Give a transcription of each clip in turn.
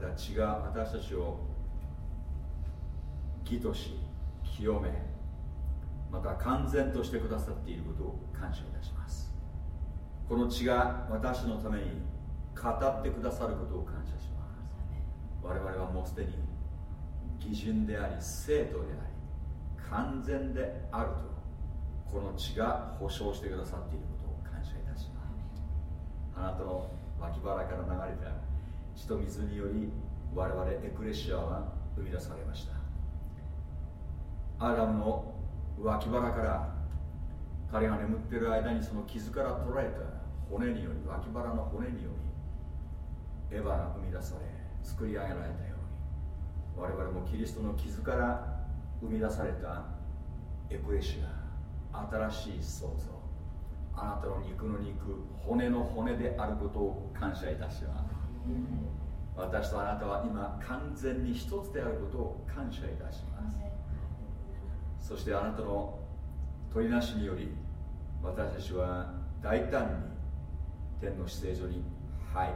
れた血が私たちを義とし清めまた完全としてくださっていることを感謝いたします。この血が私のために語ってくださることを感謝します。我々はもうすでに義人であり生徒であり完全であるとこの血が保証してくださっていることを感謝いたします。あなたの脇腹から流れた血と水により我々エクレシアは生み出されました。アダムの脇腹から彼が眠っている間にその傷から取られた骨により脇腹の骨によりエヴァが生み出され作り上げられたように我々もキリストの傷から生み出されたエクレシア新しい創造。あなたの肉の肉骨の骨であることを感謝いたします。私とあなたは今完全に一つであることを感謝いたします。そしてあなたの取りなしにより私たちは大胆に天の姿勢所に入り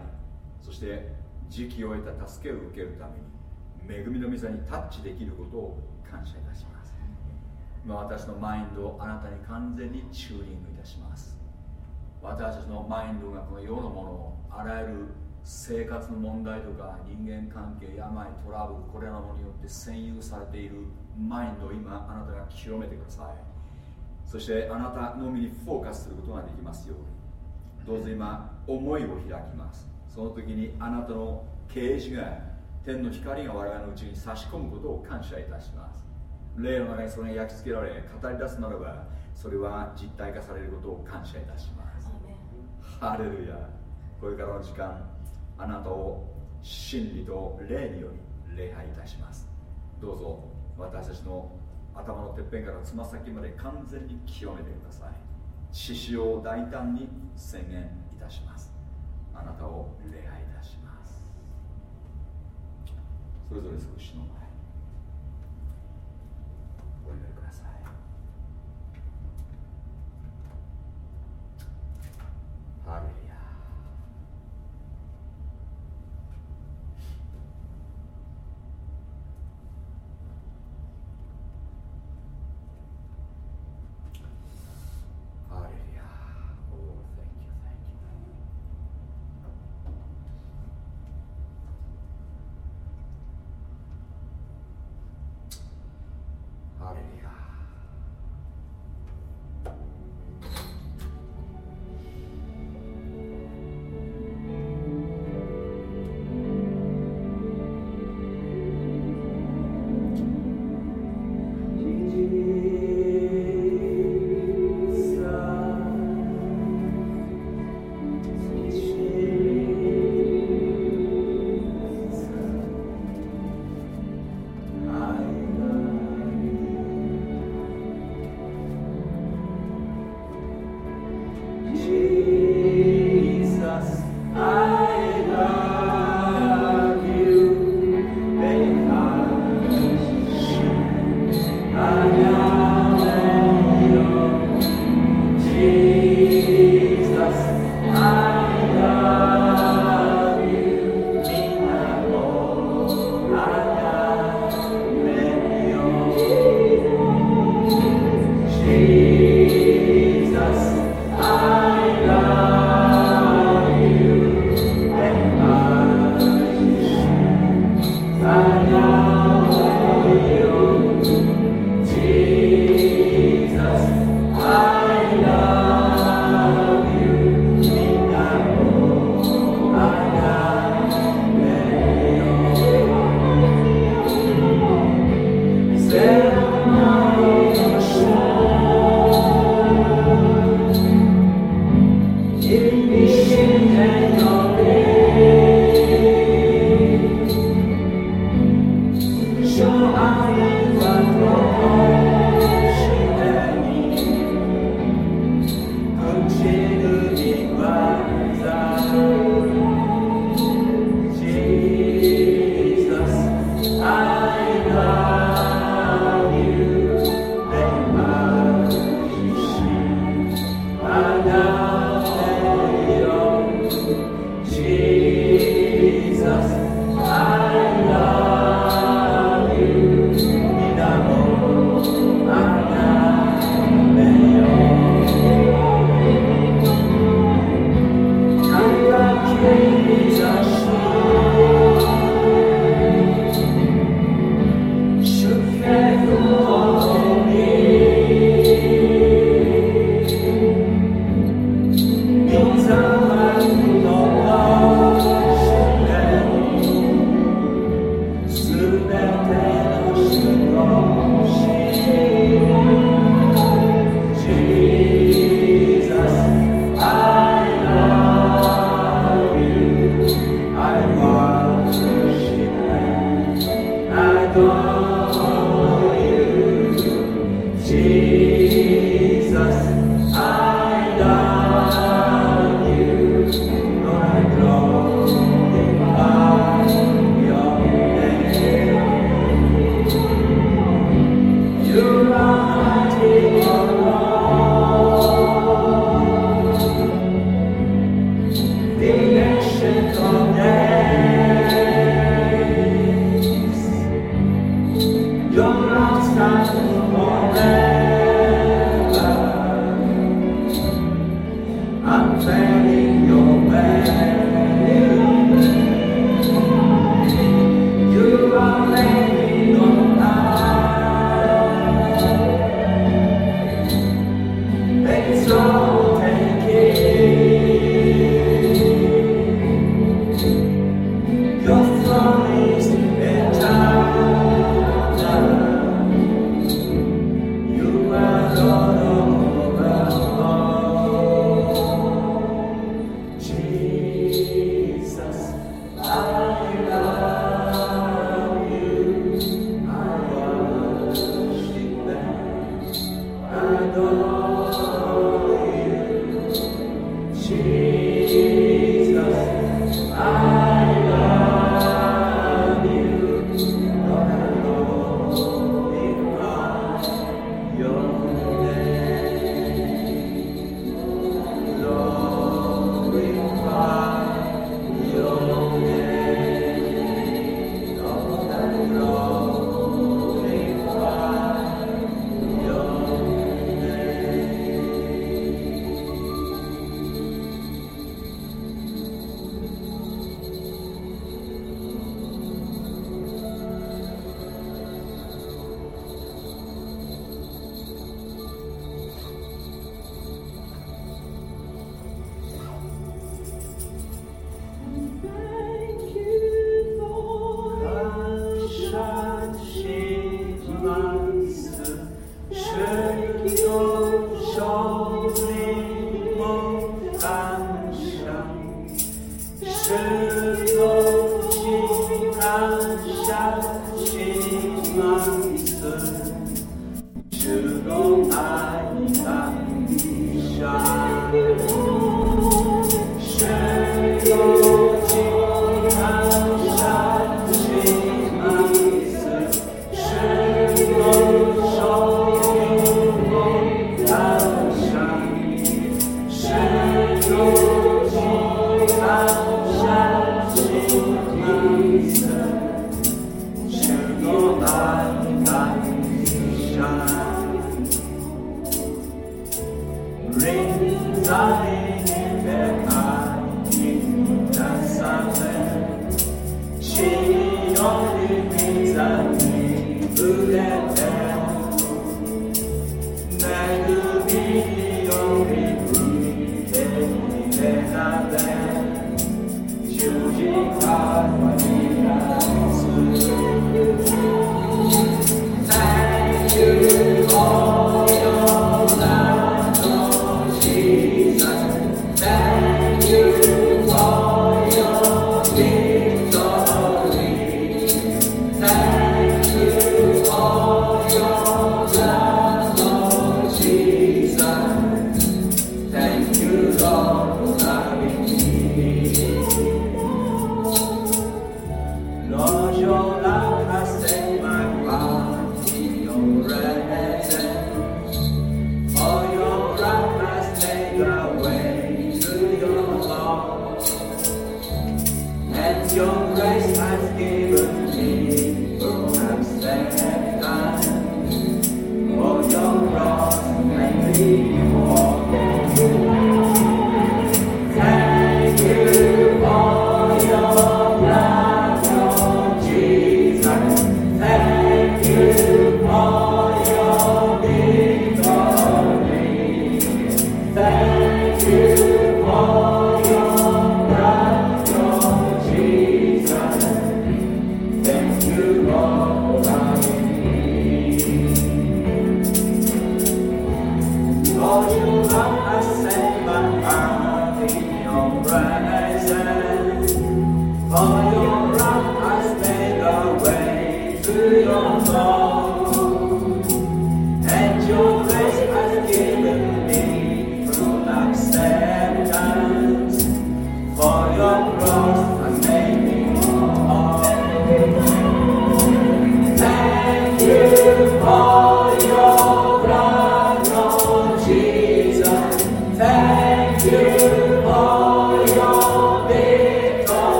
そして時期を得た助けを受けるために恵みの御座にタッチできることを感謝いたします。今私のマインドをあなたに完全にチューニングいたします。私たちのマインドがこの世のものをあらゆる生活の問題とか人間関係病トラブルこれらのものによって占有されているマインドを今あなたが清めてください。そしてあなたのみにフォーカスすることができますように。どうぞ今思いを開きます。その時にあなたの啓示が天の光が我々のうちに差し込むことを感謝いたします。霊の中にそれが焼き付けられ語り出すならばそれは実体化されることを感謝いたします。ハレルヤ。これからの時間あなたを真理と霊により礼拝いたします。どうぞ私たちの頭のてっぺんからつま先まで完全に清めてください。獅子を大胆に宣言いたします。あなたを礼拝いたします。それぞれ少しの前お祈りください。ハレ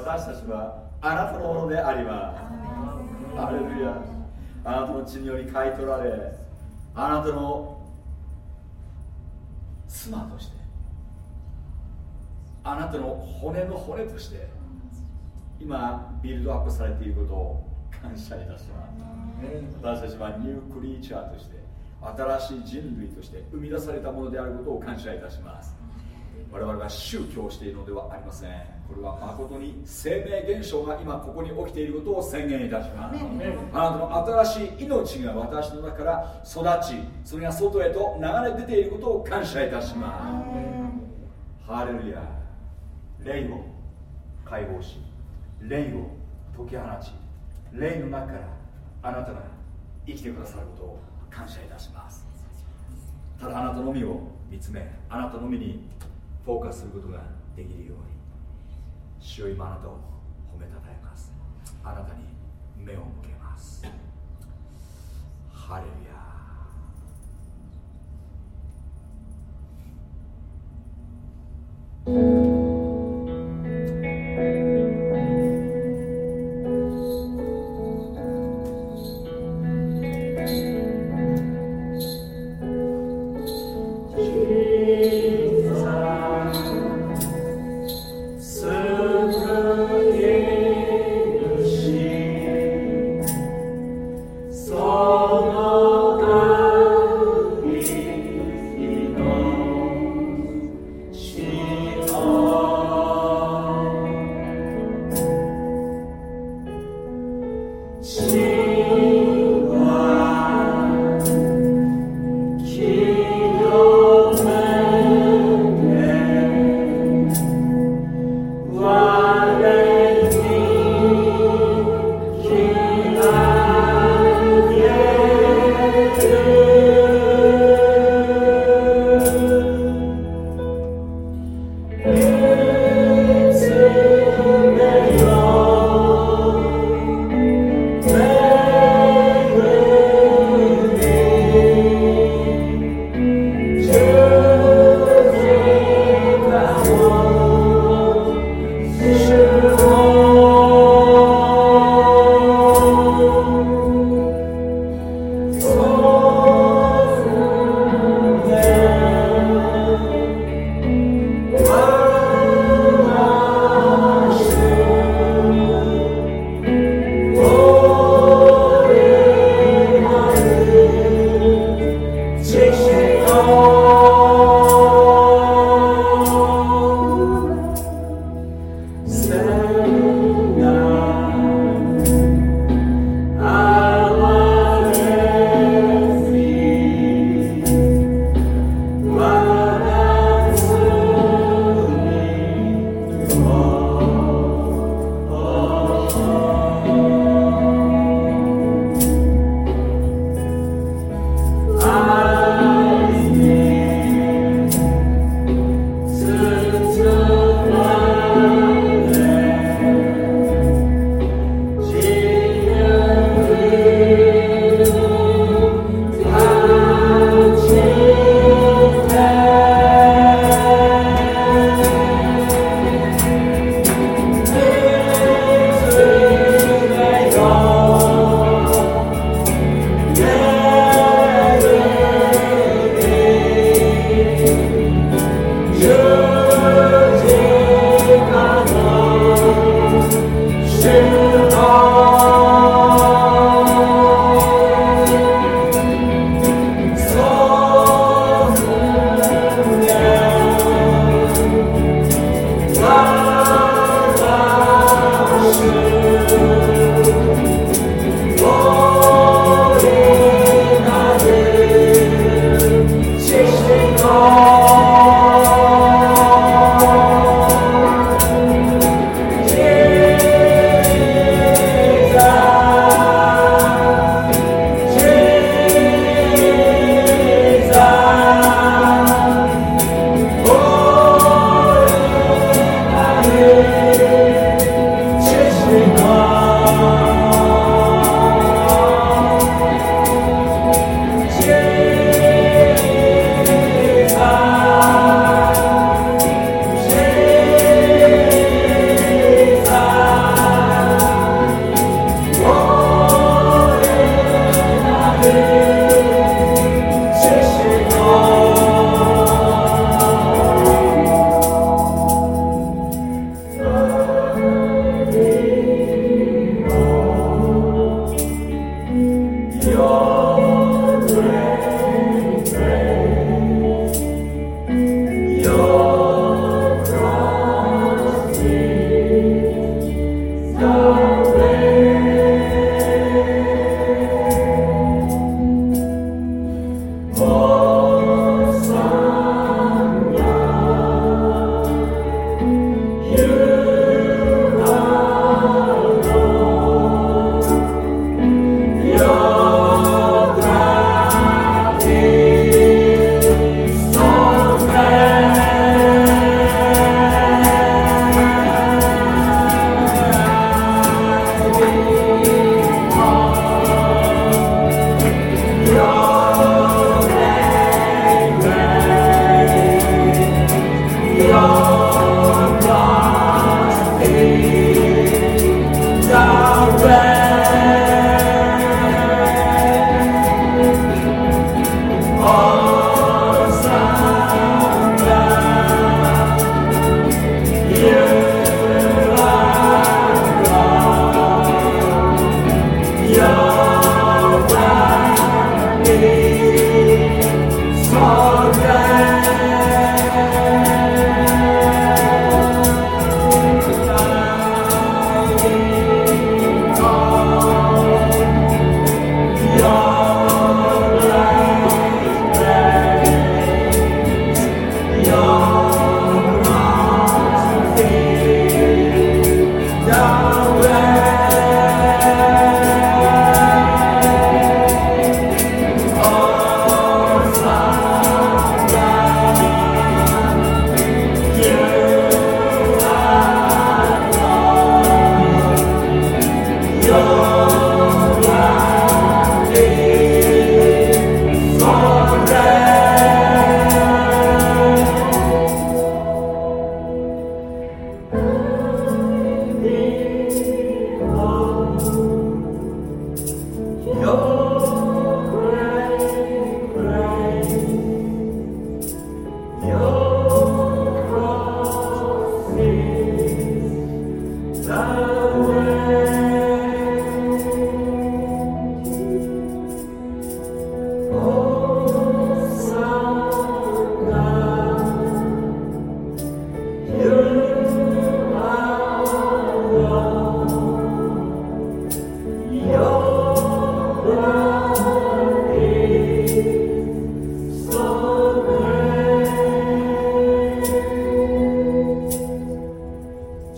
私たちはあなたのものであります。アレルヤ。あなたの血により買い取られあなたの妻としてあなたの骨の骨として今ビルドアップされていることを感謝いたします。私たちはニュークリーチャーとして新しい人類として生み出されたものであることを感謝いたします。我々は宗教しているのではありませんこれは誠に生命現象が今ここに起きていることを宣言いたします、あなたの新しい命が私の中から育ちそれが外へと流れ出ていることを感謝いたします。ハレルヤ。霊を解放し霊を解き放ち霊の中からあなたが生きてくださることを感謝いたします。ただあなたのみを見つめあなたのみにフォーカスすることができるように主よ今あなたを褒めたたえます。あなたに目を向けます。ハレルヤー。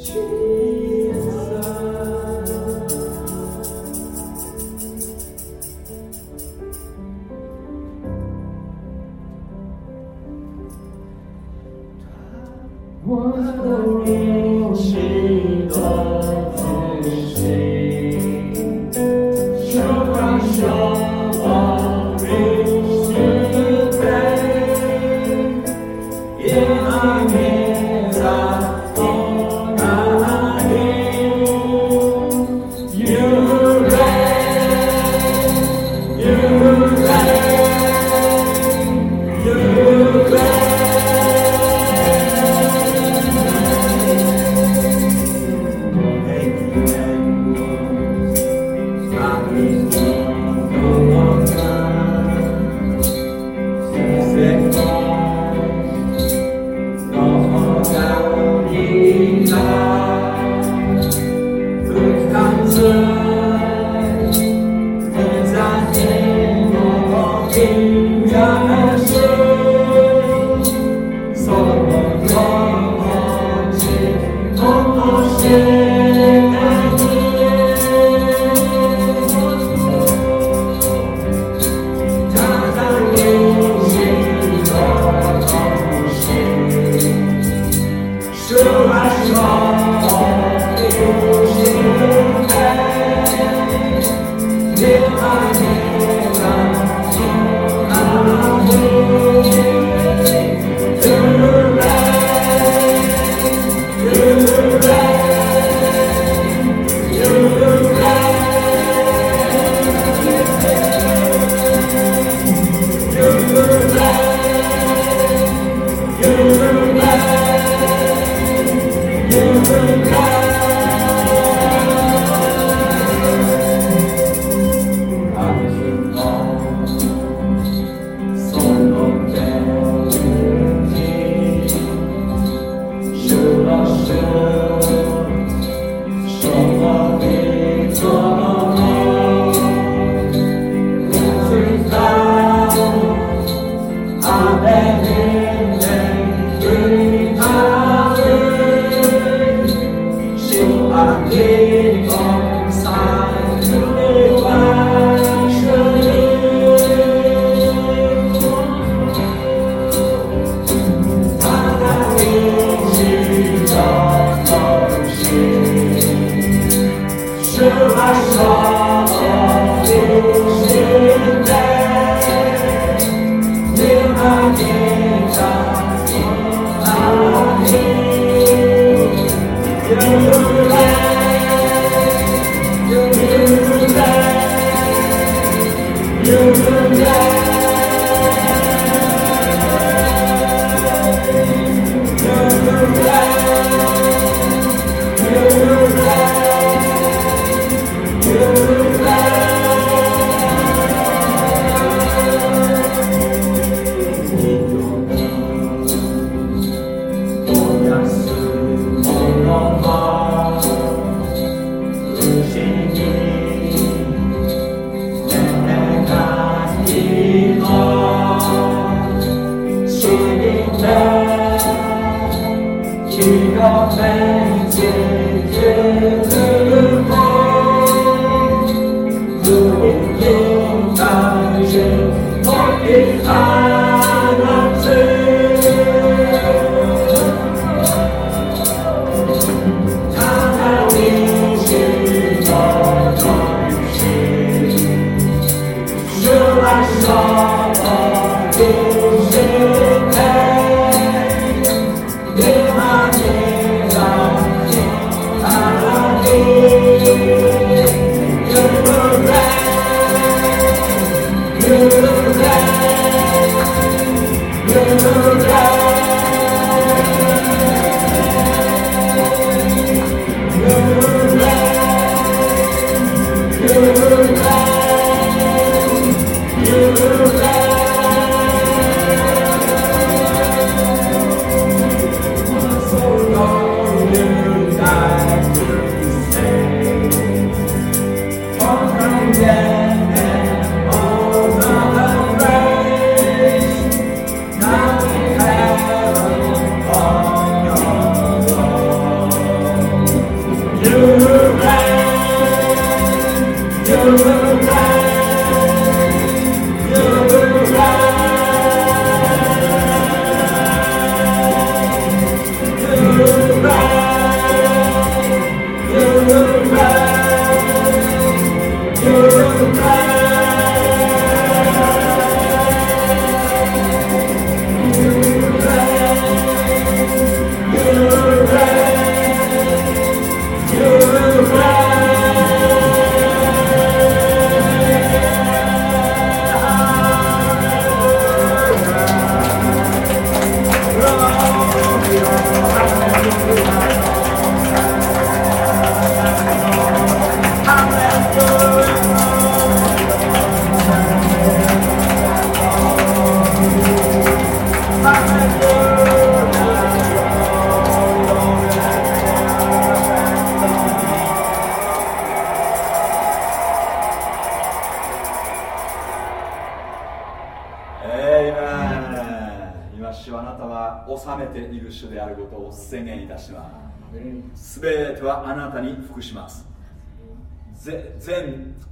去。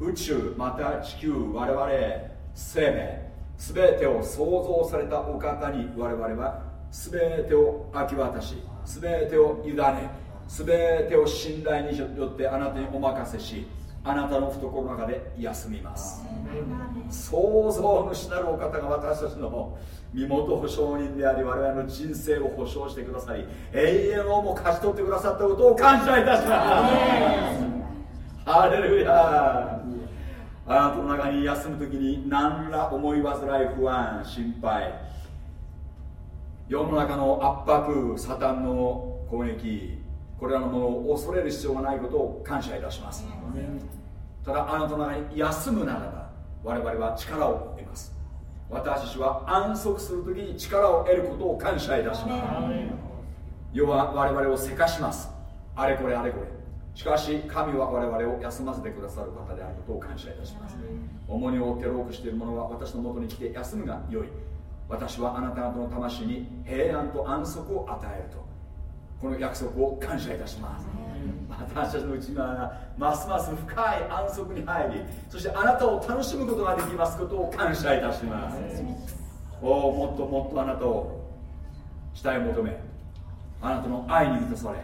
宇宙また地球我々生命。全てを創造されたお方に我々は全てを明け渡し全てを委ね全てを信頼によってあなたにお任せしあなたの懐の中で休みます。創造主なるお方が私たちの身元保証人であり我々の人生を保証してくださり永遠をも勝ち取ってくださったことを感謝いたしますハレルヤあなたの中に休む時に何ら思い煩い不安心配。世の中の圧迫サタンの攻撃これらのものを恐れる必要がないことを感謝いたします。ただあなたの中に休むならば我々は力を得ます。私たちは安息する時に力を得ることを感謝いたします。世は我々をせかします。あれこれあれこれしかし神は我々を休ませてくださる方であることを感謝いたします。重荷を負って労苦している者は私のもとに来て休むがよい。私はあなた方の魂に平安と安息を与えると。この約束を感謝いたします。私たちの内側がますます深い安息に入りそしてあなたを楽しむことができますことを感謝いたします。おおもっともっとあなたを慕い求めあなたの愛に満たされ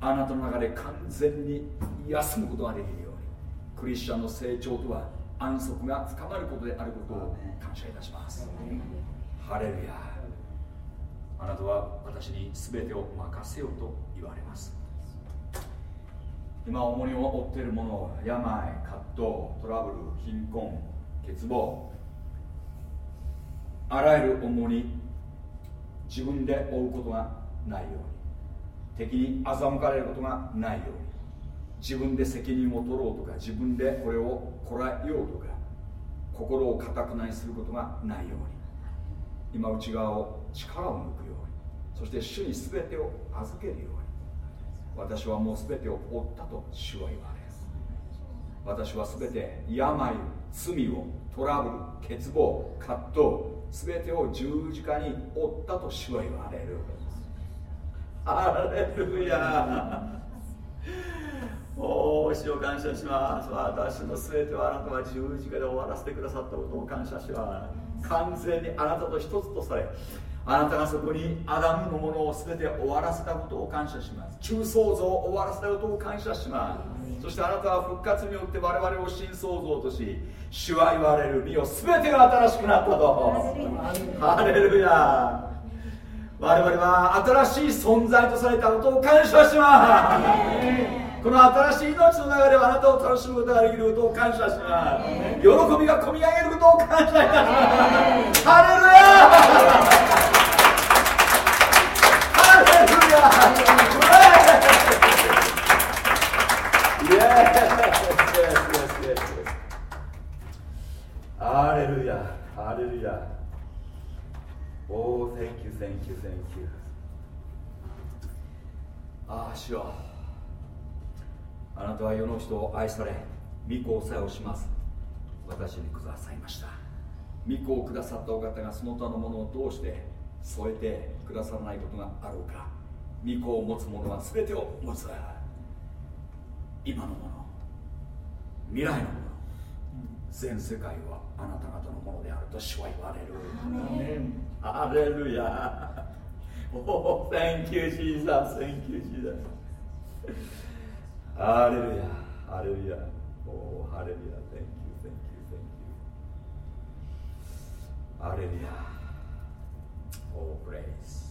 あなたの中で完全に休むことができるようにクリスチャンの成長とは安息が深まることであることを感謝いたします。ハレルヤあなたは私に全てを任せようと言われます。今重荷を負っているもの病葛藤トラブル貧困欠乏。あらゆる重荷自分で負うことがないように敵に欺かれることがないように。自分で責任を取ろうとか自分でこれをこらえようとか心をかたくなにすることがないように。今内側を力を抜くように。そして主に全てを預けるように。私はもう全てを負ったと主は言われ私は全て病罪をトラブル欠乏葛藤全てを十字架に負ったと主は言われる。ハレルヤおお主を感謝します。私の全てはあなたは十字架で終わらせてくださったことを感謝します。完全にあなたと一つとされあなたがそこにアダムのものを全て終わらせたことを感謝します。旧創造を終わらせたことを感謝します。そしてあなたは復活によって我々を新創造とし主は言われる身を全てが新しくなったと。ハレルヤ我々は新しい存在とされたことを感謝します。この新しい命の中ではあなたを楽しむことができることを感謝します喜びが込み上げることを感謝いたしますハレルヤ。ハレルヤ。ハレルヤ。Oh, thank you, thank you, thank you. ああ、主よあなたは世の人を愛され、御子をさえをします。私にくださいました。御子をくださったお方がその他のものをどうして添えてくださらないことがあろうか。御子を持つ者は全てを持つ。今のもの、未来のもの、全世界はあなた方のものであると主は言われる。ハレルヤ。Oh, thank you, Jesus. Thank you, Jesus. ハレルヤ。ハレルヤ。Oh, ハレルヤ。Thank you, thank you, thank you. ハレルヤ。Oh, praise.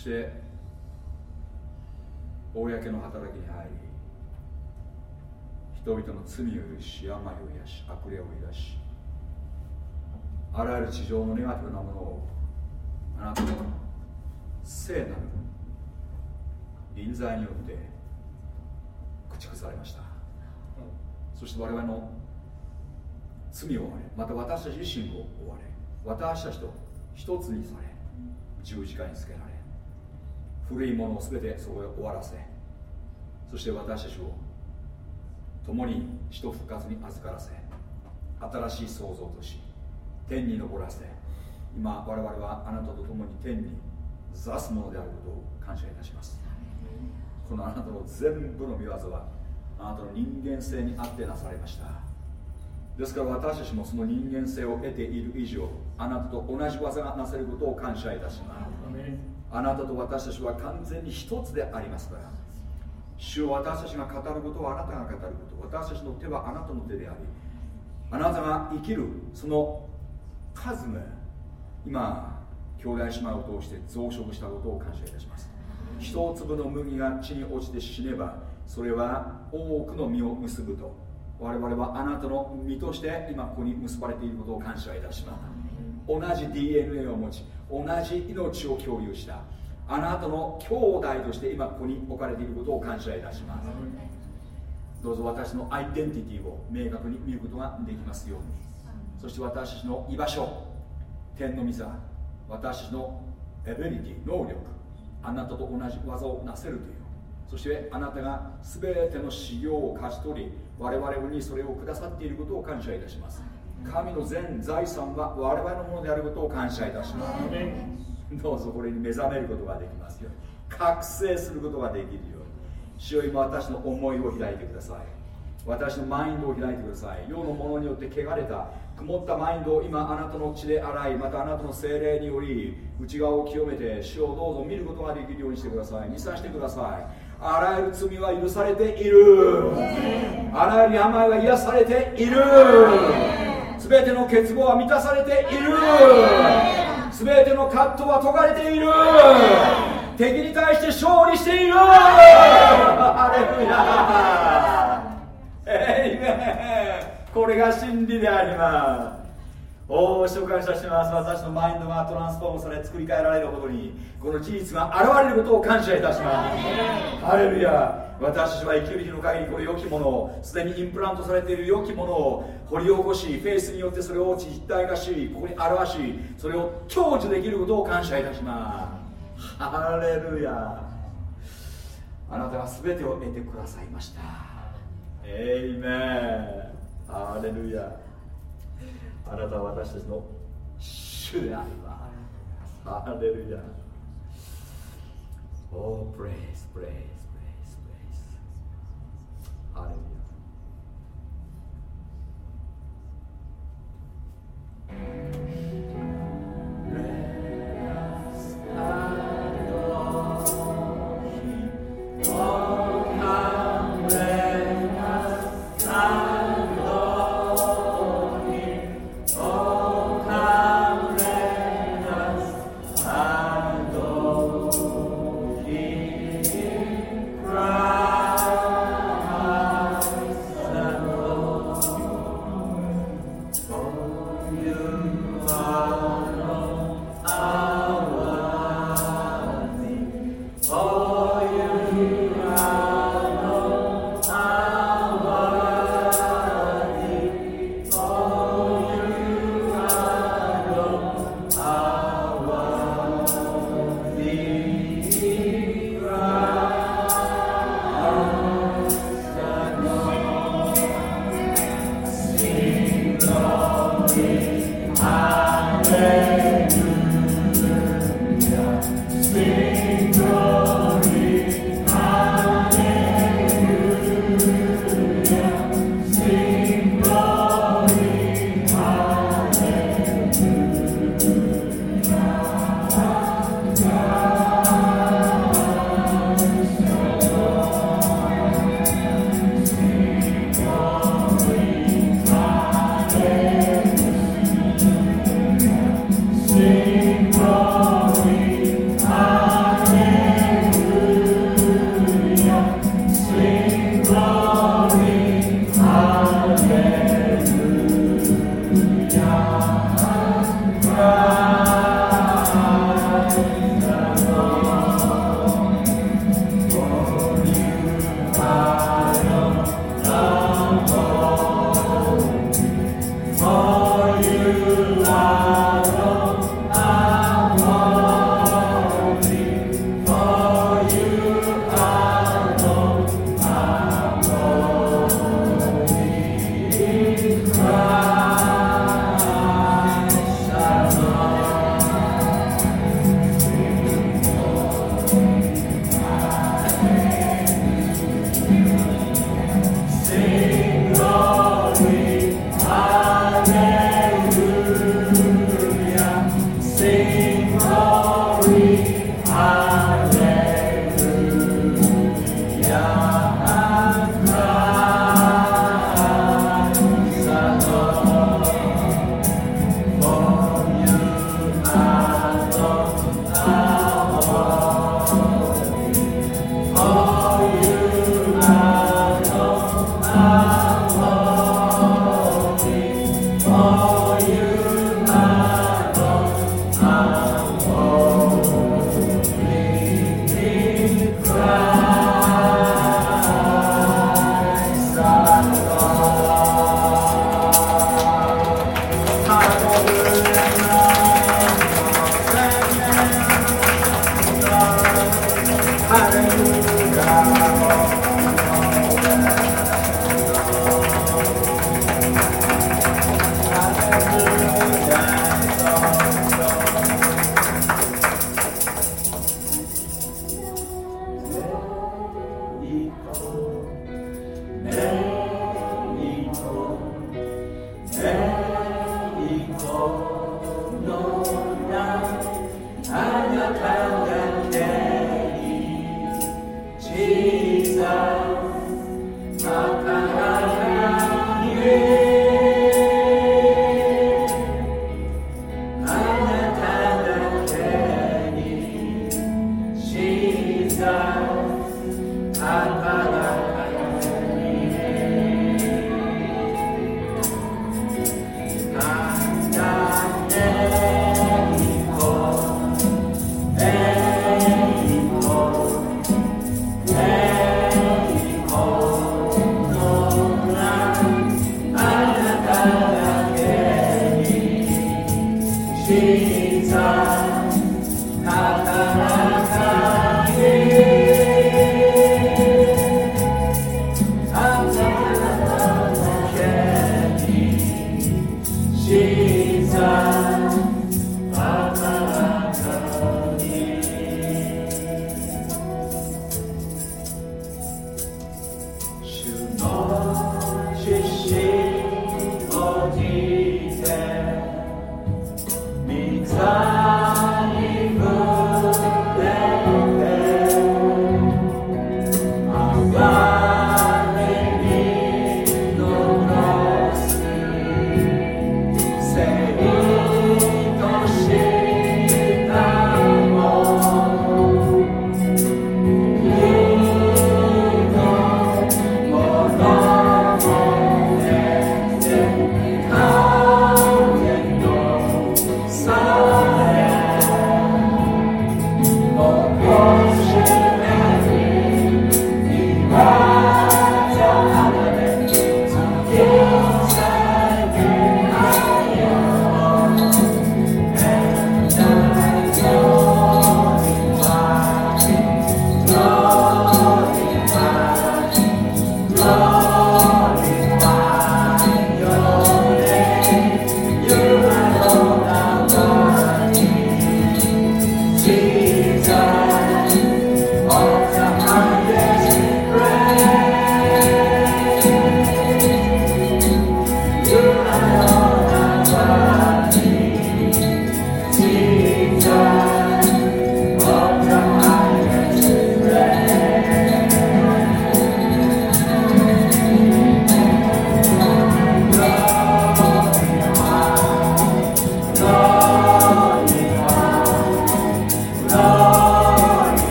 して公の働きに入り人々の罪を許し病を癒し悪霊を癒しあらゆる地上のネガティブなものをあなたの聖なる臨在によって駆逐されました。そして我々の罪を追われまた私たち自身を追われ私たちと一つにされ十字架につけられ古いものを全てそこへ終わらせそして私たちを共に死と復活に預からせ新しい創造とし天に昇らせ今我々はあなたと共に天に座すものであることを感謝いたします。このあなたの全部の御業はあなたの人間性にあってなされました。ですから私たちもその人間性を得ている以上あなたと同じ技がなせることを感謝いたします。あなたと私たちは完全に一つでありますから。主を私たちが語ることはあなたが語ること。私たちの手はあなたの手でありあなたが生きるその数が今兄弟姉妹を通して増殖したことを感謝いたします。一粒の麦が地に落ちて死ねばそれは多くの実を結ぶと。我々はあなたの実として今ここに結ばれていることを感謝いたします。同じ DNA を持ち同じ命を共有したあなたの兄弟として今ここに置かれていることを感謝いたします。どうぞ私のアイデンティティを明確に見ることができますように。そして私の居場所天の御座私のエビリティ能力あなたと同じ技をなせるという。そしてあなたが全ての修行を勝ち取り我々にそれをくださっていることを感謝いたします。神の全財産は我々のものであることを感謝いたします。どうぞこれに目覚めることができますように。覚醒することができるように。主よ今私の思いを開いてください。私のマインドを開いてください。世のものによって汚れた曇ったマインドを今あなたの血で洗いまたあなたの精霊により内側を清めて主をどうぞ見ることができるようにしてください。見させてください。あらゆる罪は許されている。あらゆる病は癒されている全ての欠乏は満たされている。全ての葛藤は解かれている。敵に対して勝利している。ハレルヤエイメンこれが真理でありますおお紹介させてます。私のマインドがトランスフォームされ作り変えられるほどにこの事実が現れることを感謝いたします。ハレルヤ。私たちは生きる日の限りこの良きものをすでにインプラントされている良きものを掘り起こしフェイスによってそれを実体化しここに表しそれを享受できることを感謝いたします。ハレルヤ。あなたが全てを得てくださいました。エイメンハレルヤあなたは私たちの主であるわハレルヤ。お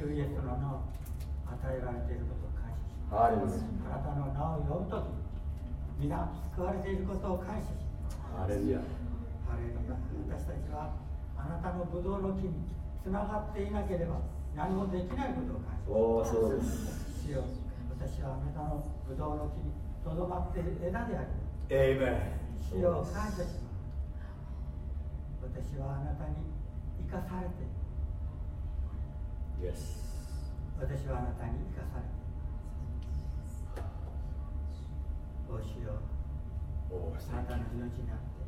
主イエスの名を与えられていることを感謝します。あなたの名を呼ぶとき皆救われていることを感謝します。ハレルヤ。私たちはあなたのブドウの木につながっていなければ何もできないことを感謝します。主よ私はあなたのブドウの木にとどまっている枝であります主よ感謝します。私はあなたに生かされて私はあなたに生かされています。おしよう。あなたの命になって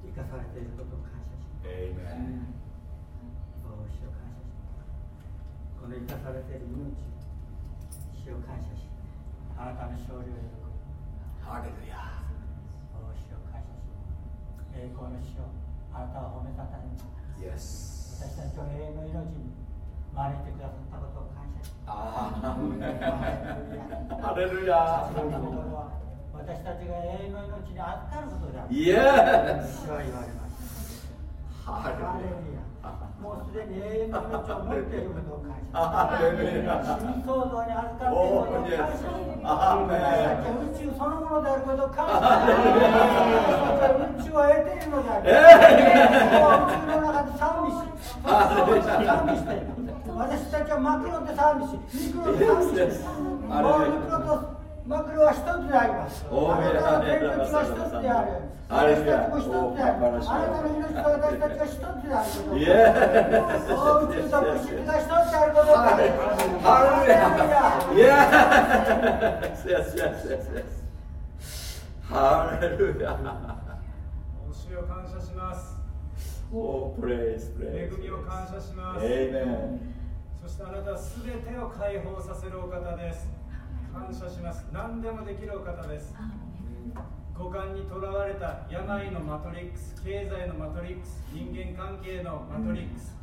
生かされていることを感謝します。おしよ感謝します。この生かされている命死を感謝し、あなたの勝利を喜ぶ。ハレルヤ。おしよ感謝します。栄光の死をあなたを褒めたたえます。私たちを永遠の命に。招いてくださったことを感謝します。ハレルヤ。私たちが永遠の命に預かることである。イエス。主は言われました。ハレルヤ。もうすでに永遠の命を持っていることを感謝します。死に創造に預かっていることを感謝します。私たち宇宙そのものであることを感謝します。私たちは宇宙を得ているのである。宇宙の中で賛美し、賛美して。私たちはマクロと賛美し、ミクロと賛美し、もうミクロとマクロは一つであります。あなたの天国は一つである。私たちも一つである。あなたの命と私たちは一つであること。宇宙と物質が一つであることハレルヤ。Yes, yes, yes, yes. ハレルヤ。お主を感謝します。おプレイス、プレイ。恵みを感謝します。エイメン。そしてあなたはすべてを解放させるお方です感謝します。何でもできるお方です。五感にとらわれた病のマトリックス経済のマトリックス人間関係のマトリックス。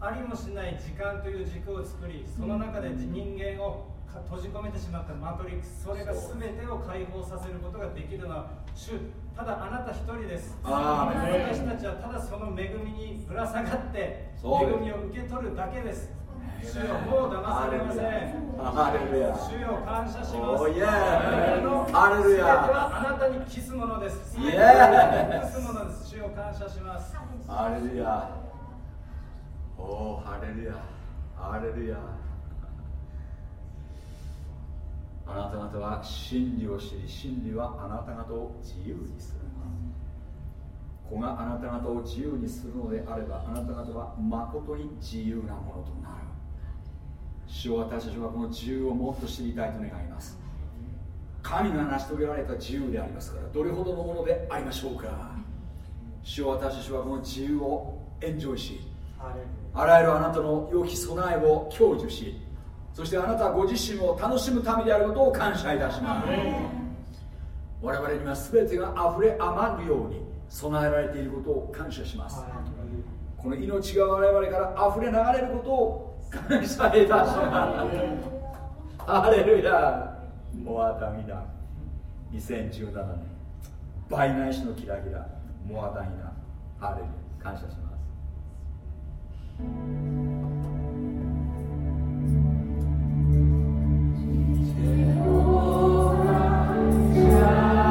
ありもしない時間という軸を作りその中で人間を閉じ込めてしまったマトリックス。それが全てを解放させることができるのは主。ただあなた一人です。私たちはただその恵みにぶら下がって恵みを受け取るだけです主よもう騙されません。ハレルヤ。主よ感謝します。おイエーハレルヤ。はあなたにキスものです。イエーキスものです。主よ感謝します。ハレルヤ。おハレルヤハレルヤ。あなた方は真理を知り真理はあなた方を自由にする。子があなた方を自由にするのであればあなた方は誠に自由なものとなる主を私たちはこの自由をもっと知りたいと願います。神が成し遂げられた自由でありますからどれほどのものでありましょうか。主を私たちはこの自由をエンジョイしあらゆるあなたの良き備えを享受しそしてあなたご自身を楽しむためであることを感謝いたします。我々には全てが溢れ余るように備えられていることを感謝します。この命が我々から溢れ流れることを感謝いたしますハレルヤモアミ2017年倍返しのキラキラ。モアミハレルヤ感謝します。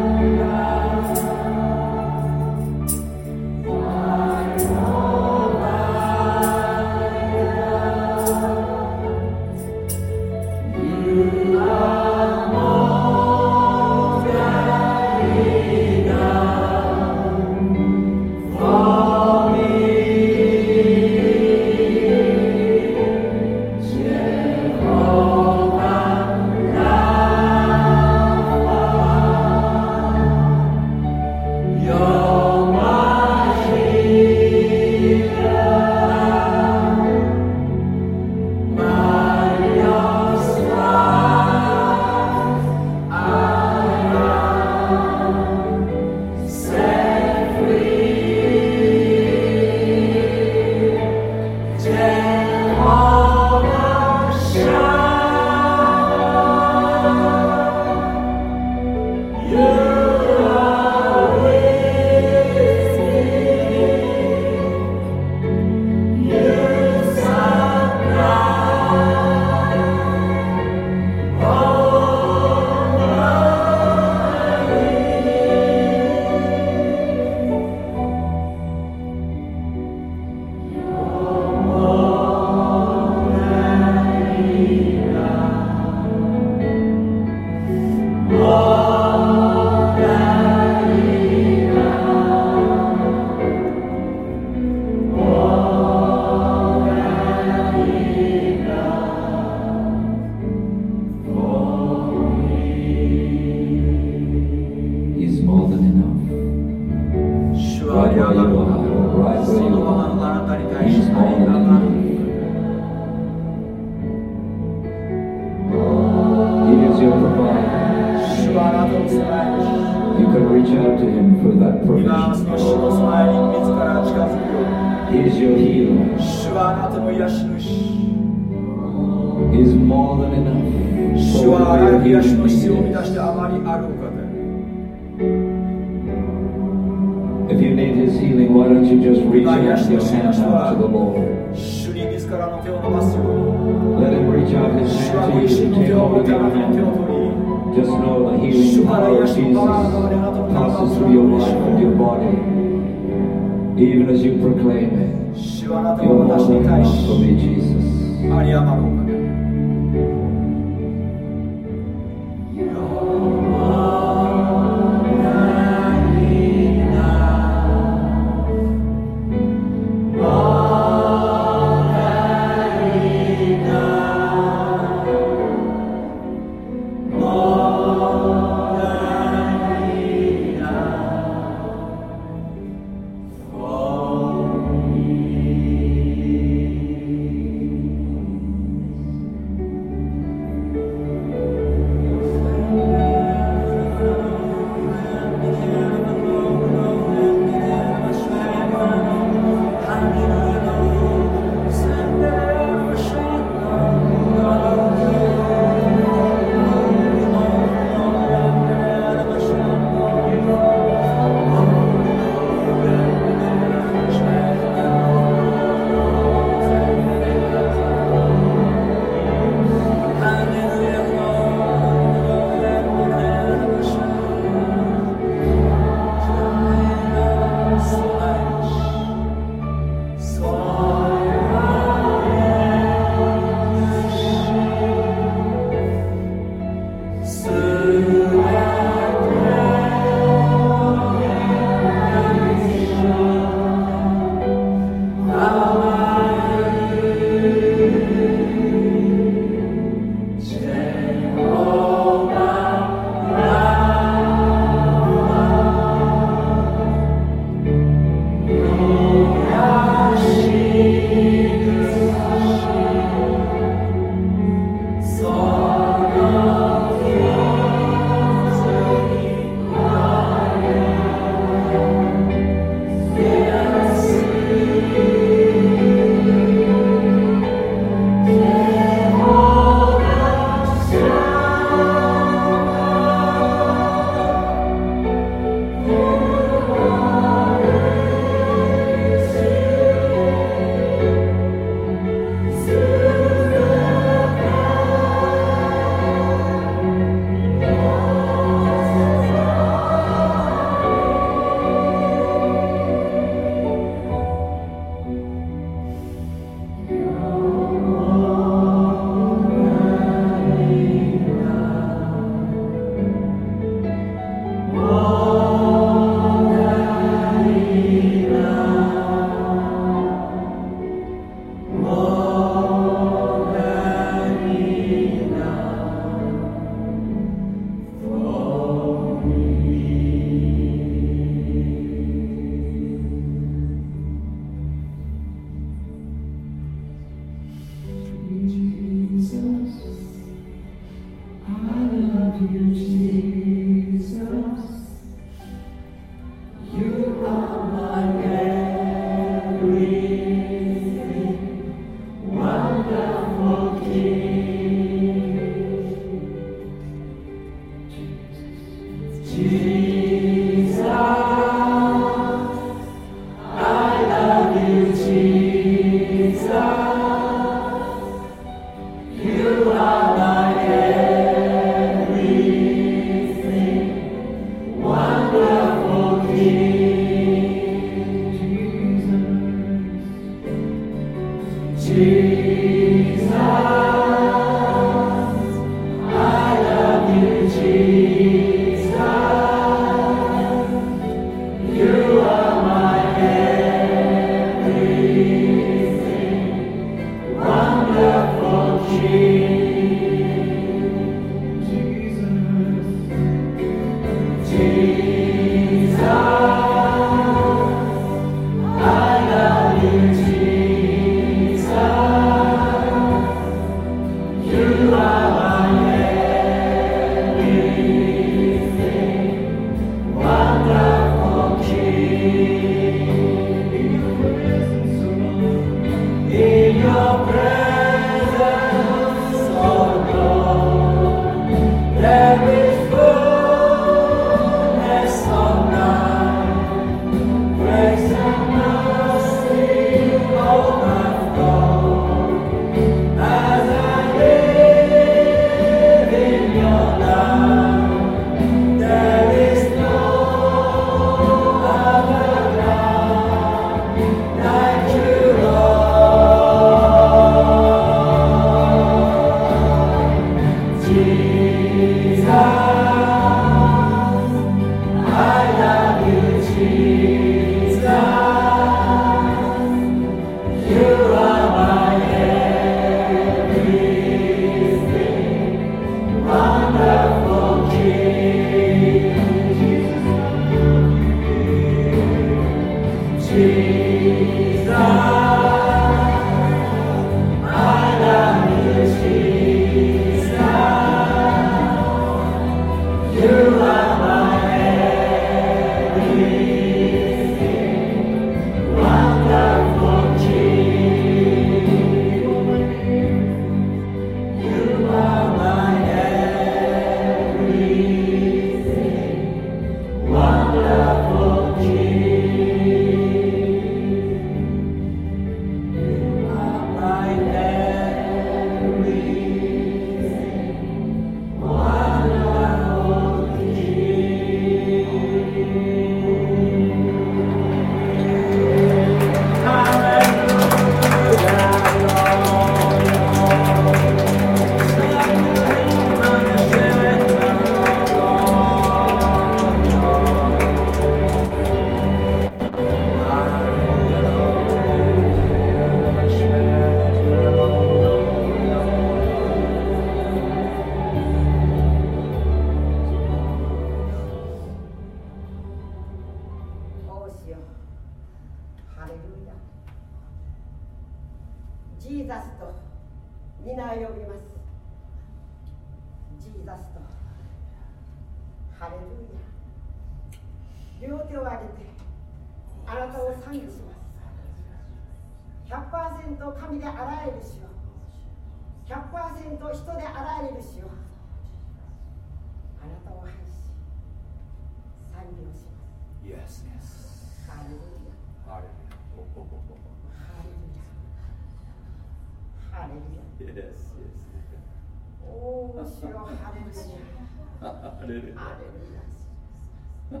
Yes,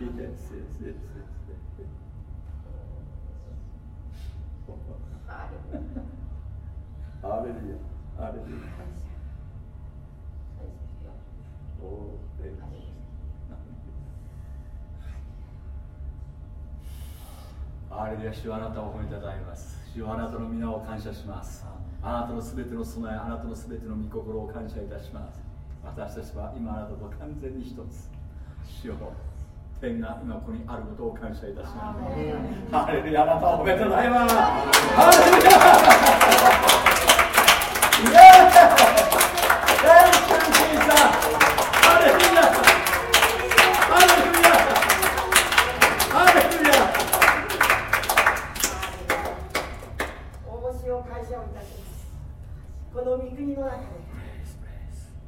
yes, yes, yes. ハレルヤハレルヤ。おお、thank you. ハレルヤ主あなたを褒めたたえます主はあなたの皆を感謝しますあなたのすべての備えあなたのすべての御心を感謝いたします私たちは今あなたと完全に一つ。主よ天が今ここにあることを感謝いたします。ハレルヤあなたを褒めたたえます。ハレルヤイエーイ Thank you, Jesus. ハレルヤハレルヤハレルヤおしを感謝をいたしますこの御国の中で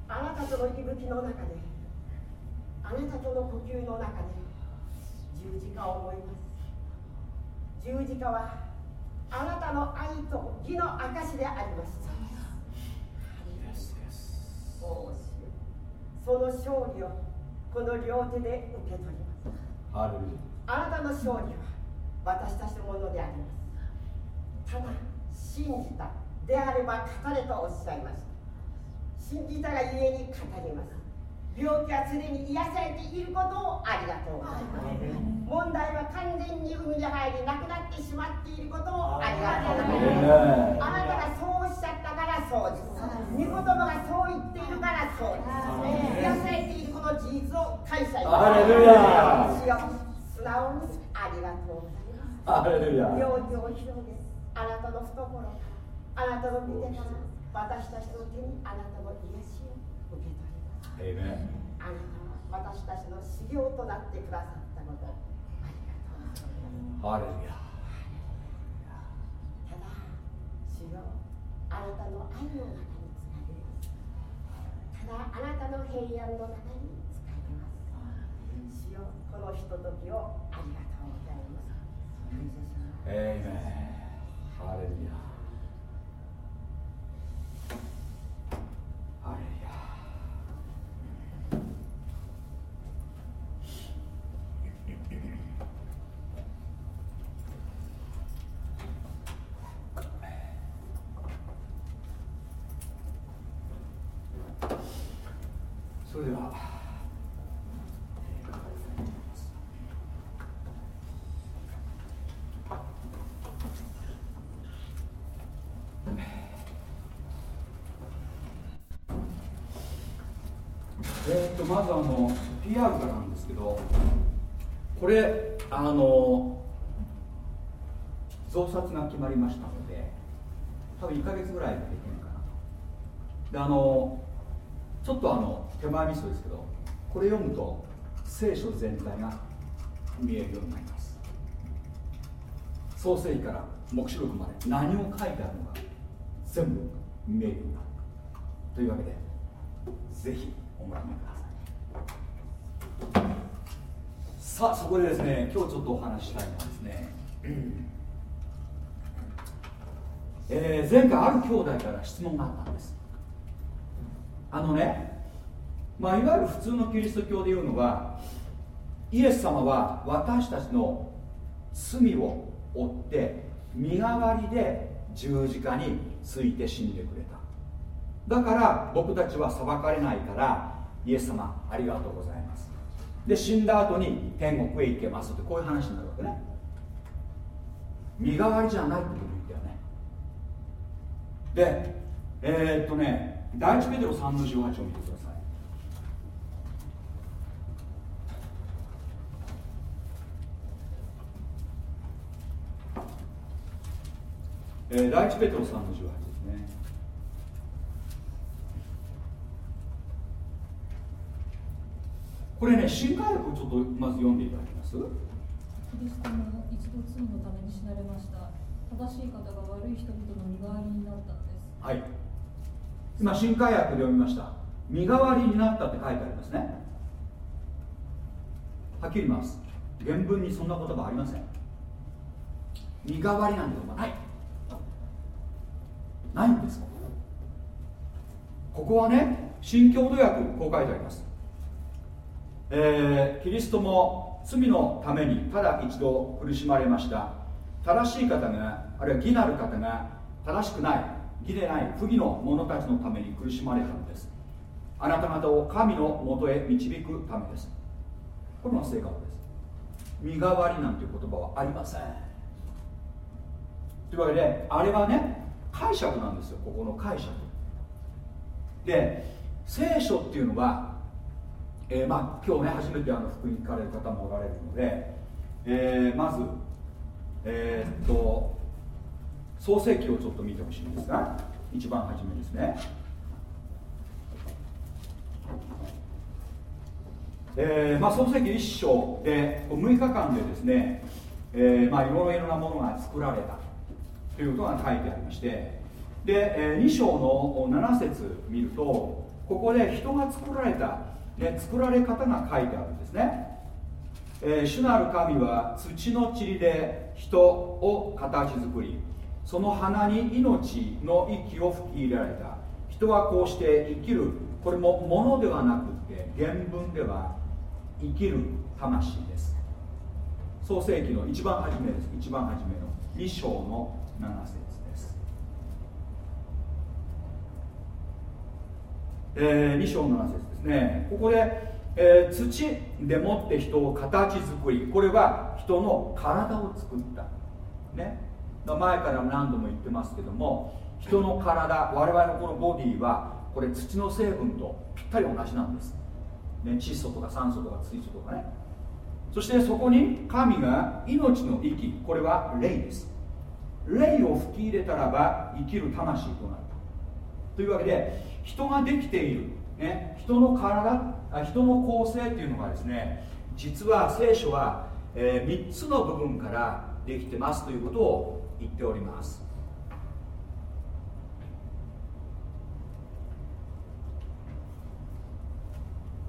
あなたとの息吹の中であなたとの呼吸の中で十字架を思います十字架はあなたの愛と義の証でありましたその勝利をこの両手で受け取ります。あなたの勝利は私たちのものであります。ただ信じた。であれば語れとおっしゃいました。信じたがゆえに語ります病気は常に癒されていることをありがとう問題は完全に海に入りなくなってしまっていることをありがとうあなたがそうおっしゃったからそうです御言葉がそう言っているからそうです癒されているこの事実を感謝いたします素直にありがとうございます両手を広げあなたの懐あなたの御手から私たちの手にあなたの癒しあなたは私たちの修行となってくださったことありがとうございます。ただ主よあなたの愛の中に使えます。ただあなたの平安の中に使えます。主よこのひとときをありがとうございます。感謝しますエイメンハレルヤハレルヤそれではえー、とまずあの PR からなんですけどこれあの増刷が決まりましたので多分1ヶ月ぐらいでできるかなと。であのちょっとあの手前味噌ですけどこれ読むと聖書全体が見えるようになります。創世記から黙示録まで何を書いてあるのか全部見えるようになる。というわけでぜひお求めください。さあそこでですね今日ちょっとお話ししたいのはですね、えー前回ある兄弟から質問があったんです。あのね、まあ、いわゆる普通のキリスト教でいうのはイエス様は私たちの罪を負って身代わりで十字架について死んでくれた。だから僕たちは裁かれないからイエス様ありがとうございます。で死んだ後に天国へ行けますってこういう話になるわけね。身代わりじゃないってこと言ったよね。でえー、っとね第一ペテロ3の18を見てください。えー、第一ペテロ3の18これね新海訳をちょっとまず読んでいただきます？キリストも一度罪のために死なれました。正しい方が悪い人々の身代わりになったのです。はい。今新海訳で読みました。身代わりになったって書いてありますね。はっきり言います。原文にそんな言葉ありません。身代わりなんてことない。ないんです。ここはね新共同訳こう書いてありますえー、キリストも罪のためにただ一度苦しまれました。正しい方があるいは義なる方が正しくない義でない不義の者たちのために苦しまれたのです。あなた方を神のもとへ導くためです。これが正確です。身代わりなんていう言葉はありません。というわけであれはね解釈なんですよ。ここの解釈。で聖書っていうのは、えー、まあ今日ね初めてあの福音聞かれる方もおられるので、えー、まずえー、っと創世記をちょっと見てほしいんですが一番初めですね。えーまあ、創世記1章で6日間でですね、えーまあ、いろいろなものが作られた。ということが書いてありましてで、えー、2章の7節見るとここで人が作られた、ね、作られ方が書いてあるんですね、えー、主なる神は土の塵で人を形作りその鼻に命の息を吹き入れられた。人はこうして生きる。これもものではなくて原文では生きる魂です。創世紀の一番初めです。一番初めの2章の7節です、えー、2章の7節ね。ここで、えー、土でもって人を形作り。これは人の体を作った。ね。前から何度も言ってますけども人の体我々のこのボディはこれ土の成分とぴったり同じなんです、ね、窒素とか酸素とか水素とかね。そしてそこに神が命の息これは霊です。霊を吹き入れたらば生きる魂となる。というわけで人ができている、ね、人の体人の構成っていうのがですね実は聖書は、えー、3つの部分からできてますということを言っております。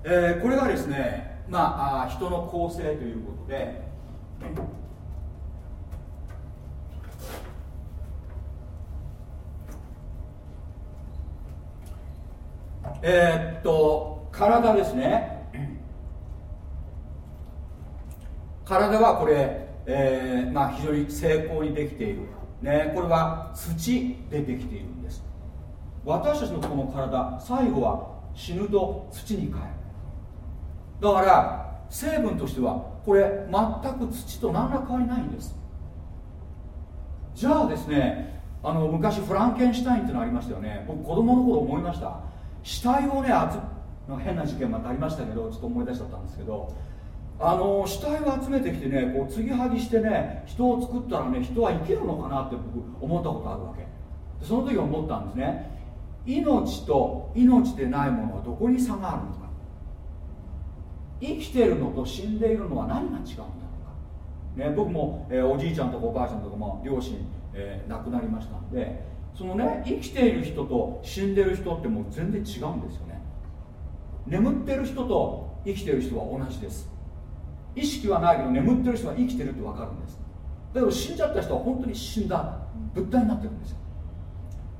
えー、これがですね、まあ、人の構成ということで、えー、っと体ですね。体はこれ、えーまあ、非常に精巧にできている、ね、これは土でできているんです。私たちのこの体最後は死ぬと土に帰る。だから成分としてはこれ全く土と何ら変わりないんです。じゃあですねあの昔フランケンシュタインってのありましたよね。僕子供の頃思いました。死体をね変な事件またありましたけどちょっと思い出しちゃったんですけどあの死体を集めてきてねこう継ぎはぎしてね人を作ったらね人は生きるのかなって僕思ったことあるわけ。その時思ったんですね。命と命でないものはどこに差があるのか。生きているのと死んでいるのは何が違うんだろうか、ね、僕も、えー、おじいちゃんとかおばあちゃんとかも両親、えー、亡くなりましたんでそのね生きている人と死んでる人ってもう全然違うんですよね。眠ってる人と生きてる人は同じです。意識はないけど眠ってる人は生きてるって分かるんです。だけど死んじゃった人は本当に死んだ物体になってるんですよ。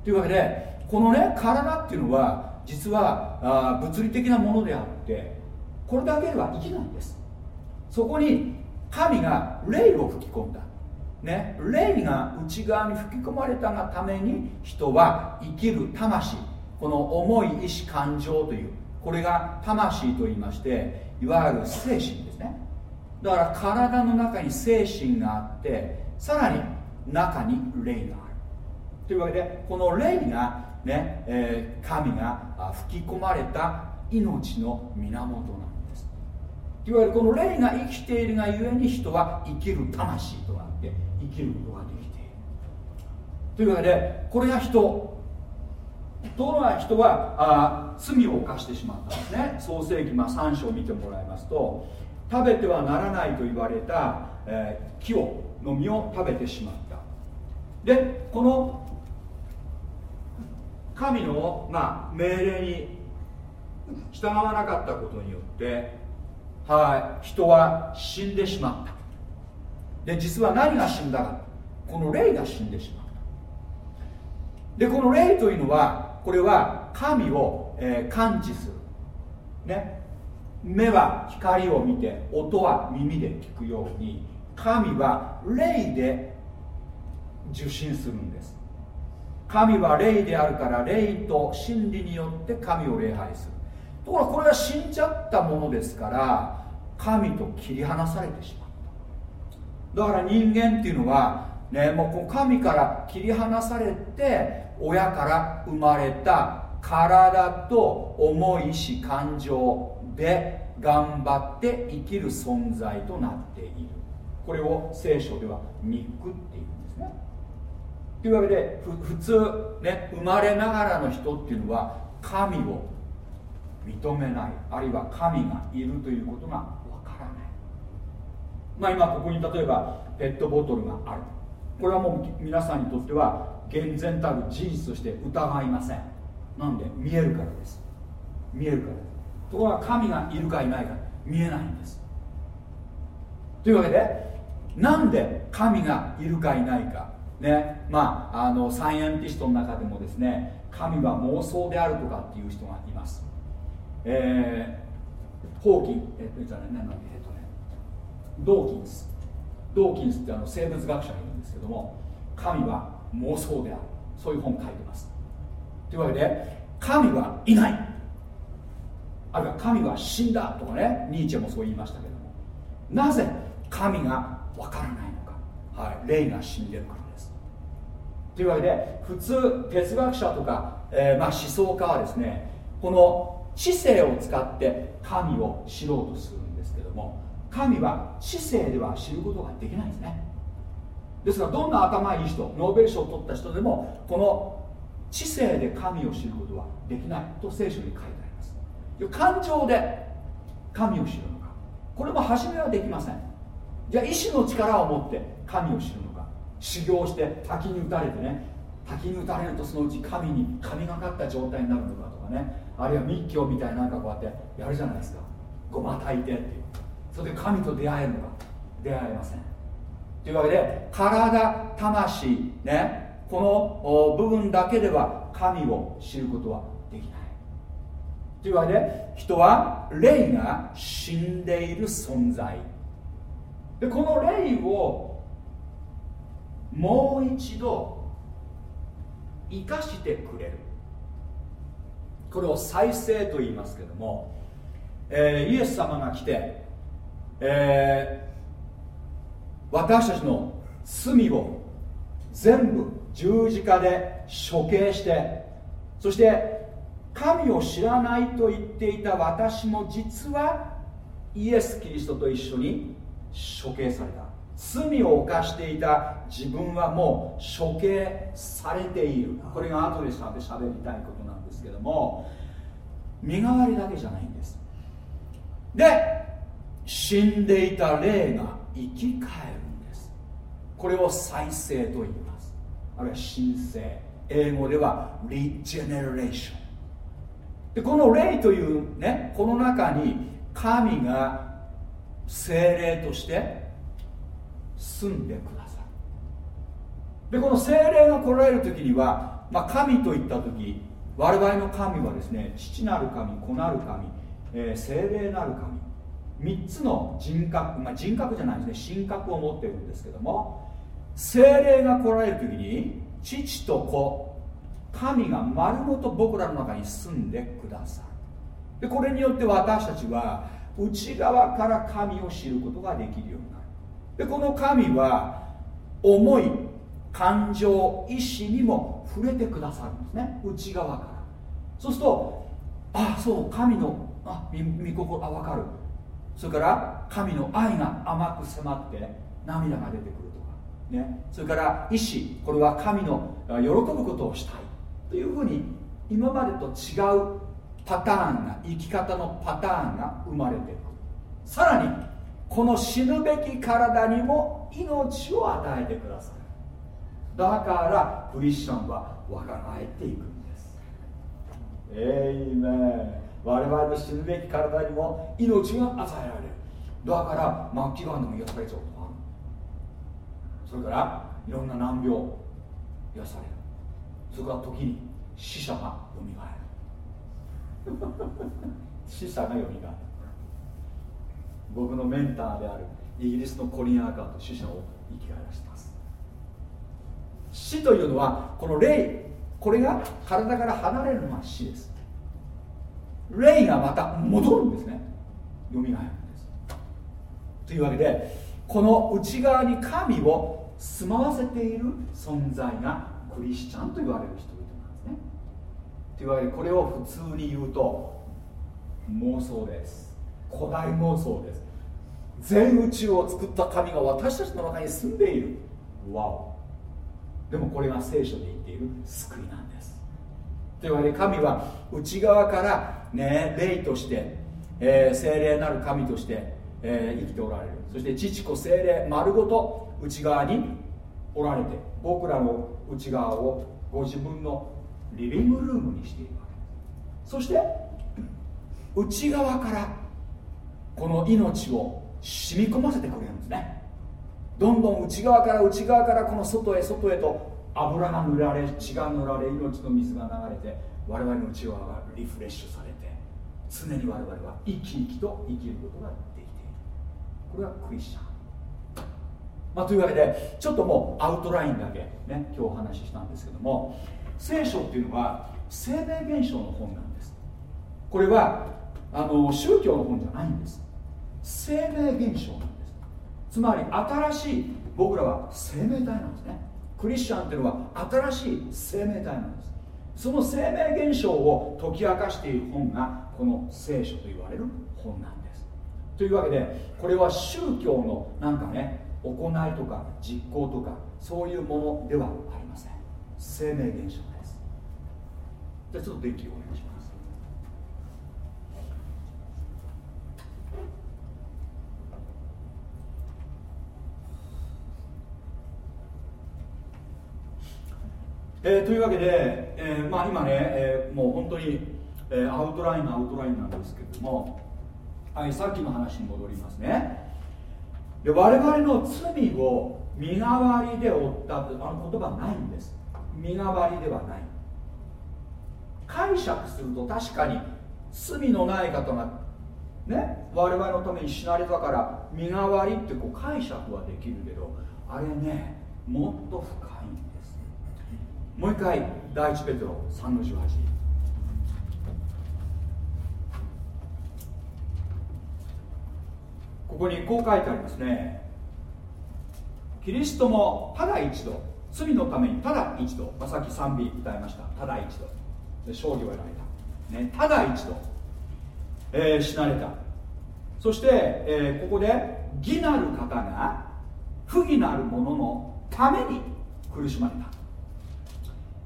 というわけでこのね体っていうのは実はあ物理的なものであってこれだけでは生きないんです。そこに神が霊を吹き込んだ。ね、霊が内側に吹き込まれたがために人は生きる魂この重い意志感情というこれが魂と言いましていわゆる精神ですね。だから体の中に精神があってさらに中に霊がある。というわけでこの霊がね、えー、神が吹き込まれた命の源なんです。いわゆるこの霊が生きているがゆえに人は生きる魂。生きることができている。というわけでこれが人。ところが人はあ罪を犯してしまったんですね。創世紀、まあ、3章を見てもらいますと食べてはならないと言われた、えー、木をの実を食べてしまった。でこの神の、まあ、命令に従わなかったことによってはい人は死んでしまった。で実は何が死んだか。この霊が死んでしまった。でこの霊というのはこれは神を、えー、感知する。ね。目は光を見て音は耳で聞くように神は霊で受信するんです。神は霊であるから霊と真理によって神を礼拝する。ところがこれは死んじゃったものですから神と切り離されてしまっただから人間っていうのはねもうこう神から切り離されて親から生まれた体と思いし感情で頑張って生きる存在となっている。これを聖書では肉っていうんですね。というわけで普通ね生まれながらの人っていうのは神を認めないあるいは神がいるということがまあ今ここに例えばペットボトルがある。これはもう皆さんにとっては厳然たる事実として疑いません。なんで？見えるからです。見えるから。ところが神がいるかいないか。見えないんです。というわけでなんで神がいるかいないか。ね。まああのサイエンティストの中でもですね神は妄想であるとかっていう人がいます。えー、ホーキン、えっと、じゃない、なんだっけ、ドーキンス。ドーキンスってあの生物学者がいるんですけども、神は妄想である。そういう本書いてます。というわけで、神はいない。あるいは神は死んだとかね、ニーチェもそう言いましたけども、なぜ神がわからないのか。はい、霊が死んでるからです。というわけで、普通、哲学者とか、えー、まあ思想家はですね、この知性を使って神を知ろうとする神は知性では知ることができないんですね。ですからどんな頭いい人ノーベル賞を取った人でもこの知性で神を知ることはできないと聖書に書いてあります。感情で神を知るのか。これも初めはできません。じゃあ意志の力を持って神を知るのか。修行して滝に打たれてね滝に打たれるとそのうち神に神がかった状態になるのかとかね。あるいは密教みたいななんかこうやってやるじゃないですか。ごま炊いてっていう。それで神と出会えるのか出会えません。というわけで体魂ねこの部分だけでは神を知ることはできない。というわけで人は霊が死んでいる存在。でこの霊をもう一度生かしてくれる。これを再生と言いますけども、えー、イエス様が来て、えー、私たちの罪を全部十字架で処刑してそして神を知らないと言っていた私も実はイエス・キリストと一緒に処刑された。罪を犯していた自分はもう処刑されている。これが後でしゃべりたいことなんですけども身代わりだけじゃないんです。で死んでいた霊が生き返るんです。これを再生と言います。あるいは新生英語ではリジェネレーション。でこの霊というねこの中に神が精霊として住んでくださる。でこの精霊が来られる時には、まあ、神といった時我々の神はですね父なる神子なる神、えー、精霊なる神3つの人格、まあ、人格じゃないですね。神格を持ってるんですけども精霊が来られる時に父と子神が丸ごと僕らの中に住んでくださる。でこれによって私たちは内側から神を知ることができるようになる。でこの神は思い感情意志にも触れてくださるんですね。内側から。そうするとああそう神のあ御心あ分かる。それから神の愛が甘く迫って涙が出てくるとか。ね、それから意志これは神の喜ぶことをしたいというふうに今までと違うパターンが生き方のパターンが生まれていく。さらにこの死ぬべき体にも命を与えてくださるだからクリスチャンは若返っていくんです。えいめ我々の死ぬべき体にも命が与えられる。だから末期がんでも癒されちゃうと。かそれからいろんな難病癒される。それから時に死者がよみがえる。死者がよみがえる。僕のメンターであるイギリスのコリン・アーカーと死者を生き返らせます。死というのはこの霊。これが体から離れるのが死です。霊がまた戻るんですね。よみがえるんです。というわけでこの内側に神を住まわせている存在がクリスチャンと言われる人々なんですね。というわけでこれを普通に言うと妄想です。古代妄想です。全宇宙を作った神が私たちの中に住んでいる。わお。でもこれが聖書で言っている救いなんです。というわけで神は内側からね霊として、えー、精霊なる神として、えー、生きておられる。そして父子精霊丸ごと内側におられて僕らの内側をご自分のリビングルームにしているわけ。そして内側からこの命を染み込ませてくれるんですね。どんどん内側から内側からこの外へ外へと油が塗られ血が塗られ命の水が流れて我々の内側がリフレッシュされて常に我々は生き生きと生きることができている。これはクリスチャン、まあ、というわけでちょっともうアウトラインだけね今日お話ししたんですけども聖書っていうのは生命現象の本なんです。これはあの宗教の本じゃないんです。生命現象なんです。つまり新しい僕らは生命体なんですね。クリスチャンっていうのは新しい生命体なんです。その生命現象を解き明かしている本がこの聖書と言われる本なんです。というわけでこれは宗教のなんかね行いとか実行とかそういうものではありません。生命現象です。じゃあちょっと電気をお願いします。えー、というわけで、えーまあ、今ね、えー、もう本当に、えー、アウトラインのアウトラインなんですけれども、はい、さっきの話に戻りますね。で我々の罪を身代わりで負ったとあの言葉ないんです。身代わりではない。解釈すると確かに罪のない方がね我々のために死なれたから身代わりってこう解釈はできるけどあれねもっと深いんです。もう一回第一ペテロ3の18ここにこう書いてありますね。キリストもただ一度罪のためにただ一度、まあ、さっき賛美歌いました。ただ一度。で勝利を得られた、ね、ただ一度、えー、死なれた。そして、えー、ここで義なる方が不義なる者のために苦しまれた。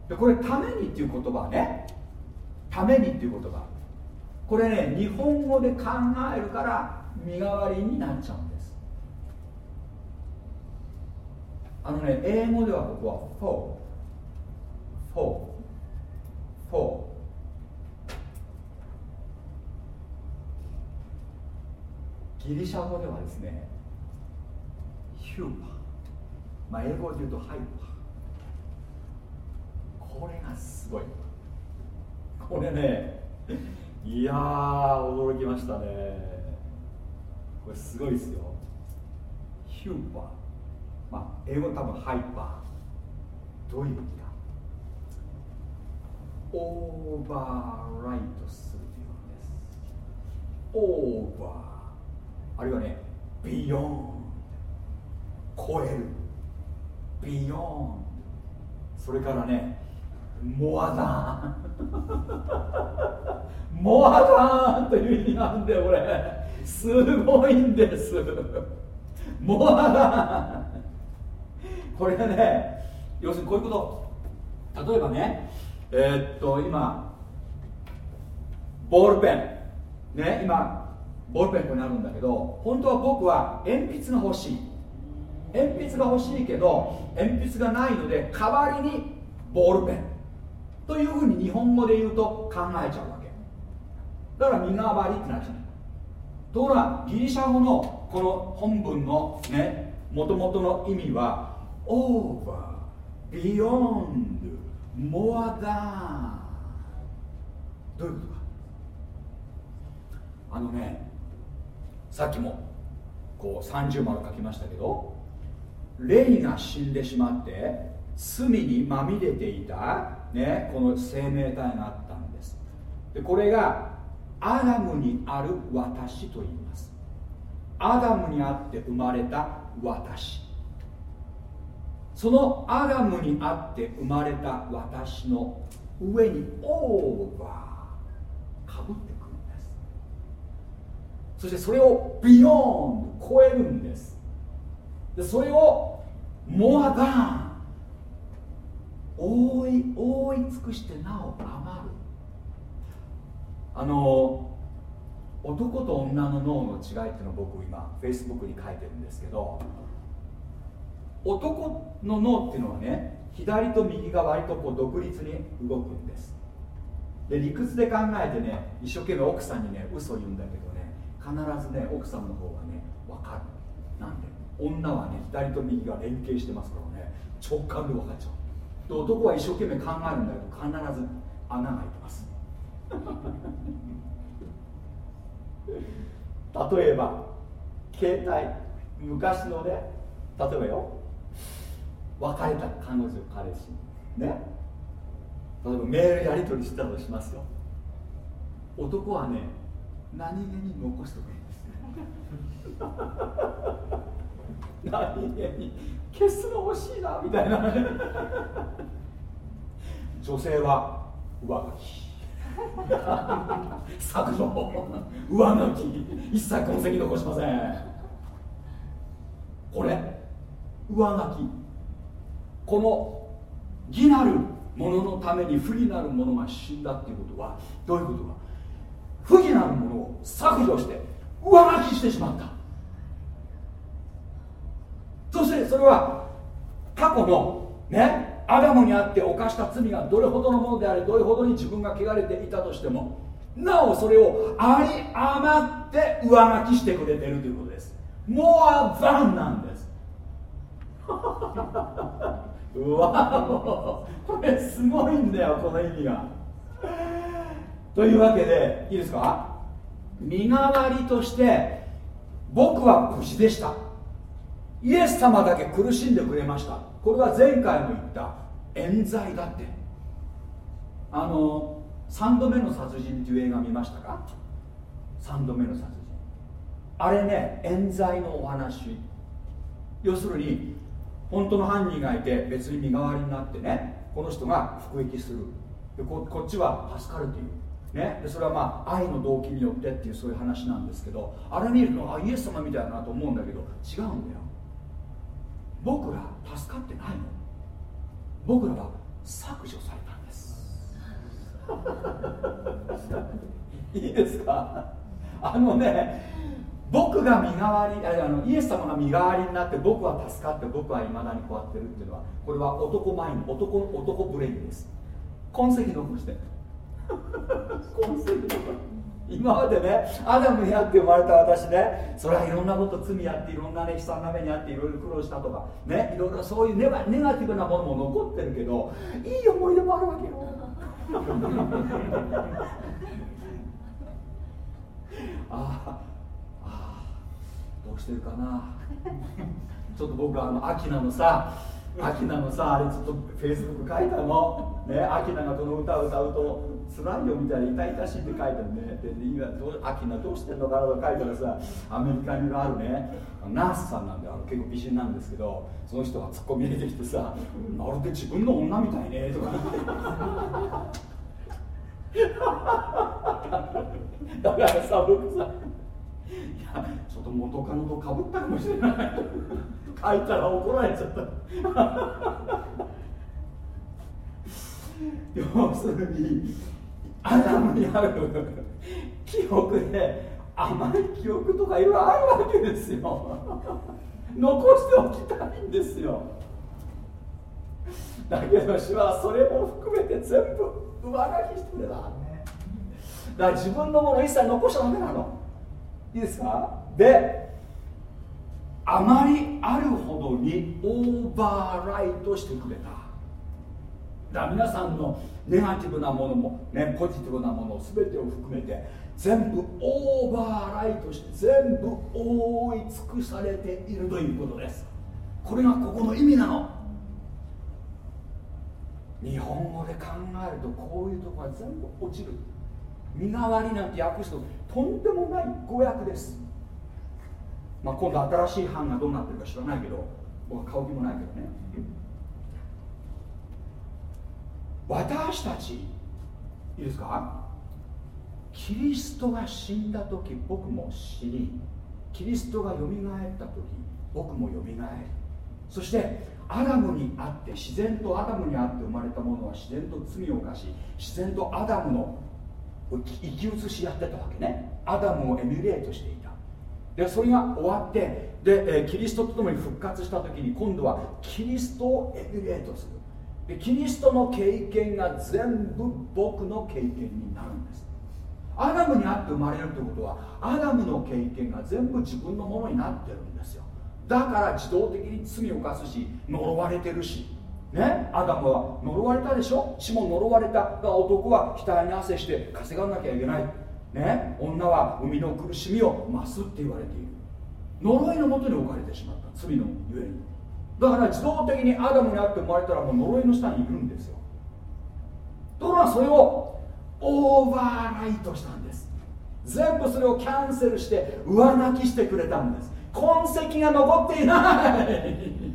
でこれためにっていう言葉ねためにっていう言葉。これね日本語で考えるから身代わりになっちゃうんです。あのね英語ではここは for for for ギリシャ語ではですねヒューパーまあ英語で言うとハイパー。これがすごい。これねいや驚きましたね。これすごいですよ。ヒューパー。まあ英語多分ハイパー。どういう意味かオーバーライトするということです。オーバー。あるいはねビヨーン。超える。ビヨーン。それからねモアダン。モアダンという意味なんで俺すごいんです。モアダンこれね要するにこういうこと。例えばねえー、っと今ボールペン。ね今ボールペンここにあるんだけど本当は僕は鉛筆が欲しい。鉛筆が欲しいけど鉛筆がないので代わりにボールペン。というふうに日本語で言うと考えちゃうわけ。だから身代わりってなっちゃうところがギリシャ語のこの本文のねもともとの意味は over beyond more than どういうことか。あのねさっきもこう30丸書きましたけど霊が死んでしまって罪にまみれていた、ね、この生命体があったんです。でこれがアダムにある私と言います。アダムにあって生まれた私。そのアダムにあって生まれた私の上にオーバーかぶってくるんです。そしてそれを beyond と超えるんです。でそれを more than 覆い覆い尽くしてなお余る。あの男と女の脳の違いっていうのを僕今フェイスブックに書いてるんですけど男の脳っていうのはね左と右が割とこう独立に動くんです。で理屈で考えてね一生懸命奥さんにね嘘言うんだけどね必ずね奥さんの方がね分かる。なんで女はね左と右が連携してますからね直感で分かっちゃう。で男は一生懸命考えるんだけど必ず穴が開いてます。例えば携帯昔のね例えばよ別れた彼女彼氏ね。例えばメールやり取りしてたとしますよ。男はね何気に残しとくんです何気に消すの欲しいなみたいな女性は上書き削除上書き一切痕跡残しませんこれ上書き。この義なるもののために不義なるものが死んだっていうことはどういうことか不義なるものを削除して上書きしてしまった。そしてそれは過去のねアダムにあって犯した罪がどれほどのものであれどれほどに自分が汚れていたとしてもなおそれをあり余って上書きしてくれてるということです。モアザンなんです。うわこれすごいんだよこの意味が。というわけでいいですか？身代わりとして僕は無事でした。イエス様だけ苦しんでくれました。これは前回も言った。冤罪だって。あの3度目の殺人っていう映画見ましたか？3度目の殺人。あれね冤罪のお話。要するに本当の犯人がいて別に身代わりになってねこの人が服役する。でここっちは助かるという。ね、でそれはまあ愛の動機によってっていうそういう話なんですけどあれ見るとあイエス様みたいだなと思うんだけど違うんだよ。僕ら助かってないの。僕らは削除されたんです。いいですか？あのね僕が身代わりあのイエス様が身代わりになって僕は助かって僕はいまだにこうやってるっていうのはこれは男マインド男男ブレインです。痕跡残して。痕跡残して。今までねアダムにあって生まれた私ねそれはいろんなこと罪やっていろんなね悲惨な目にあっていろいろ苦労したとかねいろいろそういうネガネガティブなものも残ってるけどいい思い出もあるわけよ。ああどうしてるかな。ちょっと僕はあのアキナのさアキナのさあれちょっとフェイスブック書いたの。ねアキナがこの歌を歌うと辛いよみたいな痛々しいって書いてるね。で今どうアキナどうしてんのかなとか書いたらさアメリカにあるね。ナースさんなんであの結構美人なんですけどその人がツッコミ入れてきてさまるで自分の女みたいねとか。だからさ僕さいやちょっと元カノとかぶったかもしれない。書いたら怒られちゃった。要するにアダムにある記憶で甘い記憶とかいろいろあるわけですよ。残しておきたいんですよ。だけど主はそれも含めて全部上書きしてくれただから自分のもの一切残しちゃダメなの。いいですか？であまりあるほどにオーバーライトしてくれた。だ皆さんのネガティブなものも、ね、ポジティブなもの全てを含めて全部オーバーライトして全部覆い尽くされているということです。これがここの意味なの。日本語で考えるとこういうところは全部落ちる。身代わりなんて訳すととんでもない語訳です。まあ今度新しい版がどうなってるか知らないけど僕は買う気もないけどね。私たちいいですか？キリストが死んだ時僕も死にキリストがよみがえった時僕もよみがえりそしてアダムにあって自然とアダムにあって生まれたものは自然と罪を犯し自然とアダムの生き写しやってたわけね。アダムをエミュレートしていた。でそれが終わってで、キリストと共に復活した時に今度はキリストをエミュレートする。キリストの経験が全部僕の経験になるんです。アダムにあって生まれるということはアダムの経験が全部自分のものになってるんですよ。だから自動的に罪を犯すし呪われてるし。ね？アダムは呪われたでしょ？死も呪われた。が男は額に汗して稼がなきゃいけない。ね？女は生みの苦しみを増すって言われている。呪いのもとに置かれてしまった。罪のゆえに。だから自動的にアダムにあって生まれたらもう呪いの下にいるんですよ。ところがそれをオーバーライトしたんです。全部それをキャンセルして上書きしてくれたんです。痕跡が残っていない。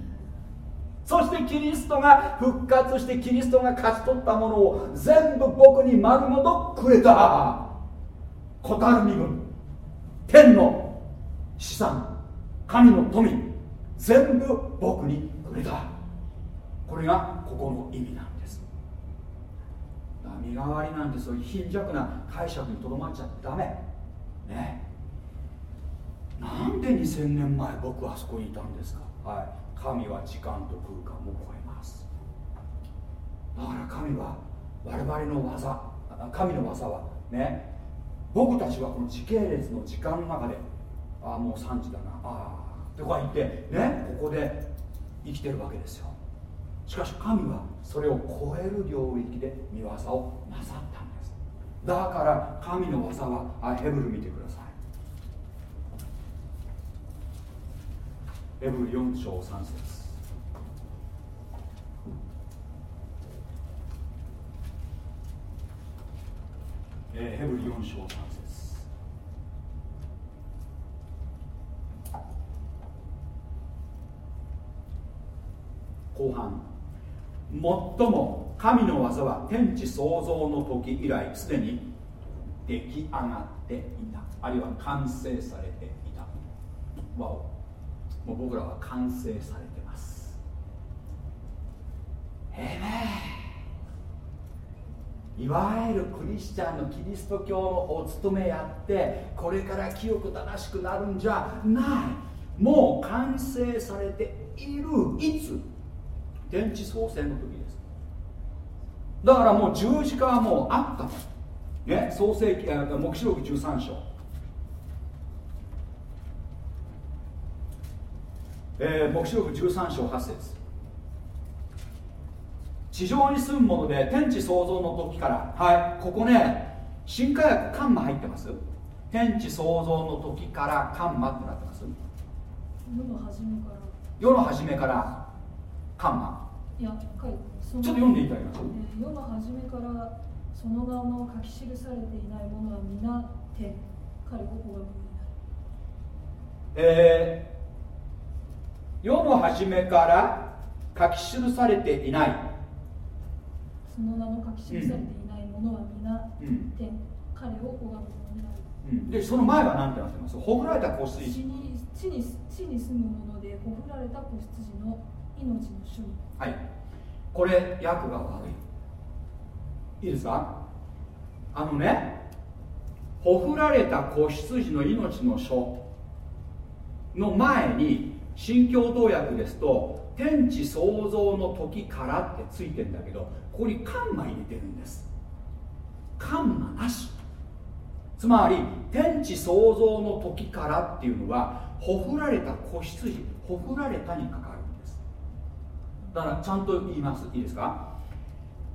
そしてキリストが復活してキリストが勝ち取ったものを全部僕に丸ごとくれた。小たる身分天の資産神の富。全部僕にくれた。これがここの意味なんです。身代わりなんてそういう貧弱な解釈にとどまっちゃダメ。ね。なんで2000年前僕はあそこにいたんですか。はい。神は時間と空間も超えます。だから神は我々の技神の技はね。僕たちはこの時系列の時間の中でああもう3時だな。ああとか言ってねここで生きてるわけですよ。しかし神はそれを超える領域で見業をなさったんです。だから神の技はあヘブル見てください。ヘブル4章3節。えー、ヘブル4章3節。後半。最も神の技は天地創造の時以来すでに出来上がっていた。あるいは完成されていた。わお。もう僕らは完成されてます。ええいわゆるクリスチャンのキリスト教のお勤めやってこれから清く正しくなるんじゃない。もう完成されている。いつ天地創生の時です。だからもう十字架はもうあったのね創世記黙示録13章。えー、黙示録13章8節。地上に住むもので天地創造の時からはいここね新科学カンマ入ってます？天地創造の時からカンマってなってます？世の初めから。世の初めからカンマいや書いてちょっと読んでいただけますえー世の初めからその名の書き記されていないものは皆天彼ここがえー世の初めから書き記されていない。その名の書き記されていないものは皆うん。天彼を拝むものになる。うん、でその前は何てなってます？ほぐられた子羊。地に地に地に住むものでほぐられた子羊の命の種はい。これ訳が悪い。いいですか？あのねほふられた子羊の命の書の前に新共同訳ですと天地創造の時からってついてんだけどここにカンマ入れてるんです。カンマなし。つまり天地創造の時からっていうのはほふられた子羊ほふられたにかかだからちゃんと言います。いいですか、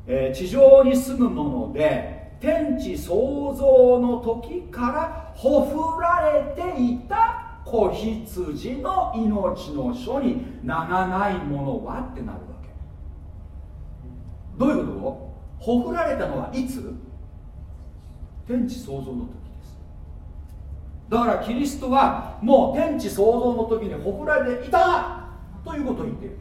えー、地上に住むもので天地創造の時からほふられていた子羊の命の書に名がないものはってなるわけ。どういうこと？ほふられたのはいつ？天地創造の時です。だからキリストはもう天地創造の時にほふられていたということを言っている。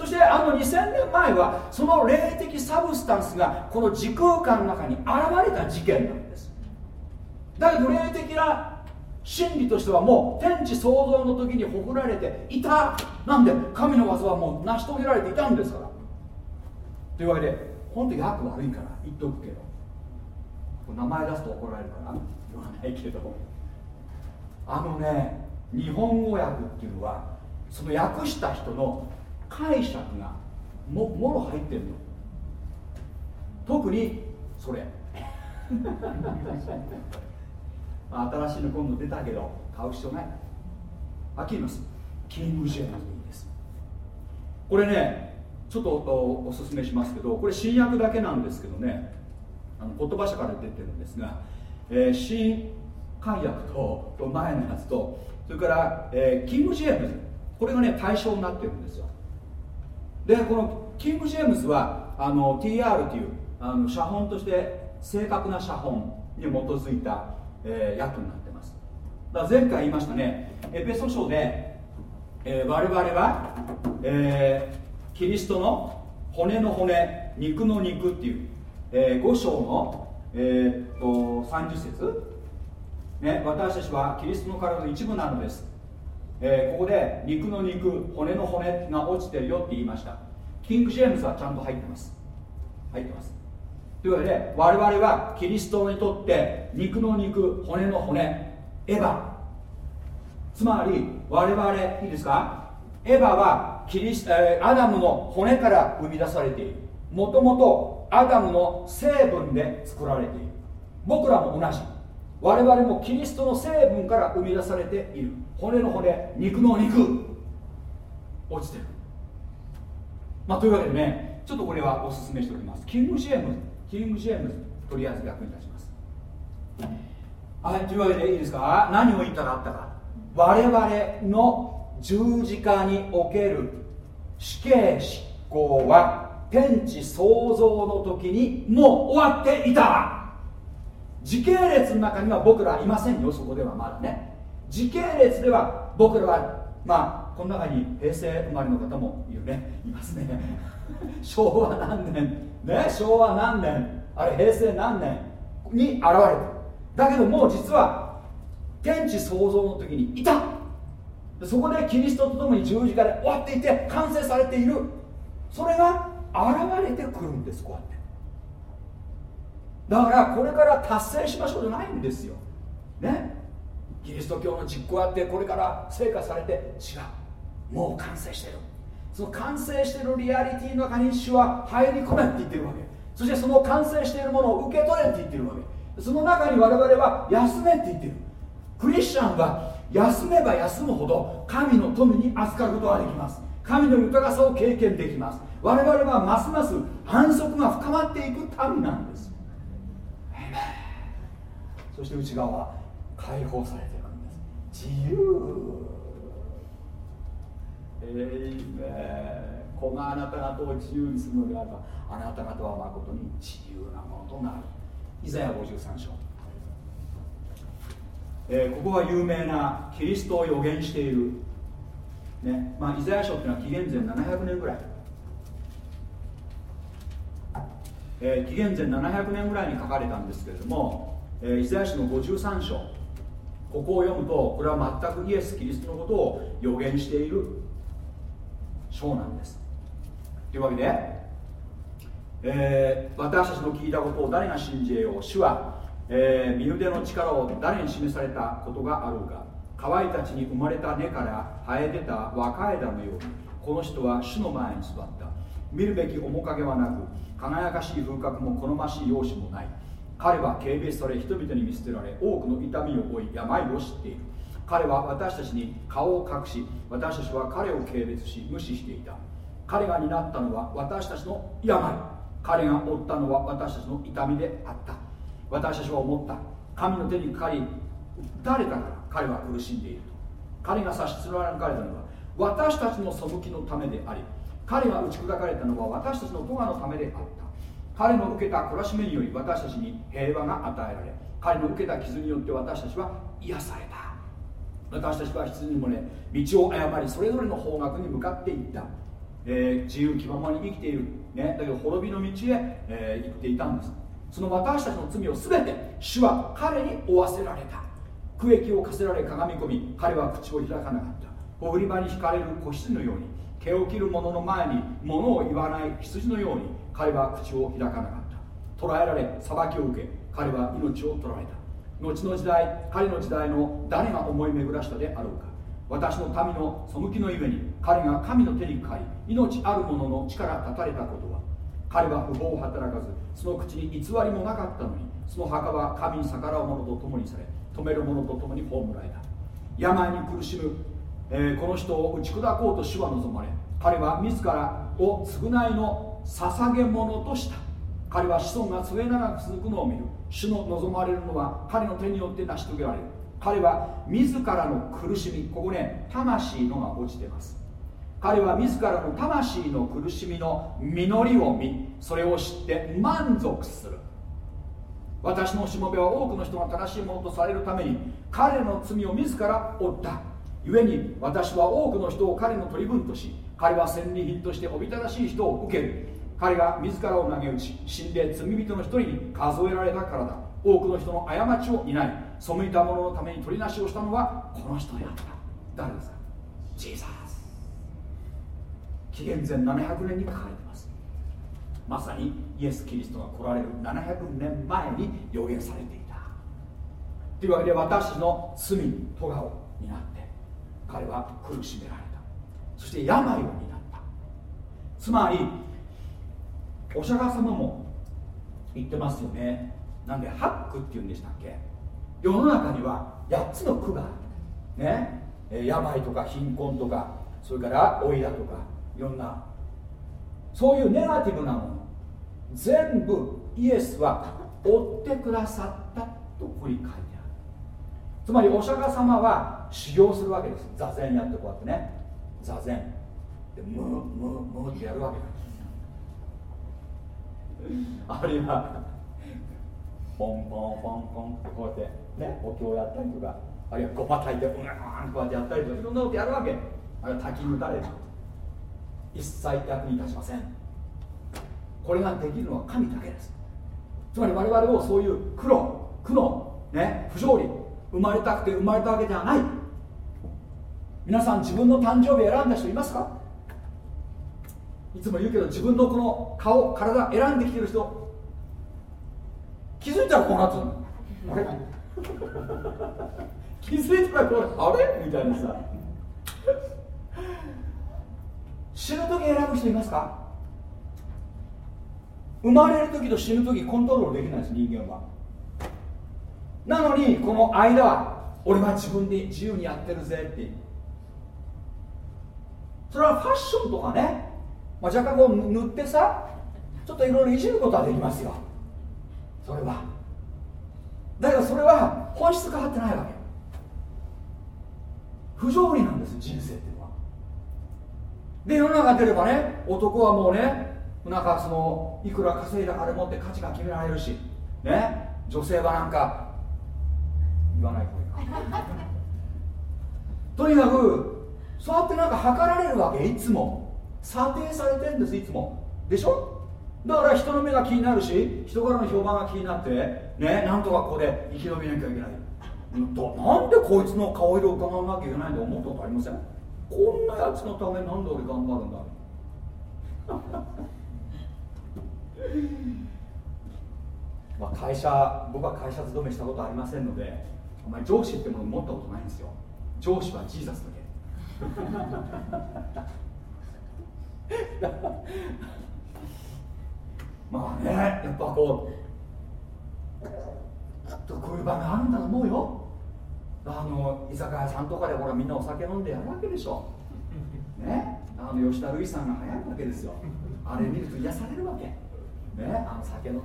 そしてあの2000年前はその霊的サブスタンスがこの時空間の中に現れた事件なんです。だけど霊的な真理としてはもう天地創造の時にほふられていた。なんで神の技はもう成し遂げられていたんですから。というわけで本当に訳悪いから言っとくけど名前出すと怒られるから言わないけど。あのね日本語訳っていうのはその訳した人の解釈がももろ入ってるの。特にそれ。新しいの今度出たけど買う必要ない。はっきり言います。キング・ジェームズでいいです。これねちょっとおすすめしますけどこれ新訳だけなんですけどねあの言葉社から出てるんですが、えー、新解訳と前のやつとそれから、えー、キング・ジェームズ。これがね対象になってるんですよ。でこのキング・ジェームズはあの TR というあの写本として正確な写本に基づいた、えー、訳になってます。だ前回言いましたねエペソ書で、えー、我々は、えー、キリストの骨の骨肉の肉っていう、えー、5章の、えー、と30節。ね、私たちはキリストの体の一部なのです。えー、ここで肉の肉骨の骨が落ちてるよって言いました。キング・ジェームズはちゃんと入ってます。入ってます。というわけで我々はキリストにとって肉の肉骨の骨エヴァ。つまり我々いいですか？エヴァはキリス、アダムの骨から生み出されている。もともとアダムの成分で作られている。僕らも同じ。我々もキリストの成分から生み出されている。骨の骨肉の肉。落ちてる。まあというわけでねちょっとこれはお勧めしておきます。キング・ジェームズキング・ジェームズとりあえず役に立ちます。はいというわけでいいですか？何を言ったらあったか。我々の十字架における死刑執行は天地創造の時にもう終わっていた。時系列の中には僕らいませんよそこではまだね。時系列では僕らはまあこの中に平成生まれの方もいるね。いますね。昭和何年。ね昭和何年。あれ平成何年。に現れた。だけどもう実は天地創造の時にいた。そこでキリストと共に十字架で終わっていて完成されている。それが現れてくるんですこうやって。だからこれから達成しましょうじゃないんですよ。ね？キリスト教の実行あってこれから成果されて違う。もう完成してる。その完成してるリアリティの中に主は入り込めって言ってるわけ。そしてその完成しているものを受け取れって言ってるわけ。その中に我々は休めって言ってる。クリスチャンは休めば休むほど神の富に預かることができます。神の豊かさを経験できます。我々はますます反則が深まっていく民なんです。そして内側は解放されていくんです。自由。えいめ子があなた方を自由にするのであればあなた方は誠に自由なものとなる。イザヤ53章、えー、ここは有名なキリストを予言している、ね。まあ、イザヤ書っていうのは紀元前700年ぐらい。えー、紀元前700年ぐらいに書かれたんですけれども、えー、イザヤ書の53章。ここを読むとこれは全くイエス・キリストのことを予言している章なんです。というわけで、えー、私たちの聞いたことを誰が信じよう主は、えー、身腕の力を誰に示されたことがあろうか。乾いたちに生まれた根から生え出た若枝のようにこの人は主の前に座った。見るべき面影はなく輝かしい風格も好ましい容姿もない。彼は軽蔑され人々に見捨てられ多くの痛みを負い病を知っている。彼は私たちに顔を隠し私たちは彼を軽蔑し無視していた。彼が担ったのは私たちの病。彼が負ったのは私たちの痛みであった。私たちは思った。神の手にかかり打たれたから彼は苦しんでいると。彼が差し貫かれたのは私たちの背きのためであり彼が打ち砕かれたのは私たちの咎のためであった。彼の受けた懲らしめにより私たちに平和が与えられ彼の受けた傷によって私たちは癒された。私たちは羊にもね道を誤りそれぞれの方角に向かっていった、えー、自由気ままに生きている、ね、だけど滅びの道へ、えー、行っていたんです。その私たちの罪を全て主は彼に負わせられた。区域を課せられ鏡込み彼は口を開かなかった。小売場に引かれる子羊のように毛を切る者の前に物を言わない羊のように彼は口を開かなかった。捕らえられ裁きを受け彼は命を取られた。後の時代彼の時代の誰が思い巡らしたであろうか。私の民の背きのゆえに彼が神の手にかかり命ある者の力断たれたことは。彼は不法を働かずその口に偽りもなかったのにその墓は神に逆らう者と共にされ止める者と共に葬られた。病に苦しむえー、この人を打ち砕こうと主は望まれ彼は自らを償いの捧げ物とした。彼は子孫が末永く続くのを見る。主の望まれるのは彼の手によって成し遂げられる。彼は自らの苦しみここね魂のが落ちてます。彼は自らの魂の苦しみの実りを見それを知って満足する。私のしもべは多くの人が正しいものとされるために彼の罪を自ら負った。故に私は多くの人を彼の取り分とし彼は戦利品としておびただしい人を受ける。彼が自らを投げ打ち死んで罪人の一人に数えられたからだ。多くの人の過ちを担い背いた者のために取りなしをしたのはこの人であった。誰ですか？ジーザス。紀元前700年に書かれています。まさにイエス・キリストが来られる700年前に予言されていた。というわけで私の罪咎を担って彼は苦しめられた。そして病を担った。つまりお釈迦様も言ってますよね。なんで八苦っていうんでしたっけ？世の中には8つの苦がある。ね？病とか貧困とかそれから老いだとかいろんな。そういうネガティブなもの。全部イエスは追ってくださったとここに書いてある。つまりお釈迦様は修行するわけです。座禅やってこうやってね。座禅。でムームームーってやるわけ あるいはポンポンポンポンってこうやってねお経をやったりとかあるいはごま炊いてうんこうやってやったりとかいろんなことやるわけ。あるいは滝に打たれる。一切役に立ちません。これができるのは神だけです。つまり我々をそういう苦労苦悩ね不条理生まれたくて生まれたわけではない。皆さん自分の誕生日選んだ人いますか？いつも言うけど自分のこの顔体選んできてる人。気づいたらこうなってるの。気づいたらこうあれ？みたいなさ。死ぬ時選ぶ人いますか？生まれる時と死ぬ時コントロールできないです人間は。なのにこの間は俺は自分で自由にやってるぜって。それはファッションとかね、まあ、若干こう塗ってさちょっといろいろいじることはできますよ。それは。だけどそれは本質変わってないわけ。不条理なんです人生っていうのは。で世の中出ればね男はもうねなんかそのいくら稼いだかでもって価値が決められるしね女性はなんか言わないこれとにかくそうやってなんか測られるわけいつも。査定されてるんですいつも。でしょ？だから人の目が気になるし人からの評判が気になってねなんとかここで生き延びなきゃいけない。なんでこいつの顔色を伺わなきゃいけないと思ったことありません？こんなやつのためなんで俺頑張るんだ？まあ会社僕は会社勤めしたことありませんのでお前上司ってもの持ったことないんですよ。上司はジーザスだけ。まあねやっぱこうきっとこういう場面あるんだと思うよ。あの居酒屋さんとかでほらみんなお酒飲んでやるわけでしょ。ね。あの吉田類さんが流行るわけですよ。あれ見ると癒されるわけ。ね。あの酒の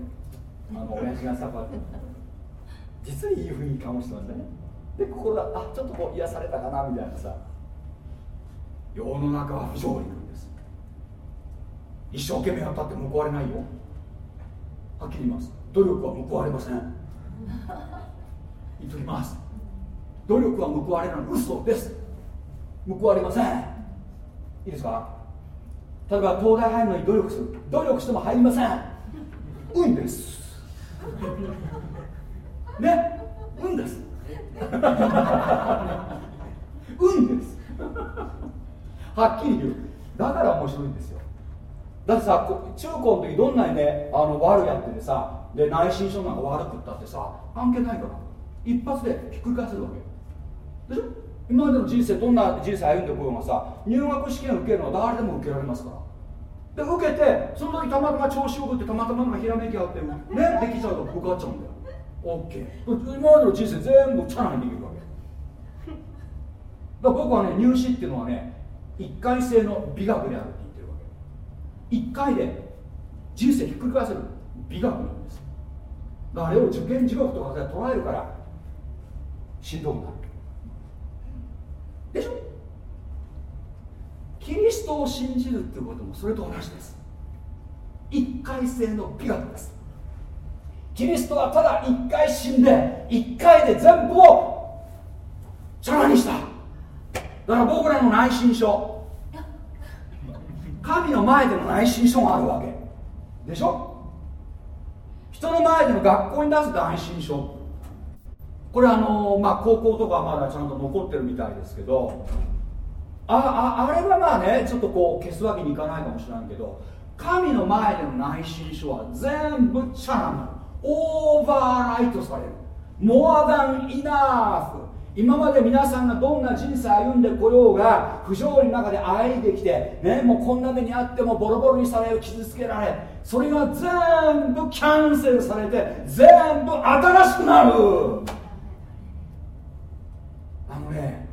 あの親父がさ実にいい雰囲気醸してますね。で心があちょっとこう癒されたかなみたいなさ。世の中は不条理なんです。一生懸命やったって報われないよ。はっきり言います。努力は報われません。言っときます。努力は報われない嘘です。報われません。いいですか？例えば東大入るのに努力する。努力しても入りません。運です。ね？運です。運です。はっきり言う。だから面白いんですよ。だってさ中高の時どんなにねあの悪やっててさで内申書なんか悪くったってさ関係ないから。一発でひっくり返せるわけ。でしょ？今までの人生どんな人生歩んでこようがさ入学試験受けるのは誰でも受けられますから。で受けてその時たまたま調子よくってたまたまひらめきあってねできちゃうと受かっちゃうんだよ。OK 今までの人生全部チャラにできるわけ。だから僕はね入試っていうのはね一回性の美学であるって言ってるわけ一回で人生ひっくり返せる美学なんです。あれを受験地獄とかで捉えるからしんどくなるでしょ？キリストを信じるっていうこともそれと同じです。一回性の美学です。キリストはただ一回死んで一回で全部をチャラにした。だから僕らの内心書。神の前での内心書があるわけ。でしょ？人の前での学校に出す内心書。これあのまあ高校とかまだちゃんと残ってるみたいですけど。あああれはまあねちょっとこう消すわけにいかないかもしれないけど。神の前での内心書は全部チャラなオーバーライトされる。more than enough 今まで皆さんがどんな人生歩んでこようが不条理の中であいできて、ね、もうこんな目にあってもボロボロにされ傷つけられそれが全部キャンセルされて全部新しくなる。あのね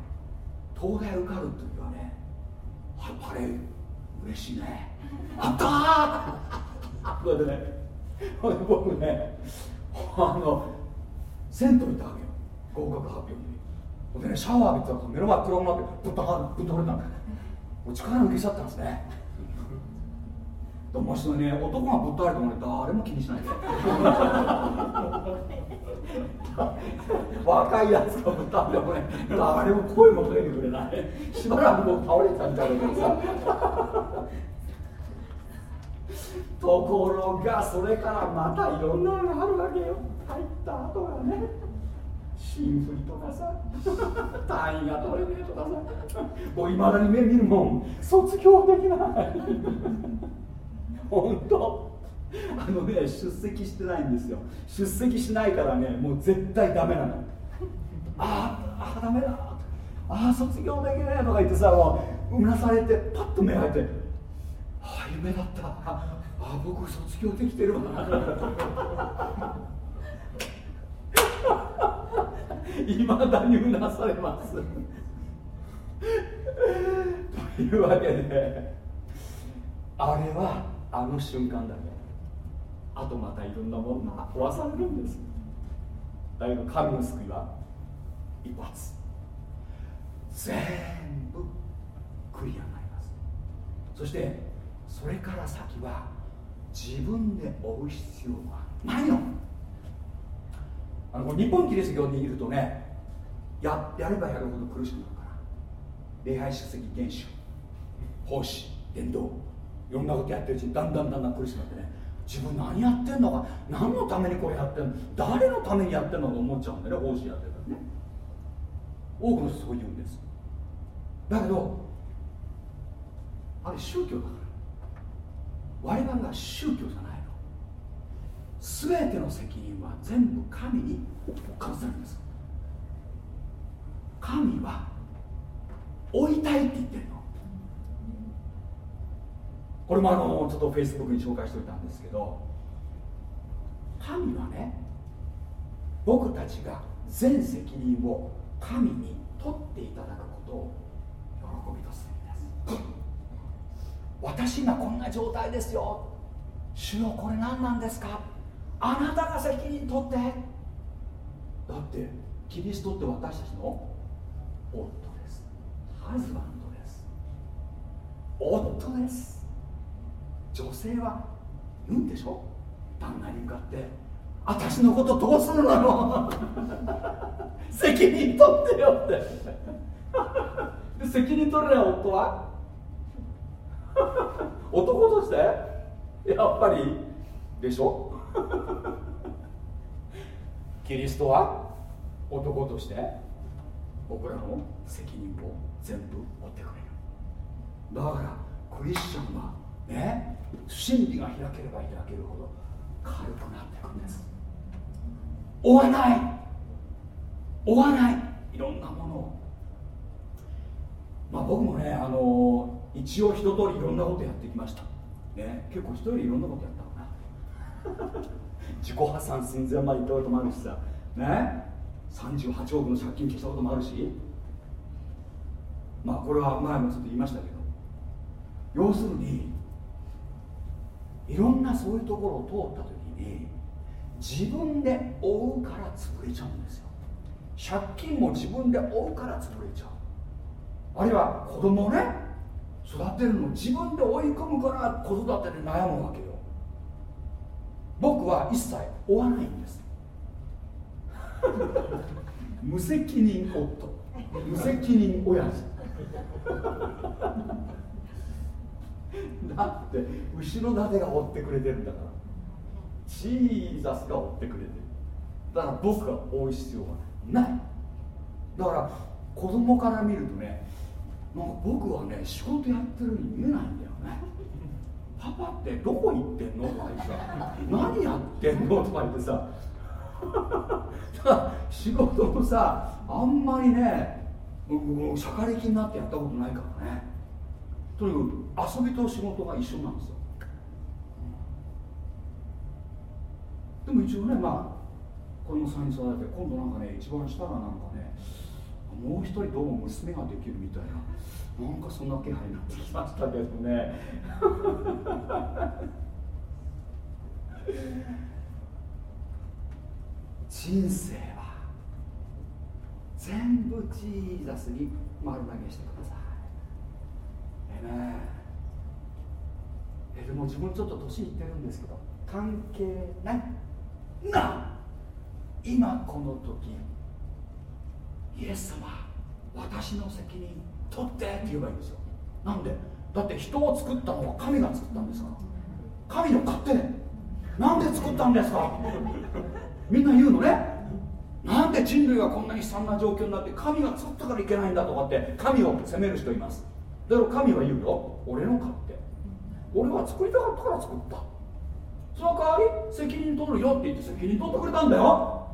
東大受かる時はねあれ嬉しいね。あったー。これでね僕ねあの銭湯行ったわけよ。合格発表に。でねシャワー浴びてたら目の前黒くなってぶっぶっ倒れたんだよもう力抜けちゃったんですね。でもしね男がぶっ倒れてもね誰も気にしないで。若いやつがぶっ倒れてもね。誰も声もかけてくれない。しばらく僕倒れてたみたいだけどさ。ところがそれからまたいろんなのがあるわけよ。入った後がね。新振りとかさ単位 が取れねえとかさ。もういまだに目見るもん。卒業できない。本当。あのね出席してないんですよ。出席しないからねもう絶対ダメなの。ああダメだ。ああ卒業できないとか言ってさもううなされてパッと目開いてああ夢だった。ああ僕卒業できてるわ。いまだにうなされます。というわけであれはあの瞬間だけあとまたいろんなものが壊されるんです。だけど神の救いは一発。全部クリアになります。そしてそれから先は自分で追う必要はないの。あの日本キリスト教にいるとねややればやるほど苦しくなるから。礼拝出席厳守奉仕伝道いろんなことやってるうちにだんだんだんだん苦しくなってね自分何やってんのか何のためにこれやってんの誰のためにやってんのと思っちゃうんだよね奉仕やってたらね。多くの人そう言うんです。だけどあれ宗教だから。我々は宗教じゃない。全ての責任は全部神に課されます。神は追いたいって言ってるの。これもあのちょっとフェイスブックに紹介しておいたんですけど神はね僕たちが全責任を神に取っていただくことを喜びとするんです。私今こんな状態ですよ。主よこれ何なんですか？あなたが責任取って。だってキリストって私たちの夫です。ハズバンドです。夫です。女性は言うんでしょ？旦那に向かって私のことどうするの？責任取ってよって。で責任取れない夫は？男として？やっぱり。でしょ？キリストは？男として？僕らの責任を全部負ってくれる。だからクリスチャンはね真理が開ければ開けるほど軽くなっていくんです。追わない。追わない。いろんなものを。まあ僕もねあの一応一通りいろんなことやってきました、ね、結構一人いろんなことやった自己破産寸前まで行ったこともあるしさ。ね？38億の借金消したこともあるし。まあこれは前もちょっと言いましたけど。要するにいろんなそういうところを通った時に自分で追うから潰れちゃうんですよ。借金も自分で追うから潰れちゃう。あるいは子供をね育てるの自分で追い込むから子育てで悩むわけよ。僕は一切追わないんです。無責任夫。無責任親父。だって後ろ盾が追ってくれてるんだから。ジーザスが追ってくれてる。だから僕が追う必要はない。だから子供から見るとねなんか僕はね仕事やってるように見えないんだよね。パパってどこ行ってんの？とか言ってさ何やってんの？とか言ってさ 仕事もさあんまりねしゃかりきになってやったことないからね。とにかく遊びと仕事が一緒なんですよ。でも一応ねまあ子供さんに育てて今度なんかね一番下がなんかねもう一人どうも娘ができるみたいな。なんかそんな気配になってきましたけどね。人生は全部ジーザスに丸投げしてください。え。ねえでも自分ちょっと年いってるんですけど関係ない。な今この時イエス様私の責任。取ってって言えばいいんですよ。なんで？だって人を作ったのは神が作ったんですから。神の勝手なんで作ったんですか？みんな言うのね。なんで人類がこんなに悲惨な状況になって神が作ったからいけないんだとかって神を責める人います。だから神は言うよ。俺の勝手。俺は作りたかったから作った。その代わり責任取るよって言って責任取ってくれたんだよ。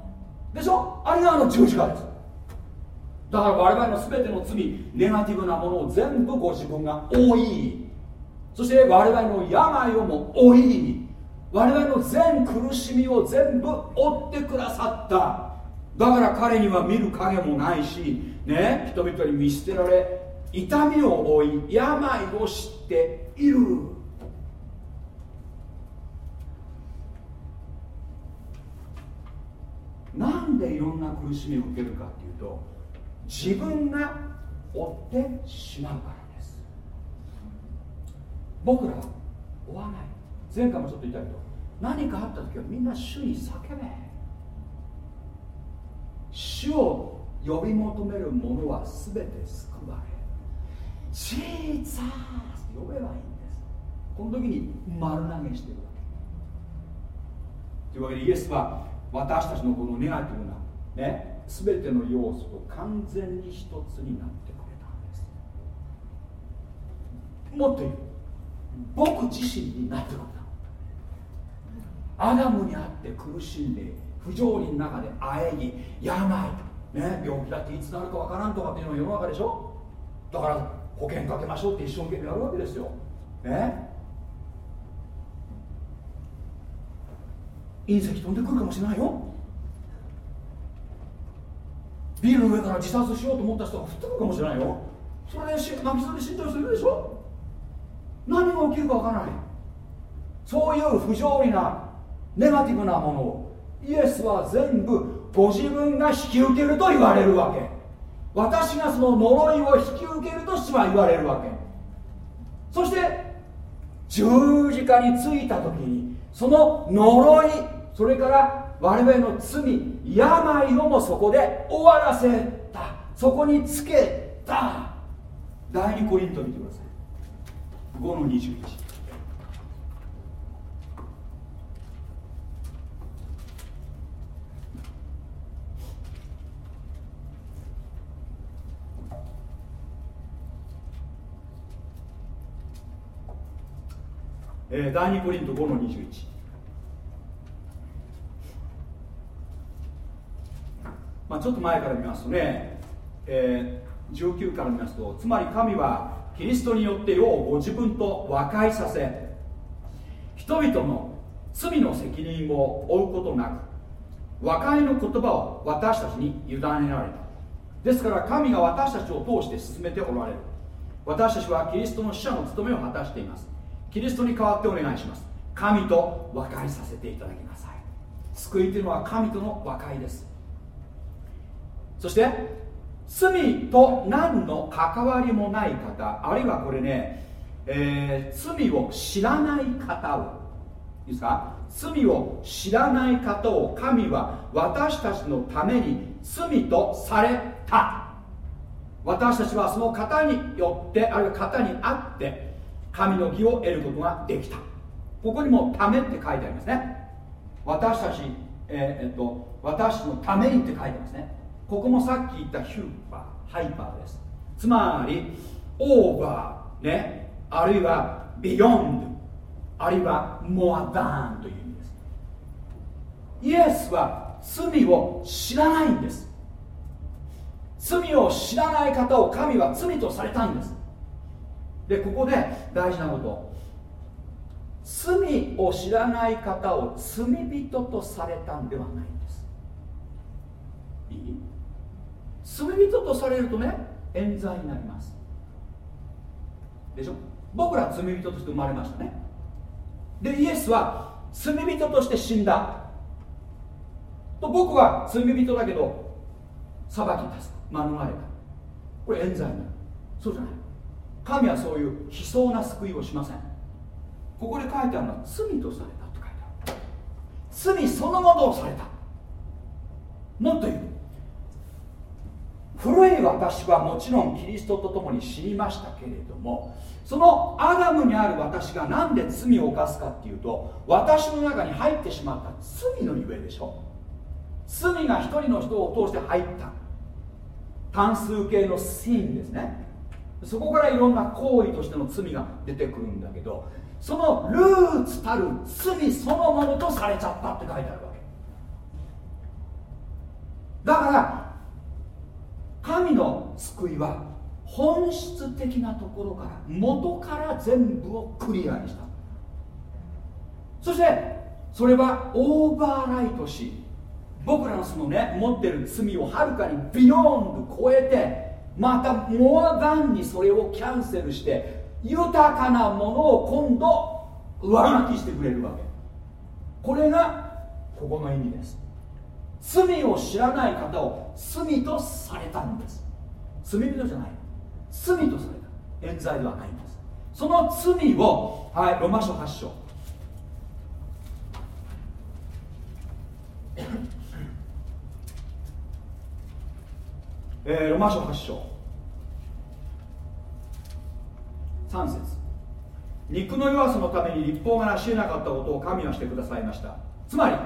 でしょ？あれがあの十字架です。だから我々の全ての罪ネガティブなものを全部ご自分が負いそして我々の病をも負い我々の全苦しみを全部負ってくださった。だから彼には見る影もないしね人々に見捨てられ痛みを負い病を知っている。なんでいろんな苦しみを受けるかっていうと自分が追ってしまうからです。僕らは追わない。前回もちょっと言ったけど何かあった時はみんな主に叫べ。主を呼び求める者は全て救われ。ジーザー呼べばいいんです。この時に丸投げしてるわけ。というわけでイエスは私たちのこのネガティブなね全ての要素と完全に一つになってくれたんです。もっと言う。僕自身になってくれた。アダムにあって苦しんで不条理の中であえぎ病ね、病気だっていつなるかわからんとかっていうのが世の中でしょ。だから保険かけましょうって一生懸命やるわけですよ、ね、隕石飛んでくるかもしれないよ。ビルの上から自殺しようと思った人が降ってくるかもしれないよ。それで泣きそうに死んだ人いるでしょ。何が起きるかわからない。そういう不条理なネガティブなものをイエスは全部ご自分が引き受けると言われるわけ。私がその呪いを引き受けるとしは言われるわけ。そして十字架についた時にその呪いそれから我々の罪病をもそこで終わらせた。そこにつけた。第2コリント見てください。5の21えー、第2コリント5の21まあ、ちょっと前から見ますとね、えー、19から見ますとつまり神はキリストによって世をご自分と和解させ人々の罪の責任を負うことなく和解の言葉を私たちに委ねられた。ですから神が私たちを通して進めておられる。私たちはキリストの使者の務めを果たしています。キリストに代わってお願いします。神と和解させていただきなさい。救いというのは神との和解です。そして罪と何の関わりもない方あるいはこれね、えー、罪を知らない方をいいですか？罪を知らない方を神は私たちのために罪とされた。私たちはその方によってあるいは方にあって神の義を得ることができた。ここにも「ため」って書いてありますね。私たち、えー、えっと私のためにって書いてますね。ここもさっき言ったヒューパー hyper です。つまりオーバーねあるいは beyond あるいは more than という意味です。イエスは罪を知らないんです。罪を知らない方を神は罪とされたんです。でここで大事なこと。罪を知らない方を罪人とされたんではないんです。いい？罪人とされるとね冤罪になります。でしょ？僕ら罪人として生まれましたね。でイエスは罪人として死んだ。と僕は罪人だけど裁き出す。免れた。これ冤罪になるそうじゃない。神はそういう悲壮な救いをしません。ここで書いてあるのは罪とされたって書いてある。罪そのものをされた。もっと言う。古い私はもちろんキリストと共に死にましたけれどもそのアダムにある私が何で罪を犯すかっていうと私の中に入ってしまった罪のゆえでしょ。罪が一人の人を通して入った。単数形のシーンですね。そこからいろんな行為としての罪が出てくるんだけどそのルーツたる罪そのものとされちゃったって書いてあるわけ。だから神の救いは本質的なところから元から全部をクリアにした。そしてそれはオーバーライトし僕らのそのね持ってる罪をはるかにビヨーンド超えてまたモアダンにそれをキャンセルして豊かなものを今度上書きしてくれるわけ。これがここの意味です。罪を知らない方を罪とされたんです。罪人じゃない。罪とされた。冤罪ではないんです。その罪をはいロマ書8章。えー、ロマ書8章。3節。肉の弱さのために立法が成し得なかったことを神はしてくださいました。つまり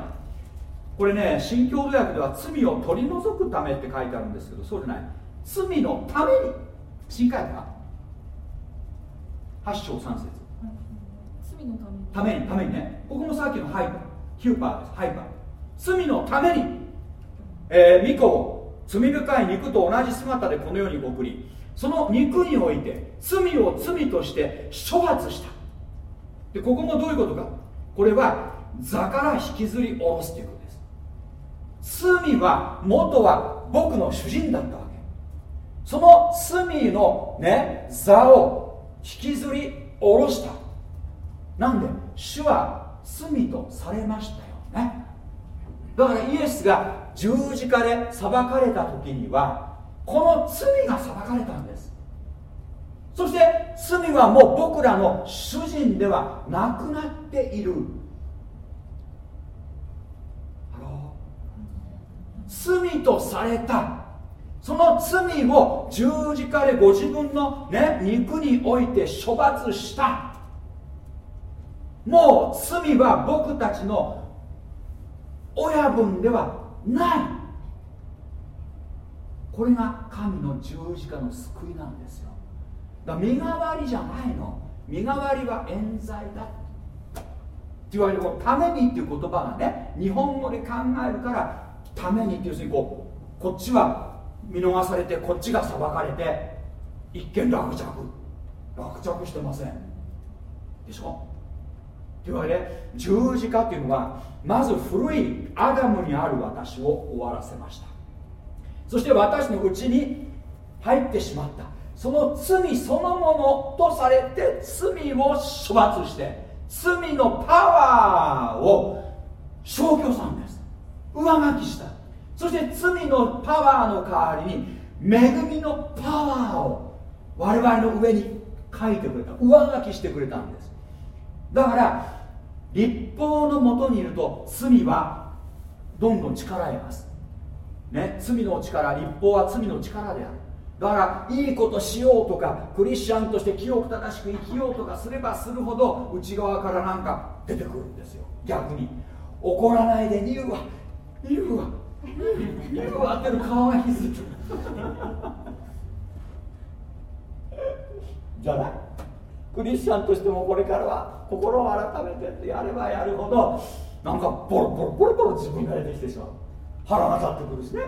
これね新共同訳では罪を取り除くためって書いてあるんですけどそうじゃない。罪のために新海訳は8章3節。罪のために。ためにね。ここもさっきのハイパーヒューパーです。ハイパー。罪のために、えー、巫女を罪深い肉と同じ姿でこの世に送りその肉において罪を罪として処罰した。でここもどういうことか？これは座から引きずり下ろすということ罪は元は僕の主人だったわけ。その罪のね座を引きずり下ろした。なんで主は罪とされましたよね。だからイエスが十字架で裁かれた時にはこの罪が裁かれたんです。そして罪はもう僕らの主人ではなくなっている。罪とされた。その罪を十字架でご自分の、ね、肉において処罰した。もう罪は僕たちの親分ではない。これが神の十字架の救いなんですよ。だから身代わりじゃないの。身代わりは冤罪だ。って言われる。ためにっていう言葉がね日本語で考えるからためにって要するにこうこっちは見逃されてこっちが裁かれて一見落着。落着してません。でしょ？というわけで十字架っていうのはまず古いアダムにある私を終わらせました。そして私のうちに入ってしまった。その罪そのものとされて罪を処罰して罪のパワーを消去したんで上書きした。そして罪のパワーの代わりに恵みのパワーを我々の上に書いてくれた。上書きしてくれたんです。だから立法のもとにいると罪はどんどん力得ます。ね罪の力立法は罪の力である。だからいいことしようとかクリスチャンとして清く正しく生きようとかすればするほど内側からなんか出てくるんですよ。逆に。怒らないで言うわ言うわ言うわってる顔が引きずじゃない。クリスチャンとしてもこれからは心を改めてってやればやるほどなんかボロボロボロボロ自分が出てきてしまう。腹が立ってくるしね。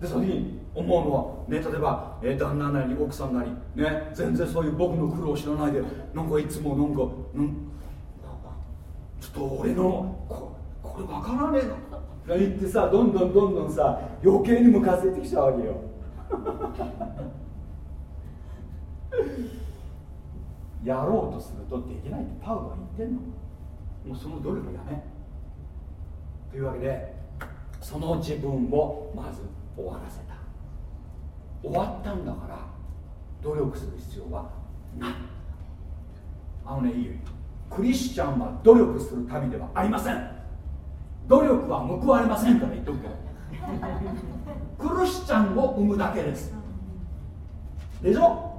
でその時に思うのはね例えば、えー、旦那なり奥さんなりね全然そういう僕の苦労を知らないでなんかいつもなんかんちょっと俺のここれ分からねえの言ってさどんどんどんどんさ余計に向かせてきちゃうわけよ。やろうとするとできないってパウロは言ってんの。もうその努力やめというわけでその自分をまず終わらせた。終わったんだから努力する必要はない。あのねいいよ。クリスチャンは努力する民ではありません努力は報われませんから言っとくけど。クリスチャンを生むだけです。でしょ？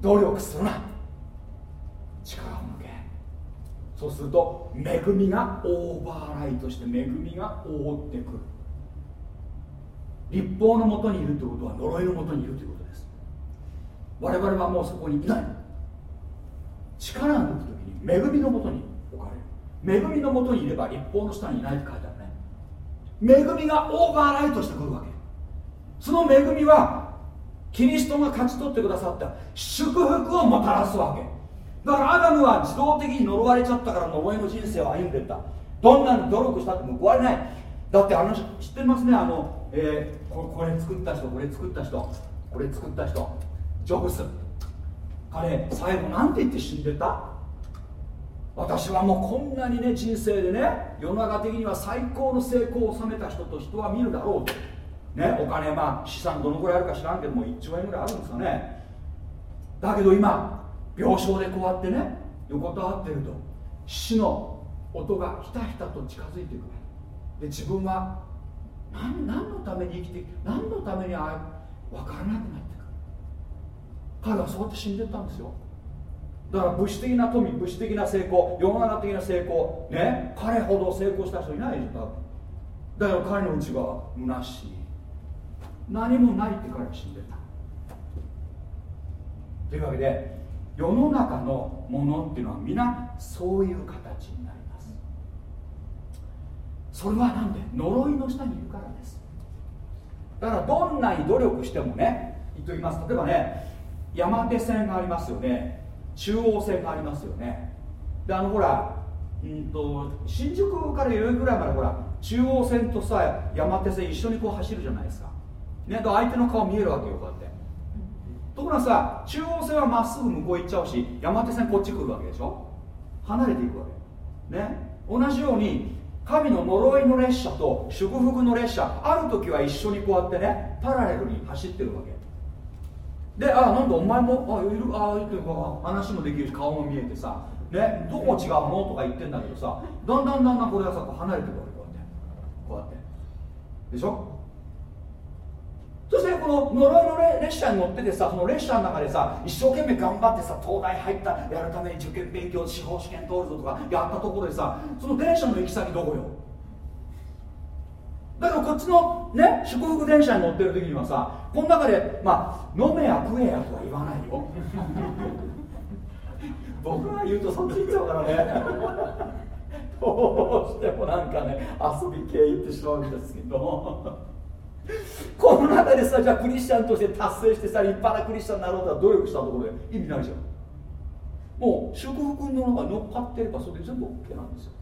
努力するな。力を抜け。そうすると恵みがオーバーライトして恵みが覆ってくる。立法のもとにいるということは呪いのもとにいるということです。我々はもうそこにいない。力を抜く時に恵みのもとに置かれる恵みのもとにいれば立法の下にいないって書いてあるね。恵みがオーバーライトしてくるわけ。その恵みはキリストが勝ち取ってくださった。祝福をもたらすわけ。だからアダムは自動的に呪われちゃったから呪いの人生を歩んでった。どんなに努力したって報われない。だってあの知ってますね。あの、えー、ここれ作った人これ作った人。これ作った人。ジョブス。彼最後なんて言って死んでた？私はもうこんなにね人生でね世の中的には最高の成功を収めた人と人は見るだろうと。ねお金まあ資産どのくらいあるか知らんけども1兆円ぐらいあるんですかね。だけど今病床でこうやってね横たわってると死の音がひたひたと近づいてくる。で自分は何何のために生きて何のためにあ分からなくなってくる。彼はそうやって死んでったんですよ。だから物質的な富物質的な成功世の中的な成功ね彼ほど成功した人いないでしょだから彼のうちは虚しい。何もないって彼は死んでた。というわけで世の中のものっていうのは皆そういう形になります。それは何で？呪いの下にいるからです。だからどんなに努力してもね言っておきます。例えばね山手線がありますよね。中央線がありますよね。であのほらうんと新宿から代々木ぐらいまでほら中央線とさ山手線一緒にこう走るじゃないですか。ねと相手の顔見えるわけよこうやって。ところがさ中央線はまっすぐ向こう行っちゃうし山手線こっち来るわけでしょ。離れていくわけ。ね。同じように神の呪いの列車と祝福の列車ある時は一緒にこうやってねパラレルに走ってるわけ。であなんだお前もあいるあいるか話もできるし顔も見えてさねどこ違うのとか言ってんだけどさだんだんだんだんこれがさ離れてくるこうやって。こうやって。でしょ？そしてこの呪いの列車に乗っててさその列車の中でさ一生懸命頑張ってさ東大入ったやるために受験勉強司法試験通るぞとかやったところでさその電車の行き先どこよ？だからこっちのね祝福電車に乗ってる時にはさこの中でまあ飲めや食えやとは言わないよ。僕が言うとそっち行っちゃうからね。どうしてもなんかね遊び系行ってしまうんですけど。この中でさじゃあクリスチャンとして達成してさ立派なクリスチャンになろうとは努力したところで意味ないじゃん。もう祝福の中に乗っかってればそれで全部 OK なんですよ。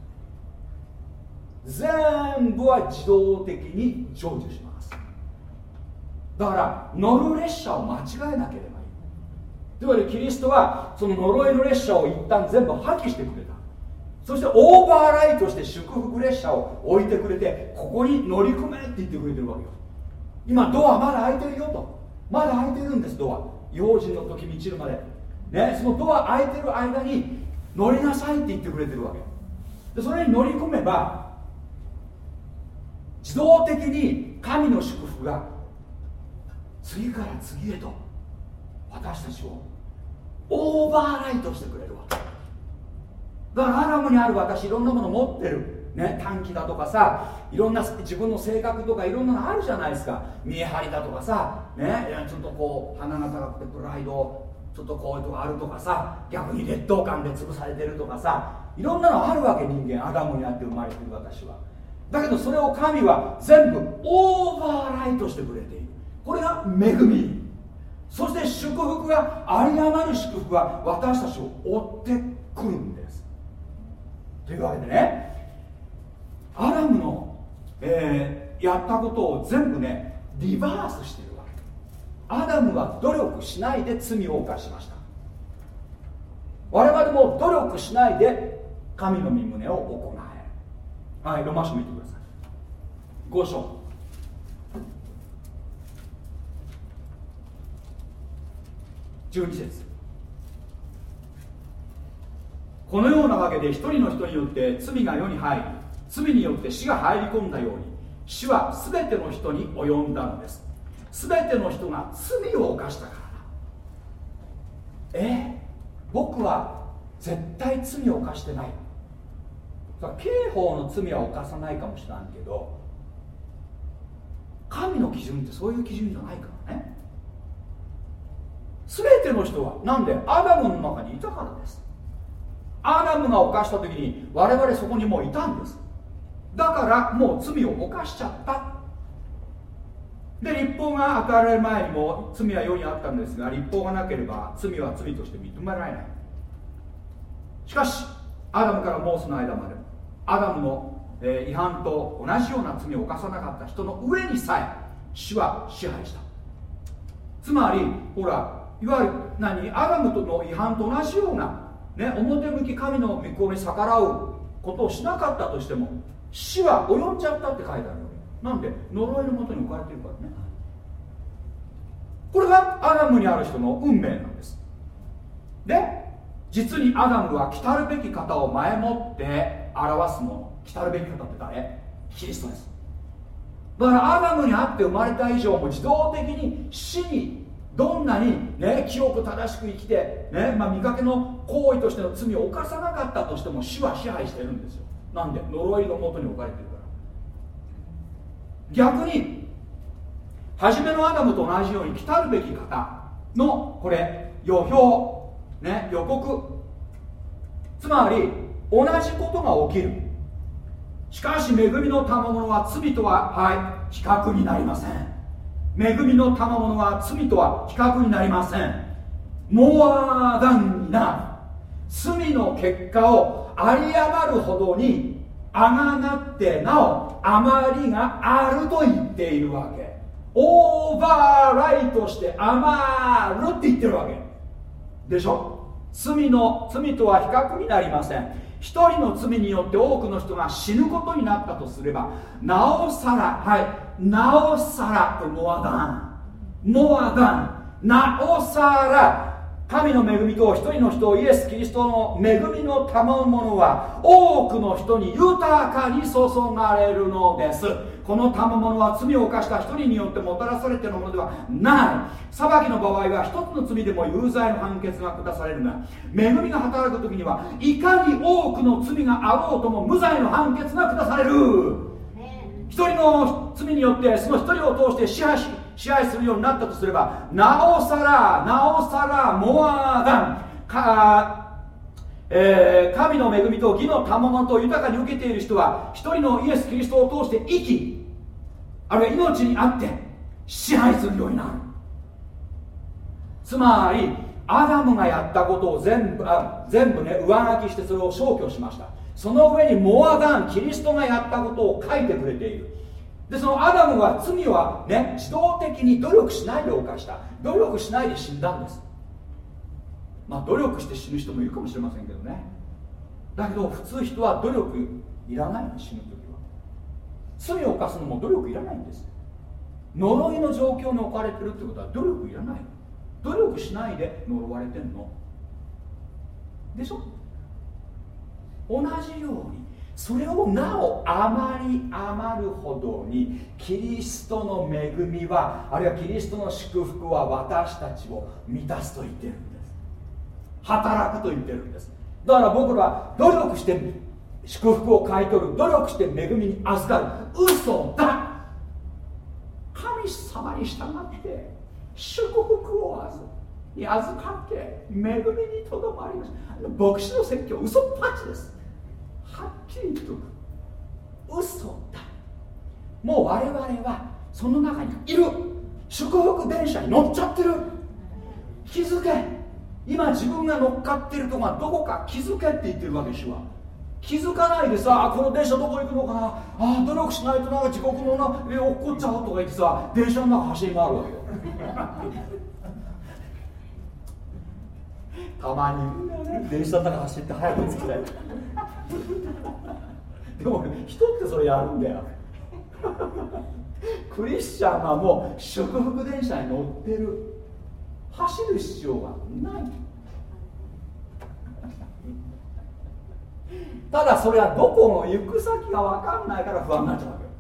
全部は自動的に成就します。だから乗る列車を間違えなければいい。というわけでキリストはその呪いの列車を一旦全部破棄してくれた。そしてオーバーライトして祝福列車を置いてくれてここに乗り込めって言ってくれてるわけよ。今ドアまだ開いてるよと。まだ開いてるんですドア。用心の時満ちるまで。ねそのドア開いてる間に乗りなさいって言ってくれてるわけ。でそれに乗り込めば自動的に神の祝福が次から次へと私たちをオーバーライトしてくれるわけ。だからアラムにある私いろんなもの持ってる。ね短期だとかさいろんな自分の性格とかいろんなのあるじゃないですか。見え張りだとかさねちょっとこう鼻が高くてプライドちょっとこういうとこあるとかさ逆に劣等感で潰されてるとかさいろんなのあるわけ人間。アダムにあって生まれてる私は。だけどそれを神は全部オーバーライトしてくれている。これが恵み。そして祝福が有り余る祝福は私たちを追ってくるんです。というわけでねアダムの、えー、やったことを全部ねリバースしてるわけ。アダムは努力しないで罪を犯しました。我々も努力しないで神の御胸を行え。はいロマ書見て5章12節。このようなわけで一人の人によって罪が世に入り罪によって死が入り込んだように死は全ての人に及んだのです。全ての人が罪を犯したからだ。え僕は絶対罪を犯してない。刑法の罪は犯さないかもしれないけど神の基準ってそういう基準じゃないからね。全ての人はなんで？アダムの中にいたからです。アダムが犯した時に我々そこにもういたんです。だからもう罪を犯しちゃった。で立法が与えられる前にも罪は世にあったんですが立法がなければ罪は罪として認められない。しかしアダムからモースの間までアダムの、えー、違反と同じような罪を犯さなかった人の上にさえ死は支配した。つまりほらいわゆる何アダムとの違反と同じような、ね、表向き神の御心に逆らうことをしなかったとしても死は及んじゃったって書いてあるわけ。なんで呪いのもとに置かれてるからね。これがアダムにある人の運命なんです。で実にアダムは来たるべき方を前もって表すもの。来るべき方って誰キリストですだからアダムにあって生まれた以上も自動的に死にどんなに、ね、清く正しく生きて、ねまあ、見かけの行為としての罪を犯さなかったとしても死は支配してるんですよなんで呪いのもとに置かれてるから逆に初めのアダムと同じように来たるべき方のこれ予表ね予告つまり同じことが起きるしかし恵みの賜物は罪とははい比較になりません。恵みの賜物は罪とは比較になりません。モアダンな罪の結果を有り余るほどにあがなってなお余りがあると言っているわけ。オーバーライトして余るって言ってるわけ。でしょ？罪の罪とは比較になりません。一人の罪によって多くの人が死ぬことになったとすればなおさらはいなおさらモアダンモアダンなおさら神の恵みと一人の人イエス・キリストの恵みの賜物は多くの人に豊かに注がれるのです。この賜物は罪を犯した一人によってもたらされているものではない。裁きの場合は一つの罪でも有罪の判決が下されるが恵みが働く時にはいかに多くの罪があろうとも無罪の判決が下される。一人の罪によってその一人を通して支配し支配するようになったとすればなおさらなおさらモアダンかえー、神の恵みと義の賜物と豊かに受けている人は一人のイエス・キリストを通して生きあるいは命にあって支配するようになる。つまりアダムがやったことを全部あ全部ね上書きしてそれを消去しました。その上にモアダンキリストがやったことを書いてくれている。でそのアダムは罪はね自動的に努力しないで犯した。努力しないで死んだんです。まあ努力して死ぬ人もいるかもしれませんけどね。だけど普通人は努力いらないの死ぬ時は。罪を犯すのも努力いらないんです。呪いの状況に置かれてるってことは努力いらない。努力しないで呪われてんの。でしょ？同じようにそれをなお余り余るほどにキリストの恵みはあるいはキリストの祝福は私たちを満たすと言ってるんです。働くと言ってるんです。だから僕らは努力して祝福を買い取る努力して恵みに預かる。嘘だ。神様に従って祝福を預に預かって恵みにとどまります。牧師の説教嘘っぱちです。はっきり言っとく。嘘だ。もう我々はその中にいる。祝福電車に乗っちゃってる。気づけ。今自分が乗っかってるとこがどこか気づけって言ってるわけでしょ。気づかないでさこの電車どこ行くのかな。あ努力しないとなんか時刻のなえ落っこっちゃうとか言ってさ電車の中走り回るわけよ。たまに。電車の中走って早く着きたい。でも人ってそれやるんだよ。クリスチャンはもう祝福電車に乗ってる走る必要がない。ただそれはどこの行く先が分かんないから不安になっちゃうわけよ。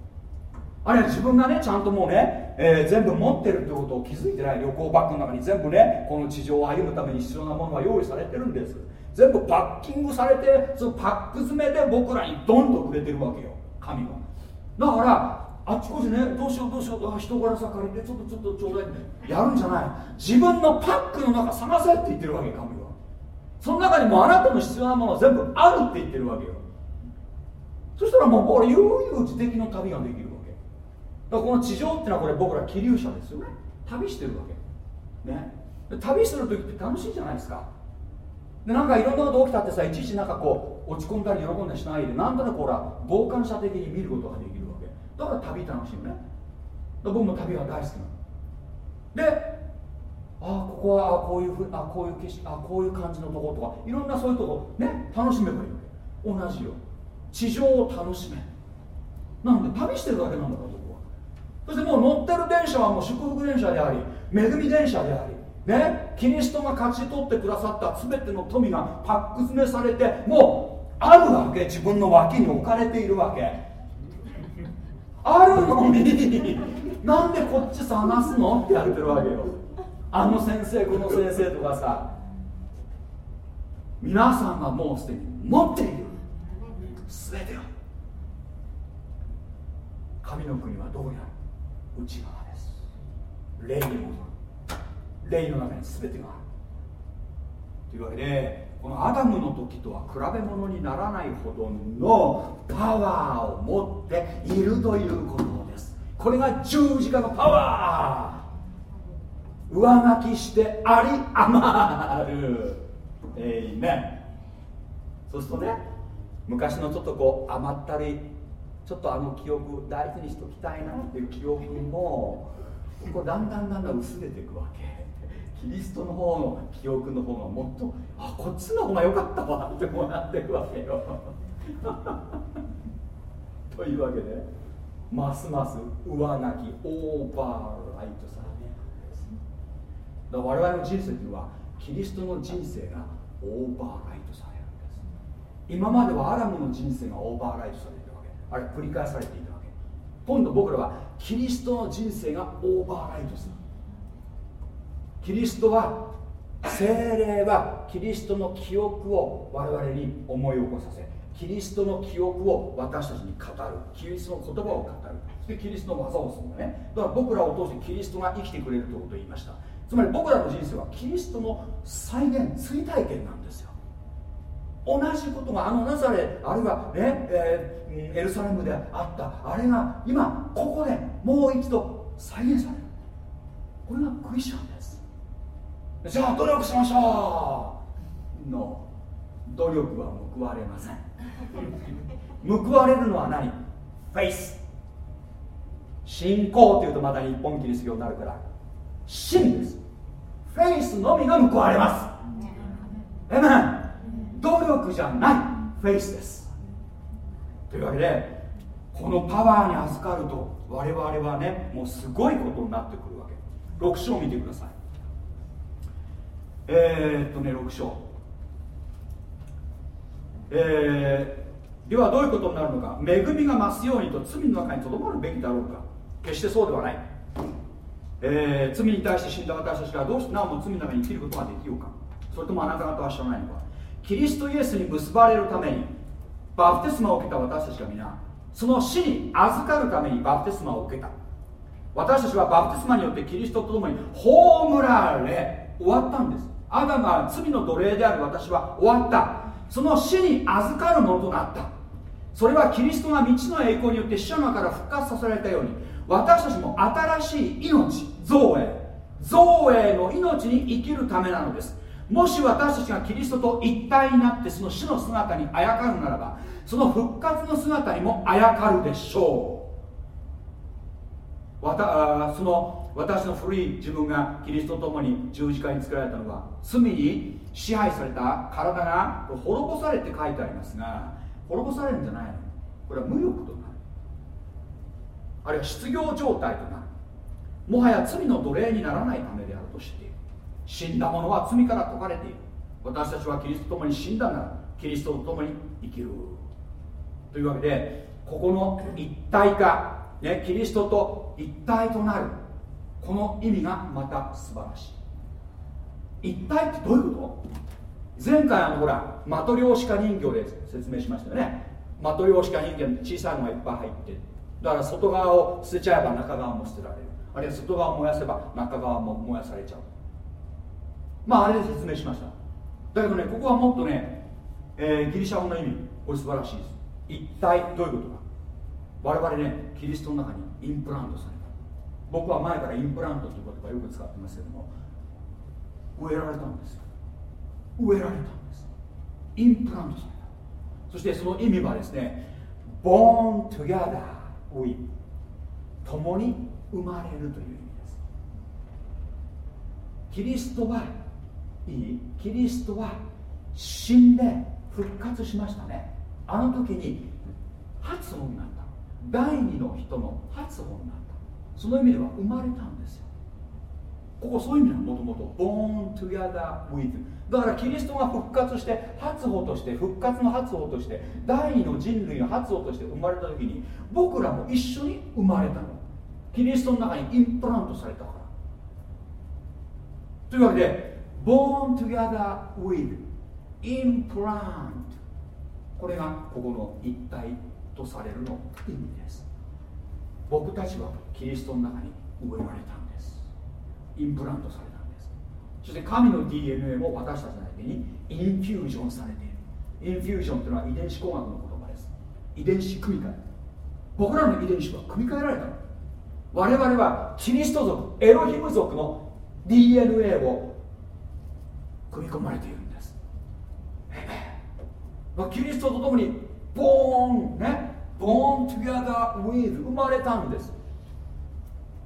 あるいは自分がねちゃんともうね、えー、全部持ってるってことを気づいてない旅行バッグの中に全部ねこの地上を歩むために必要なものが用意されてるんです。全部パッキングされてそのパック詰めで僕らにドンとくれてるわけよ。神は。だからあっちこっちねどうしようどうしようと人柄さ借りてちょっとちょっとちょうだいってやるんじゃない。自分のパックの中探せって言ってるわけ神は。その中にもあなたの必要なものは全部あるって言ってるわけよ。そしたらもうこれ悠々自適の旅ができるわけ。だからこの地上ってのはこれ僕ら気流者ですよ旅してるわけ。ね。旅する時って楽しいじゃないですか。でなんかいろんなこと起きたってさいちいちなんかこう落ち込んだり喜んだりしないでなんとなくほら傍観者的に見ることができる。だから旅楽しむね。僕も旅は大好きなの。でああここはこういうふあこういう景色あこういう感じのとことかいろんなそういうとこね楽しめばいいわけ同じよ。地上を楽しめ。なんで旅してるだけなんだから僕は。そしてもう乗ってる電車はもう祝福電車であり恵み電車でありね、キリストが勝ち取ってくださった全ての富がパック詰めされてもうあるわけ。自分の脇に置かれているわけ。あるのになんでこっち探すの？ってやれてるわけよ。あの先生この先生とかさ皆さんがもうすでに持っている。全てを。神の国はどこにある内側です。霊に戻る。霊の中に全てがある。というわけでこのアダムの時とは比べ物にならないほどのパワーを持っているということです。これが十字架のパワー。上書きしてあり余る。えいめそうするとね昔のちょっとこう甘ったりちょっとあの記憶大事にしときたいなっていう記憶もこうだんだんだんだん薄れていくわけ。キリストの方の記憶の方がもっとあこっちの方が良かったわ ってもなっていくわけよ。というわけでますます上なきオーバーライトされるだから我々の人生というのはキリストの人生がオーバーライトされるんです。今まではアラムの人生がオーバーライトされていたわけ。あれ繰り返されていたわけ。今度僕らはキリストの人生がオーバーライトする。キリストは精霊はキリストの記憶を我々に思い起こさせキリストの記憶を私たちに語るキリストの言葉を語る。そしてキリストの技をするんだね。だから僕らを通してキリストが生きてくれるということを言いました。つまり僕らの人生はキリストの再現追体験なんですよ。同じことがあのナザレあるいはね、えー、エルサレムであった。あれが今ここでもう一度再現される。これがクリスチャンでじゃあ努力しましょう。の努力は報われません。報われるのは何？ Faith。信仰っていうとまた日本キリスト教になるから。信です。 Faith のみが報われます。えめ努力じゃない。フェイスです。というわけでこのパワーに預かると我々はねもうすごいことになってくるわけ。6章見てくださいえー、っとね6章。えー、ではどういうことになるのか。恵みが増すようにと罪の中にとどまるべきだろうか。決してそうではない、えー、罪に対して死んだ私たちがどうしてなおも罪の中に生きることができようか。それともあなた方は知らないのか。キリストイエスに結ばれるためにバプテスマを受けた私たちが皆その死に預かるためにバプテスマを受けた。私たちはバプテスマによってキリストと共に葬られ終わったんです。アダムは罪の奴隷である私は終わった。その死に預かるものとなった。それはキリストが未知の栄光によって死者の中から復活させられたように私たちも新しい命造営。造営の命に生きるためなのです。もし私たちがキリストと一体になってその死の姿にあやかるならばその復活の姿にもあやかるでしょう。わたその私の古い自分がキリストと共に十字架に作られたのは罪に支配された体が滅ぼされて書いてありますが滅ぼされるんじゃないの？これは無力となる。あるいは失業状態となる。もはや罪の奴隷にならないためであると知っている死んだ者は罪から解かれている。私たちはキリストと共に死んだならキリストと共に生きる。というわけでここの一体化、ね、キリストと一体となる。この意味がまた素晴らしい。一体ってどういうこと？前回あのほらマトリョーシカ人形で説明しましたよね。マトリョーシカ人形小さいのがいっぱい入ってだから外側を捨てちゃえば中側も捨てられる。あるいは外側を燃やせば中側も燃やされちゃう。まああれで説明しました。だけどねここはもっとね、えー、ギリシャ語の意味これ素晴らしいです。一体どういうことか。我々ねキリストの中にインプラントされ僕は前からインプラントという言葉よく使ってますけども植えられたんです植えられたんです。インプラントされた。そしてその意味はですね born together with 共に生まれるという意味です。キリストはいいキリストは死んで復活しましたね。あの時に発音になった。第二の人の発音になった。その意味では生まれたんですよ。ここそういう意味なのもともと。Born together with だからキリストが復活して発歩として復活の発歩として第二の人類の発歩として生まれた時に僕らも一緒に生まれたの。キリストの中にインプラントされたから。というわけで born together with implant これがここの一体とされるの意味です。僕たちはキリストの中に植えられたんです。インプラントされたんです。そして神の DNA も私たちの間にインフュージョンされている。インフュージョンというのは遺伝子工学の言葉です。遺伝子組み換え。僕らの遺伝子は組み換えられたの。我々はキリスト族エロヒム族の DNA を組み込まれているんです。キリストと共にボーンね。ボーン together with 生まれたんです。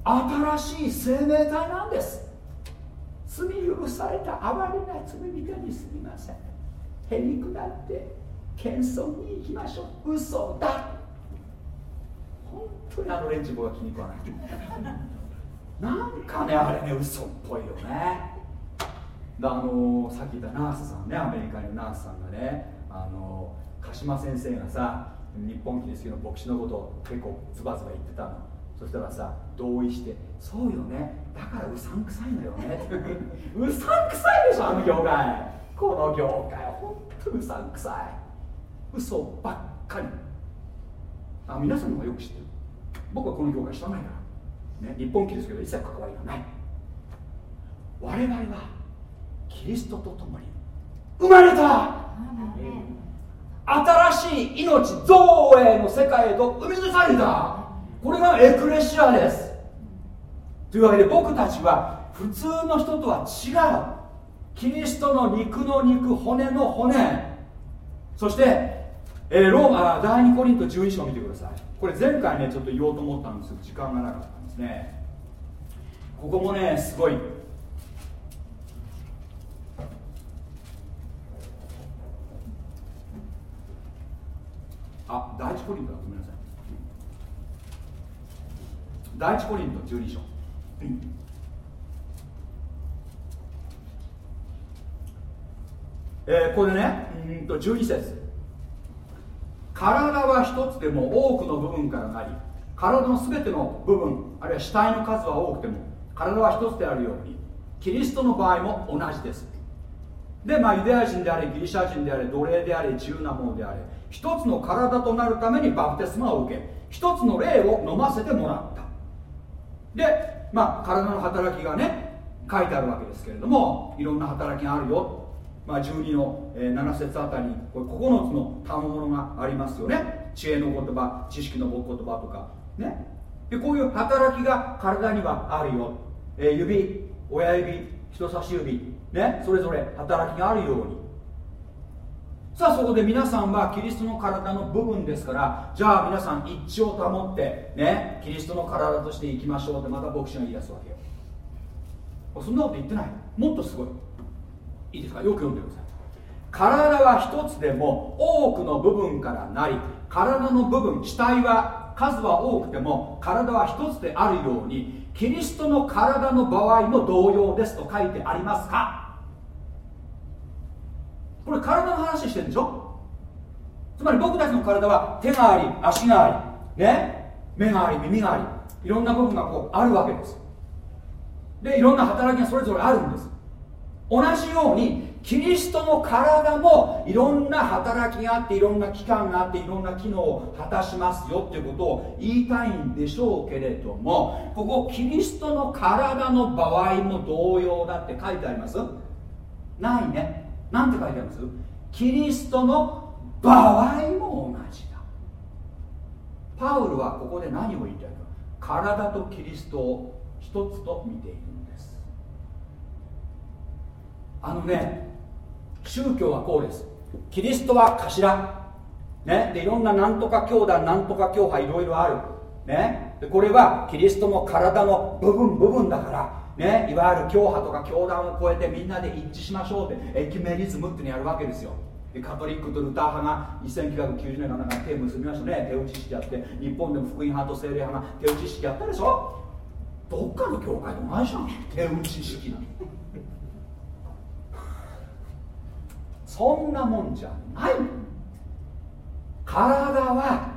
新しい生命体なんです。罪許された哀れな罪人にすみません。へりくだって謙遜に行きましょう。嘘だ。本当にあの連中僕は気に食わない。なんかねあれね嘘っぽいよね。あのさっき言ったナースさんねアメリカのナースさんがねあの鹿島先生がさ日本キリストの牧師のことを結構ズバズバ言ってたの。そしたらさ同意して「そうよね。だからうさんくさいのよね」うさんくさいでしょあの業界この業界ほんとうさんくさい。嘘ばっかり。あ皆さんの方がよく知ってる。僕はこの業界知らないから、ね、日本キリスト教と一切関わりがない。我々はキリストと共に生まれた。新しい命造営の世界へと生み出された。これがエクレシアです。というわけで僕たちは普通の人とは違う。キリストの肉の肉骨の骨。そして、えー、ローマ第2コリント12章を見てください。これ前回ねちょっと言おうと思ったんですけど時間がなかったんですね。ここもねすごい。あ第一コリントだごめんなさい。第一コリント12章、えー、これねうんと12節。体は一つでも多くの部分からなり体の全ての部分あるいは死体の数は多くても体は一つであるようにキリストの場合も同じです。でまあユダヤ人であれギリシャ人であれ奴隷であれ自由なものであれ一つの体となるためにバプテスマを受け一つの霊を飲ませてもらった。でまあ体の働きがね書いてあるわけですけれどもいろんな働きがあるよ、まあ、12の、え7節あたりこれ9つの賜物がありますよね。知恵の言葉知識の言葉とかね。でこういう働きが体にはあるよ、えー、指親指人差し指ね。それぞれ働きがあるように。さあそこで皆さんはキリストの体の部分ですからじゃあ皆さん一致を保ってねキリストの体としていきましょうってまた牧師が言い出すわけよ。そんなこと言ってない。もっとすごい。いいですか？よく読んでください。体は一つでも多くの部分からなり体の部分死体は数は多くても体は一つであるようにキリストの体の場合も同様ですと書いてありますか？これ体の話してるんでしょ？つまり僕たちの体は手があり足がありね目があり耳がありいろんな部分がこうあるわけです。でいろんな働きがそれぞれあるんです。同じようにキリストの体もいろんな働きがあっていろんな期間があっていろんな機能を果たしますよっていうことを言いたいんでしょうけれどもここキリストの体の場合も同様だって書いてあります？ないね。なんて書いてあります？キリストの場合も同じだ。パウルはここで何を言いたいか？体とキリストを一つと見ているんです。あのね宗教はこうです。キリストは頭。ね？でいろんななんとか教団なんとか教派いろいろある。ね？でこれはキリストの体の部分部分だからね、いわゆる教派とか教団を超えてみんなで一致しましょうってエキメニズムってのやるわけですよ。でカトリックとルター派が1990年の中で手結びましたね手打ち式やって日本でも福音派と精霊派が手打ち式やったでしょ。どっかの教会と同じじゃん。手打ち式なそんなもんじゃない。体は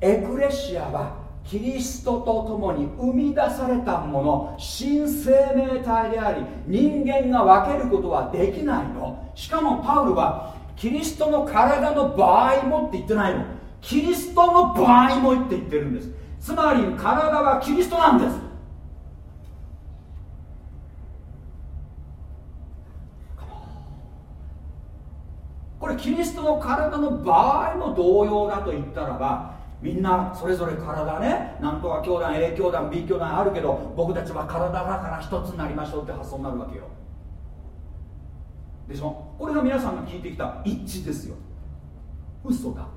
エクレシアはキリストと共に生み出されたもの新生命体であり人間が分けることはできないの。しかもパウルはキリストの体の場合もって言ってないの。キリストの場合もって言ってるんです。つまり体はキリストなんです。これキリストの体の場合も同様だと言ったらばみんなそれぞれ体ねなんとか教団 A 教団 B 教団あるけど僕たちは体だから一つになりましょうって発想になるわけよ。でしょ？これが皆さんが聞いてきた一致ですよ。嘘だ。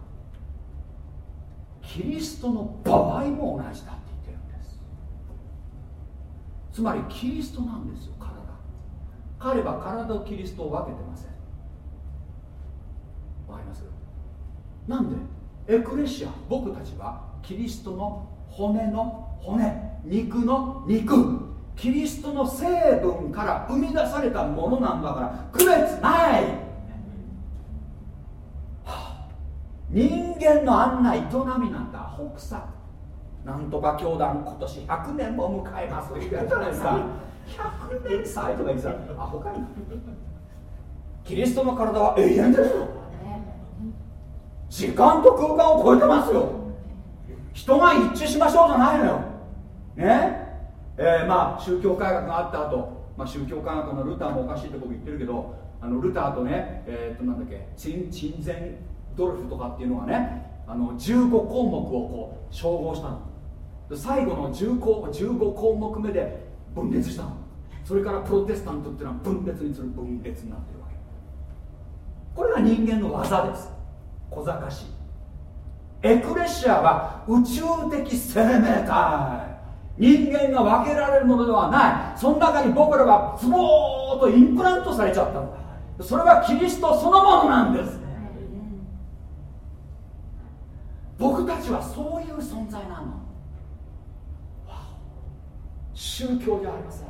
キリストの場合も同じだって言ってるんです。つまりキリストなんですよ体。彼は体とキリストを分けてません。わかります？なんで？エクレシア僕たちはキリストの骨の骨肉の肉。キリストの成分から生み出されたものなんだから区別ない、はあ、人間のあんな営みなんだアホく。さなんとか教団今年100年も迎えます。と言ってたじゃないですか100年祭とか言ってた。アホかいキリストの体は永遠ですよ時間と空間を超えてますよ。人が一致しましょうじゃないのよ。ね？えー、まあ宗教改革があった後、まあ宗教改革のルターもおかしいって僕言ってるけどあのルターとねえー、っとなんだっけ鎮前ドルフとかっていうのがねあの15項目をこう照合したの。最後の 15, 15項目目で分裂したの。それからプロテスタントっていうのは分裂にする分裂になってるわけ。これが人間の技です。小賢しい。エクレシアは宇宙的生命体。人間が分けられるものではない。その中に僕らはズボーとインプラントされちゃったそれはキリストそのものなんです。僕たちはそういう存在なの。宗教ではありません。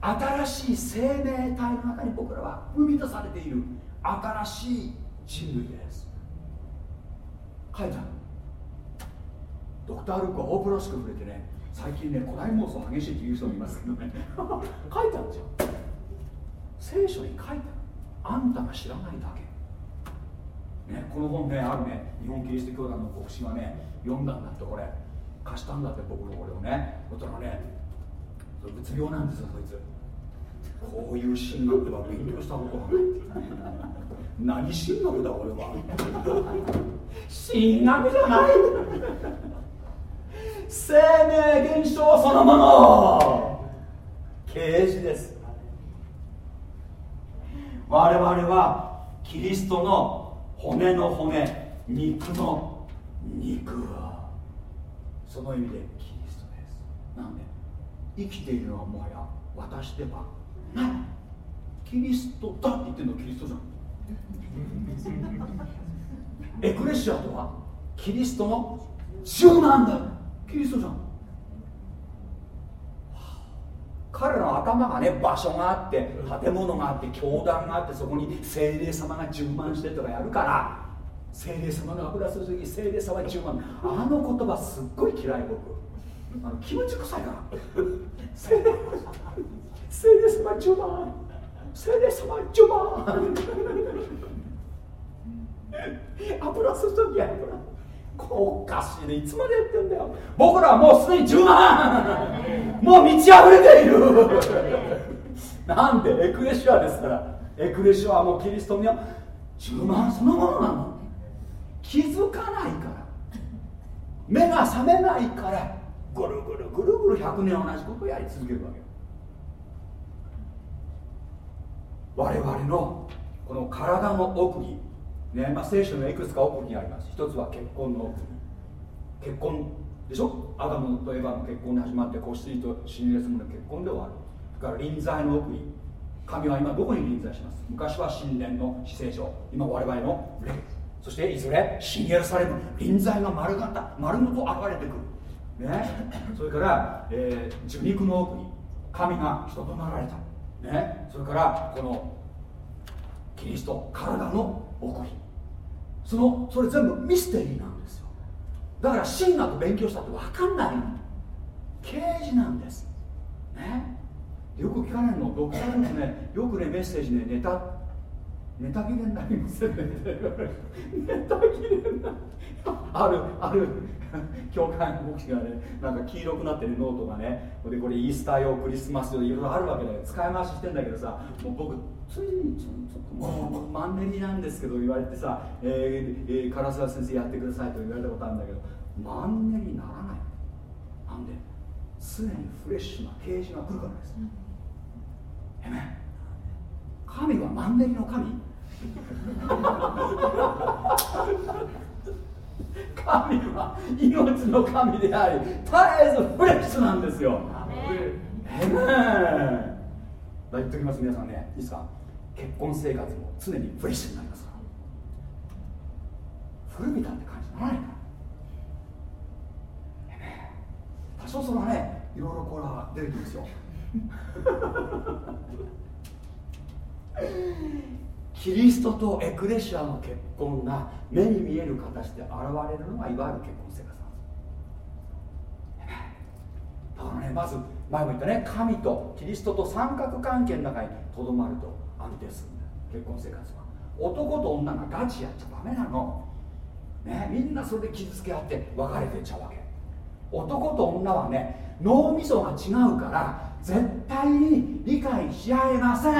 新しい生命体の中に僕らは生み出されている。新しい人類です。書いてあるドクター・ルークはオープらしく触れてね最近ね古代妄想激しいって言う人もいますけどね。書いてあるんですよ聖書に書いてあるあんたが知らないだけ。ねこの本ねあるね日本キリスト教団の牧師がね読んだんだってこれ。貸したんだって僕のこれをねそしたらねうつ病なんですよそいつこういう神学は勉強したことがない何神学だ俺は神学じゃない。生命現象そのもの啓示です。我々はキリストの骨の骨。肉の肉。その意味でキリストです。なんで？生きているのはもはや私ではキリストだって言ってるのキリストじゃん。エクレシアとはキリストの柔なんだキリストじゃん。彼の頭がね場所があって建物があって教団があってそこに精霊様が充満してとかやるから精霊様の油注ぎ精霊様充満あの言葉すっごい嫌い僕。あの気持ち臭いから。精霊精霊様10万精霊様10万油注ぎ油おかしいねいつまでやってんだよ。僕らはもうすでに10万。もう満ち溢れている。なんでエクレシアですから。エクレシアはもうキリストには10万そのものなの。気づかないから。目が覚めないから。ぐるぐるぐるぐる100年同じことをやり続けるわけ。我々のこの体の奥に、ねまあ、聖書のいくつか奥にあります。一つは結婚の奥に。結婚でしょ？アダムとエヴァの結婚で始まって子羊と死にレスムの結婚で終わる。だから臨在の奥に神は今どこに臨在します？昔は神殿の死聖書今我々の霊。そしていずれ新エルサレム。臨在が丸型丸ごと現れてくる。ね、それから、えー、受肉の奥に神が人となられた、ね、それからこのキリスト体の奥義。そのそれ全部ミステリーなんですよ。だから神学勉強したって分かんないの。啓示なんです。ね。よく聞かれるの。読者でもねよくねメッセージねネタネタ切れになりまね。ネタ切れになあるある。教会の牧師がねなんか黄色くなってるノートがねでこれイースター用クリスマス用いろいろあるわけだよ。使い回ししてんだけどさもう僕ついにちょっともうマンネリなんですけど言われてさ、えーえー、唐沢先生やってくださいと言われたことあるんだけどマンネリならない。なんで常にフレッシュな啓示が来るからです、えめ？神はマンネリの神？神は命の神であり絶えずフレッシュなんですよ。えめ言っときます皆さんね。いいですか？結婚生活も常にフレッシュになりますから。古びたって感じにならないから。多少そのねいろいろこれは出てきますよキリストとエクレシアの結婚が目に見える形で現れるのがいわゆる結婚生活なんですだからねまず前も言ったね神とキリストと三角関係の中にとどまると安定す。るんだ結婚生活は男と女がガチやっちゃダメなの。ねみんなそれで傷つけ合って別れてっちゃうわけ。男と女はね脳みそが違うから絶対に理解し合えません。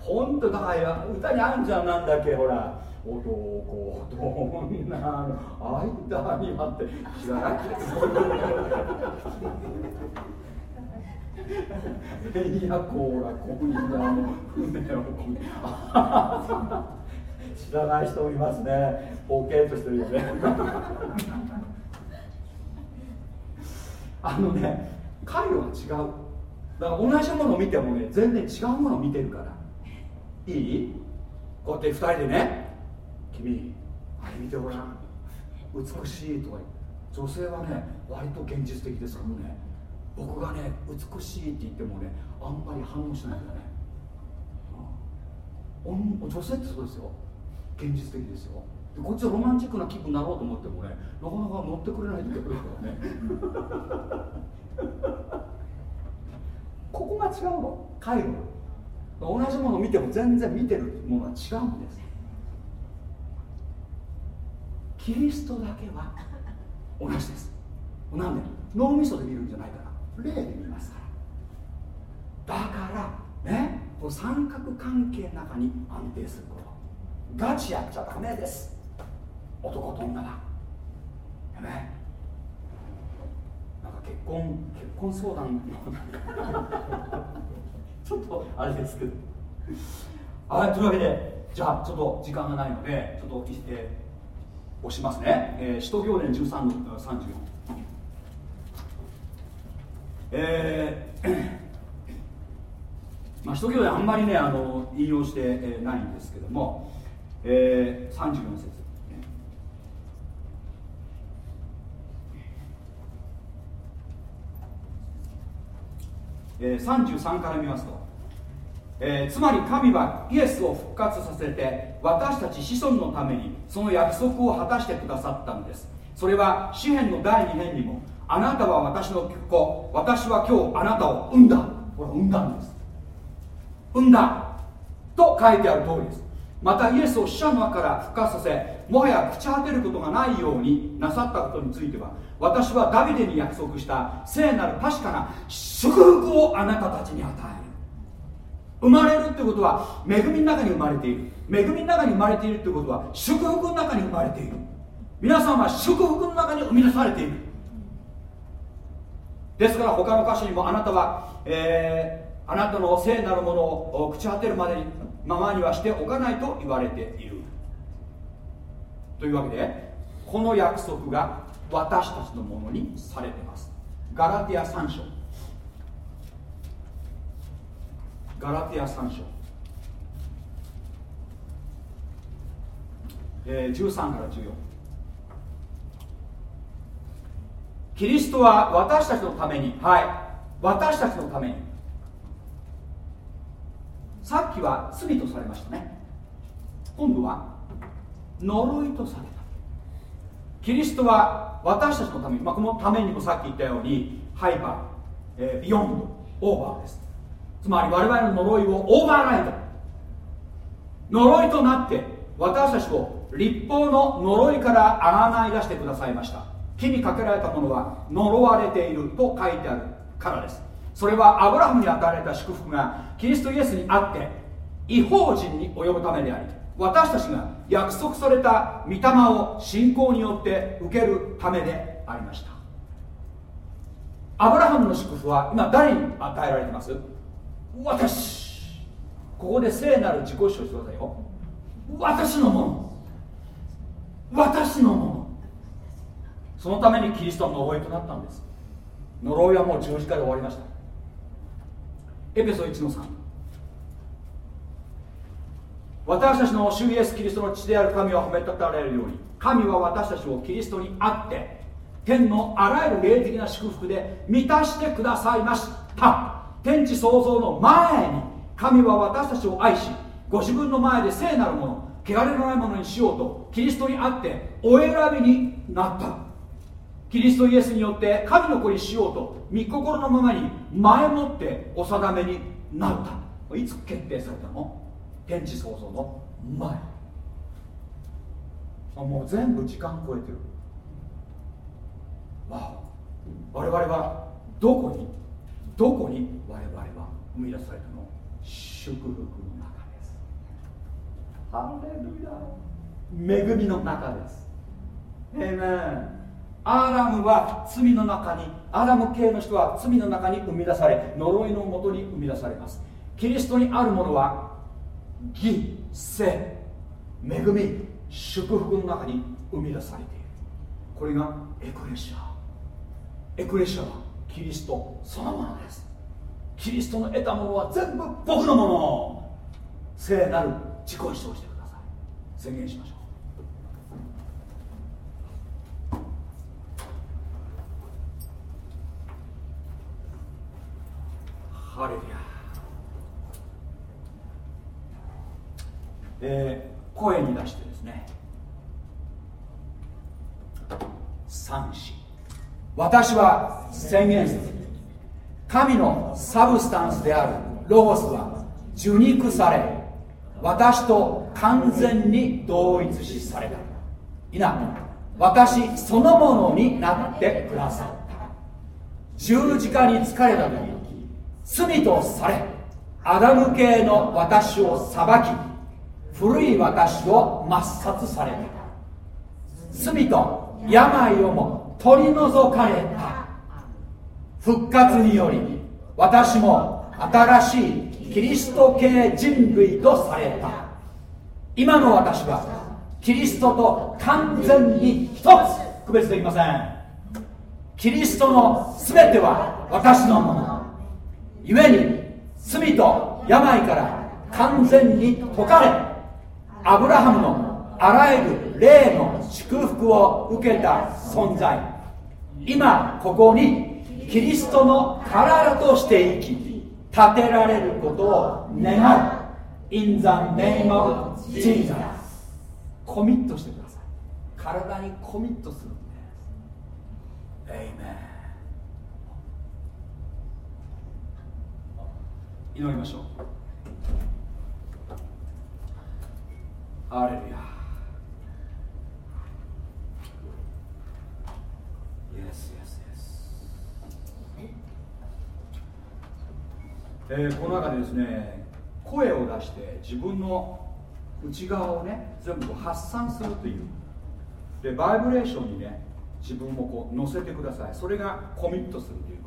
本当だから歌にあるじゃんなんだっけほら。男と女の間にはって。知らないいやこらここに船を 知らない人いますね。ボケーとしてるよね。あのね回路が違う。だから同じものを見てもね全然違うものを見てるから。いい？こうやって2人でね。君あれ見てごらん。美しいとか女性はね割と現実的ですからね。僕がね美しいって言ってもねあんまり反応しないんだね、うん、女性ってそうですよ。現実的ですよ。でこっちはロマンチックな気分になろうと思ってもねなかなか乗ってくれない時が来るからね。ここが違うの？回路同じものを見ても全然見てるものは違うんです。キリストだけは同じです。なんで脳みそで見るんじゃないから。霊で見ますから。だからねこの三角関係の中に安定する。ことガチやっちゃダメです。男と女はねなんか結婚結婚相談の ちょっとあれですけど。はいというわけでじゃあちょっと時間がないのでちょっと、えー、押しますね、えー、使徒行伝13の34えーまあ、使徒行伝あんまりねあの引用して、えー、ないんですけども、えー、34節。えー、33から見ますと、えー、つまり神はイエスを復活させて私たち子孫のためにその約束を果たしてくださったんです。それは詩篇の第2編にもあなたは私の子私は今日あなたを産んだ。これ産んだんです。産んだと書いてある通りです。またイエスを死者の中から復活させもはや朽ち果てることがないようになさったことについては私はダビデに約束した聖なる確かな祝福をあなたたちに与える。生まれるってことは恵みの中に生まれている。恵みの中に生まれているってことは祝福の中に生まれている。皆さんは祝福の中に生み出されている。ですから他の箇所にもあなたは、えー、あなたの聖なるものを朽ち果てるまでにままにはしておかないと言われている。というわけでこの約束が私たちのものにされています。ガラティア3章。ガラティア3章、えー、13から14キリストは私たちのためにはい私たちのためにさっきは罪とされましたね。今度は呪いとされた。キリストは私たちのために、まあ、このためにもさっき言ったようにハイパーえー、ビヨンドオーバーです。つまり我々の呪いをオーバーライト。呪いとなって私たちを立法の呪いからあがない出してくださいました。木にかけられたものは呪われていると書いてあるからです。それはアブラハムに与えられた祝福がキリストイエスにあって違法人に及ぶためであり私たちが約束された御霊を信仰によって受けるためでありました。アブラハムの祝福は今誰に与えられてます？私。ここで聖なる自己主張してくださいよ。私のもの。私のもの。そのためにキリストの呪いとなったんです。呪いはもう十字架で終わりました。エペソ1の3私たちの主イエス・キリストの父である神を褒めたたられるように。神は私たちをキリストにあって天のあらゆる霊的な祝福で満たしてくださいました。天地創造の前に神は私たちを愛しご自分の前で聖なるもの汚れのないものにしようとキリストにあってお選びになった。キリストイエスによって神の子にしようと御心のままに前もってお定めになった。いつ決定されたの？天地創造の前。もう全部時間超えてる。わ我々はどこに？どこに？我々は生み出されたの？祝福の中です。ハレルヤ。恵みの中です。えめんアラムは罪の中にアラム系の人は罪の中に生み出され呪いのもとに生み出されます。キリストにあるものは義性恵み祝福の中に生み出されている。これがエクレシア。エクレシアはキリストそのものです。キリストの得たものは全部僕のもの。聖なる自己主張してください。宣言しましょう。ハレルヤえー、声に出してですね。三子。私は宣言する。神のサブスタンスであるロゴスは受肉され私と完全に同一視された。いな私そのものになってくださった。十字架に疲れた時罪とされアダム系の私を裁き古い私を抹殺された。罪と病をも取り除かれた。復活により私も新しいキリスト系人類とされた。今の私はキリストと完全に一つ区別できません。キリストの全ては私のもの。故に罪と病から完全に解かれアブラハムのあらゆる霊の祝福を受けた存在。今ここにキリストの体として生き立てられることを願う。In the name of Jesus コミットしてください。体にコミットするんです。エイメン祈りましょう。アレルヤ。Yes, yes, yes. えー、この中でですね声を出して自分の内側をね全部発散するという。でバイブレーションにね自分をこう乗せてください。それがコミットするという。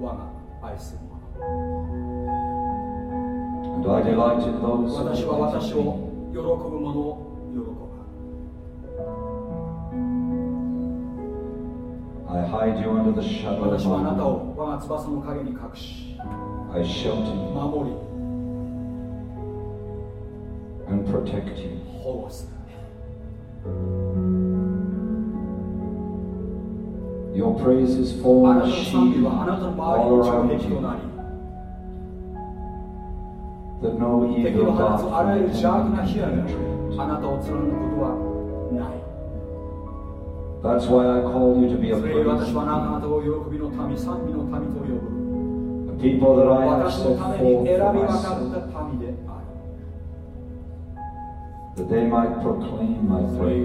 我が愛する者 And I delight in those who 私は私を me. 喜ぶ者を喜ぶ I hide you under the shadow of 私はあな my た.を我が翼の陰に隠し I shelter you 守り and protect you. 保護する Your praises あ fall なたの賛美はあなたの all 周り around の城壁と you, なり that no 敵 evil の放 dart つあらゆ from る the 邪悪な enemy 火 can が penetrate. あなたを貫くことはない That's why I call you to be a それゆえ praise 私はあなた to 方を喜びの民賛美の民と呼ぶ me. The people that I have set forth for that they might proclaim my praise.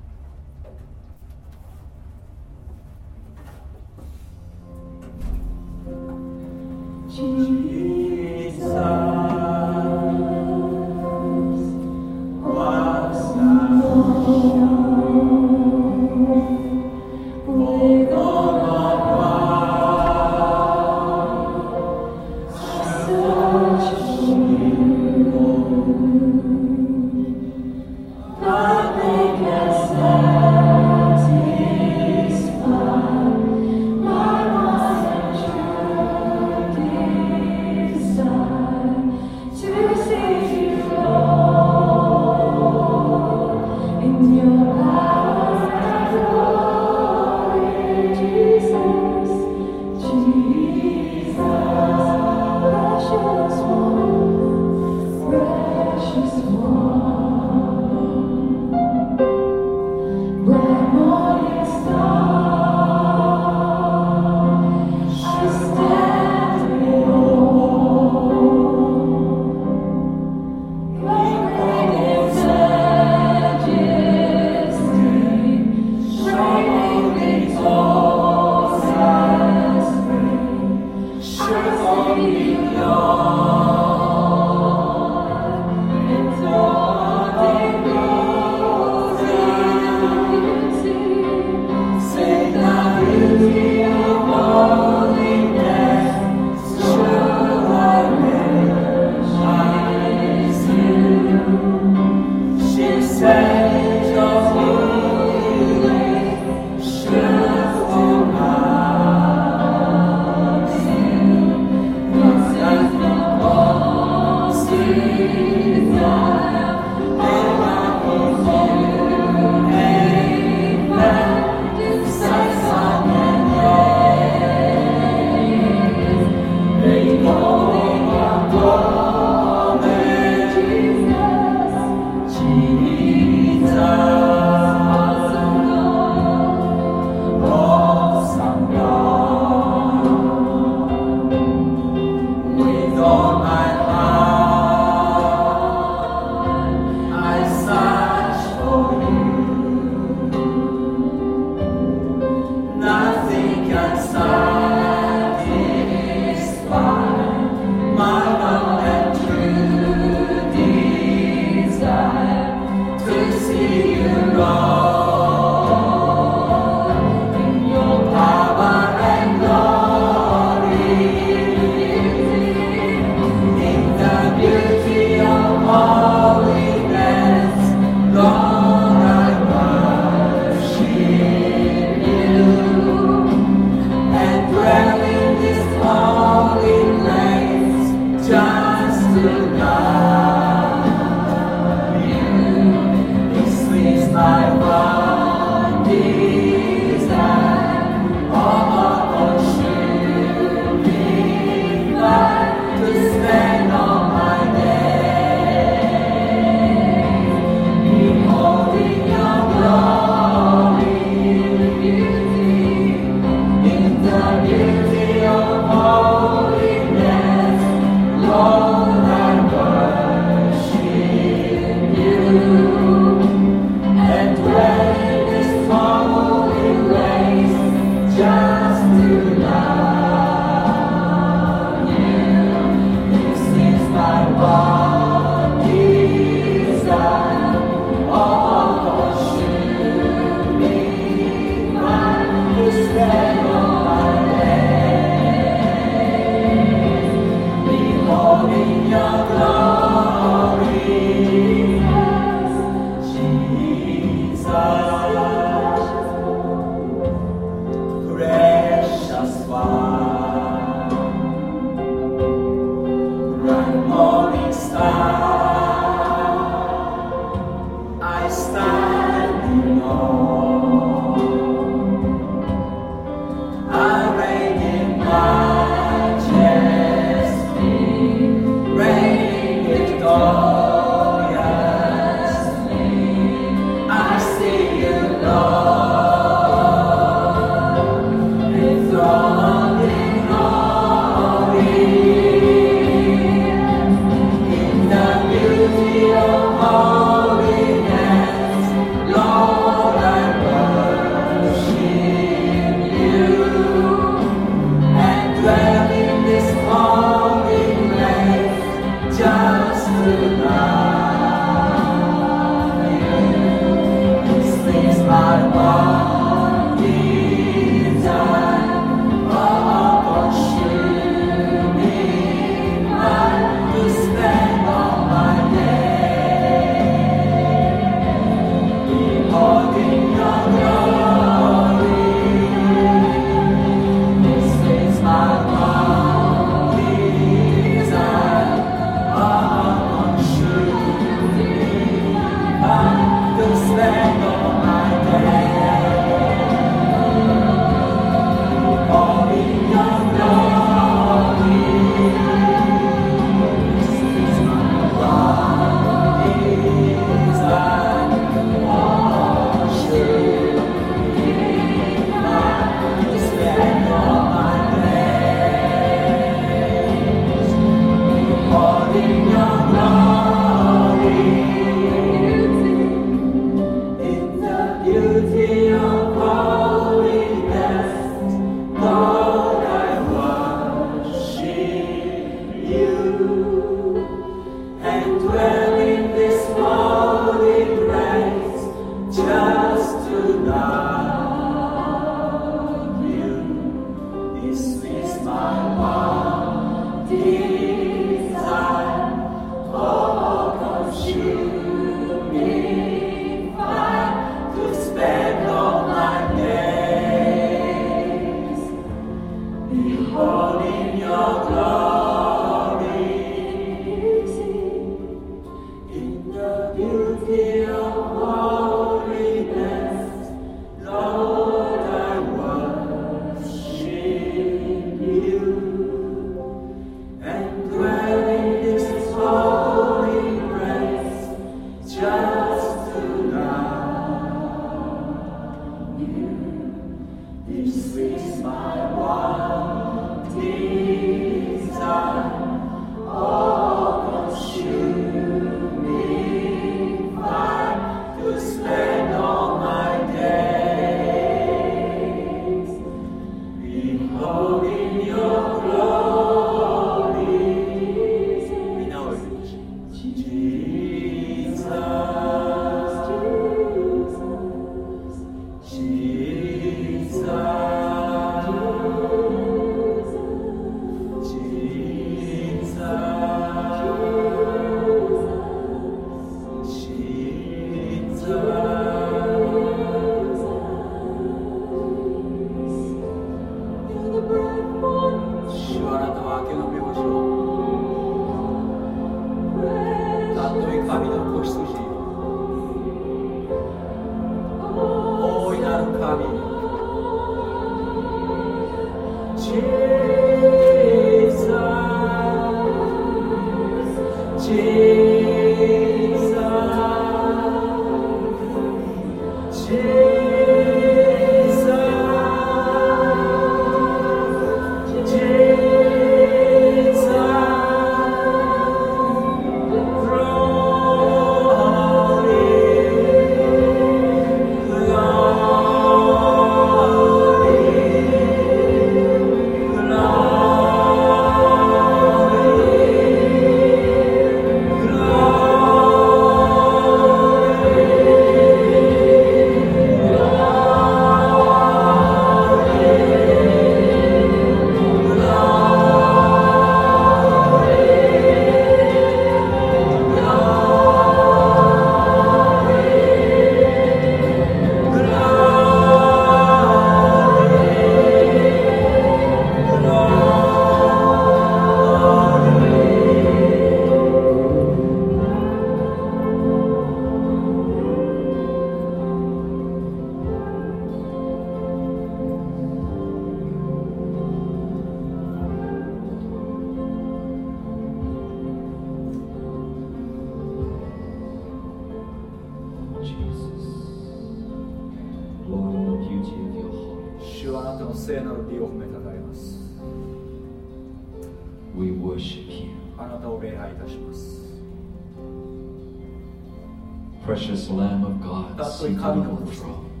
precious Lamb of God, seated on the throne.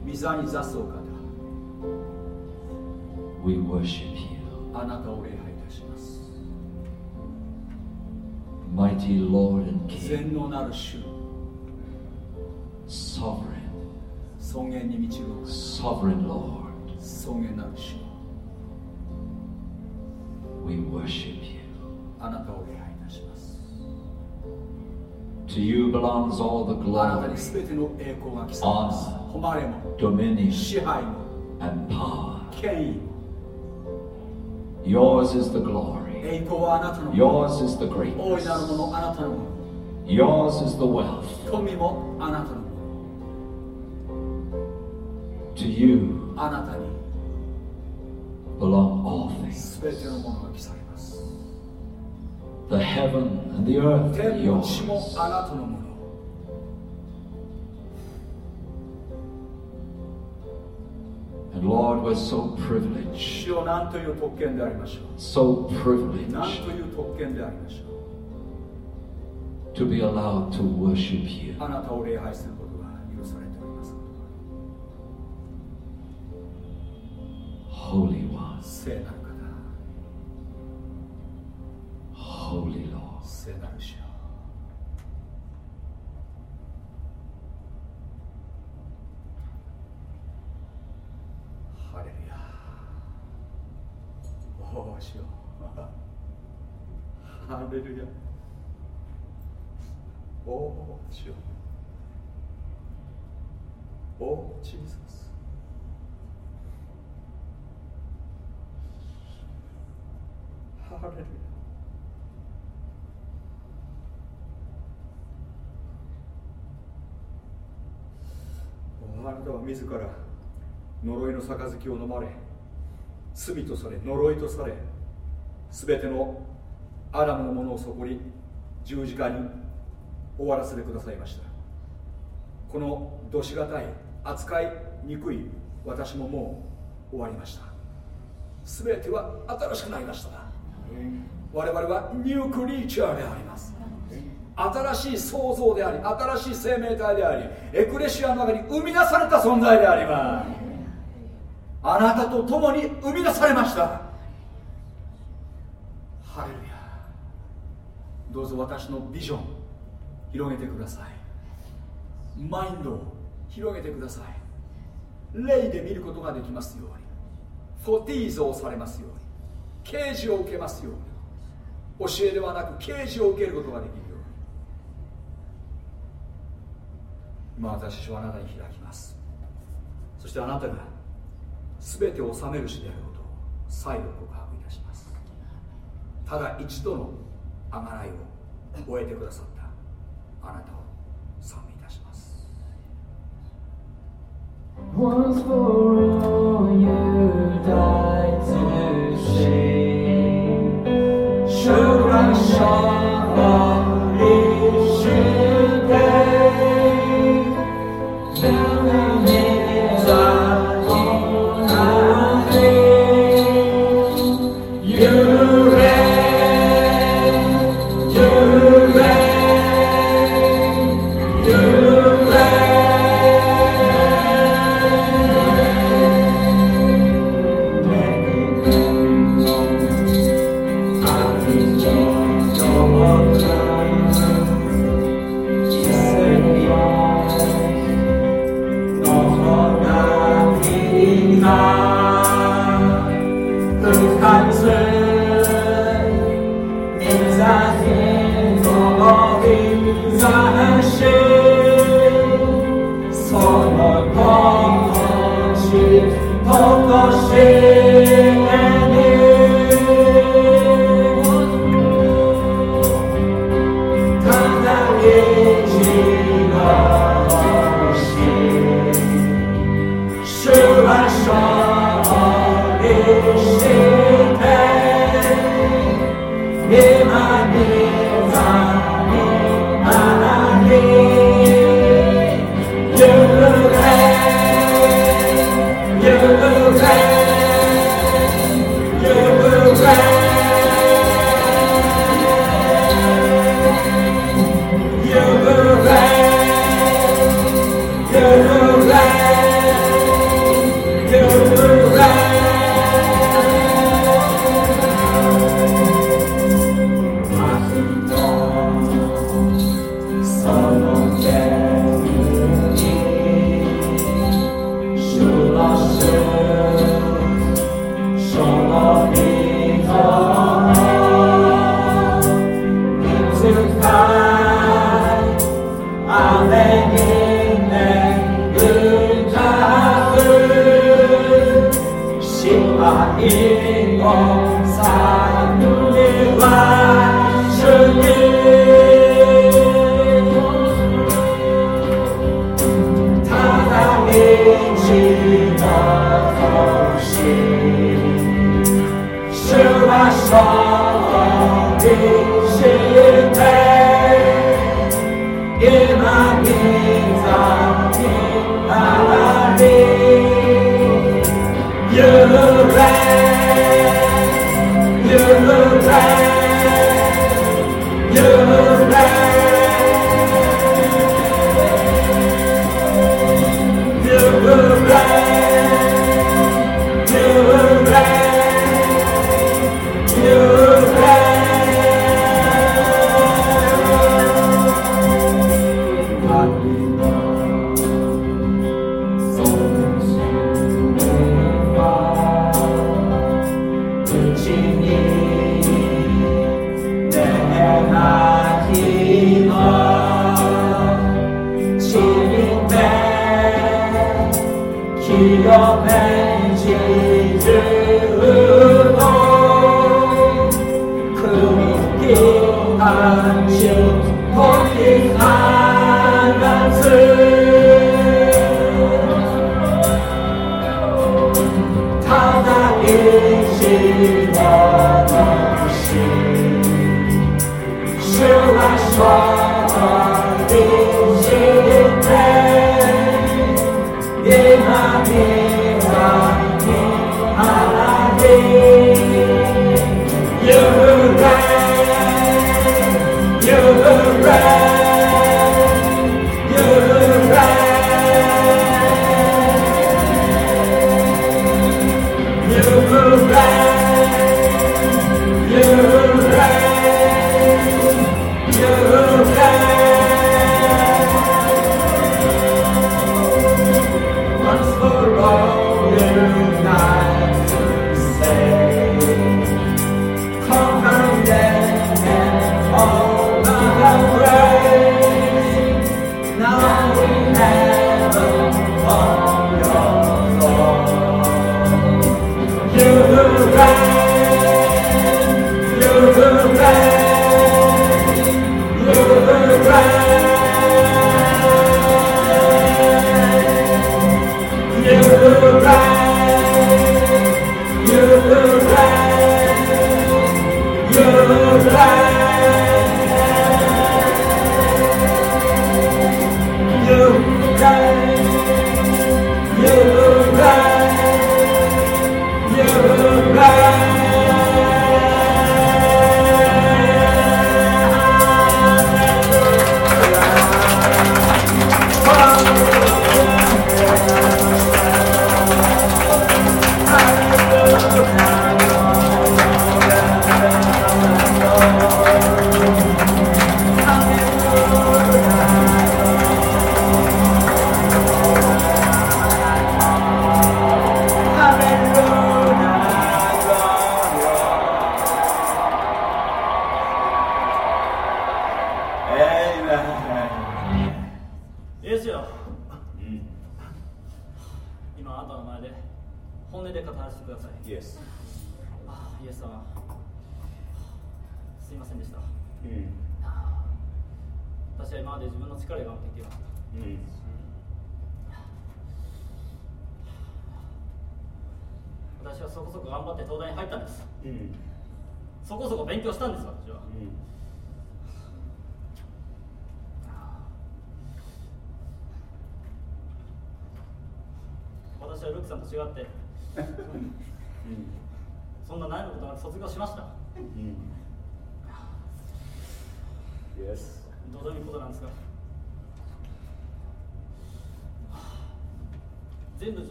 We worship you. Mighty Lord and King, sovereign, sovereign Lord, we worship To you belongs all the glory, honor, dominion, and power. Yours is the glory. Yours is the greatness. Yours is the wealth. To you belong all things. The heaven and the earth are yours. And Lord, we're so privileged. So privileged to be allowed to worship you. Holy One. Holy Lord. の杯を飲まれ罪とされ呪いとされ全てのアダムのものをそこに十字架に終わらせてくださいました。このどしがたい扱いにくい私ももう終わりました。全ては新しくなりました。我々はニュークリーチャーであります。新しい創造であり新しい生命体でありエクレシアの中に生み出された存在であります。あなたと共に生み出されました。ハレルヤ。どうぞ私のビジョン広げてください。マインドを広げてください。霊で見ることができますように。フォティーゾをされますように。啓示を受けますように。教えではなく啓示を受けることができるように。今私はあなたに開きます。そしてあなたが全てを治めるしであることを再度告白いたします。ただ一度の贖いを終えてくださった。あなたを賛美いたします。yeah.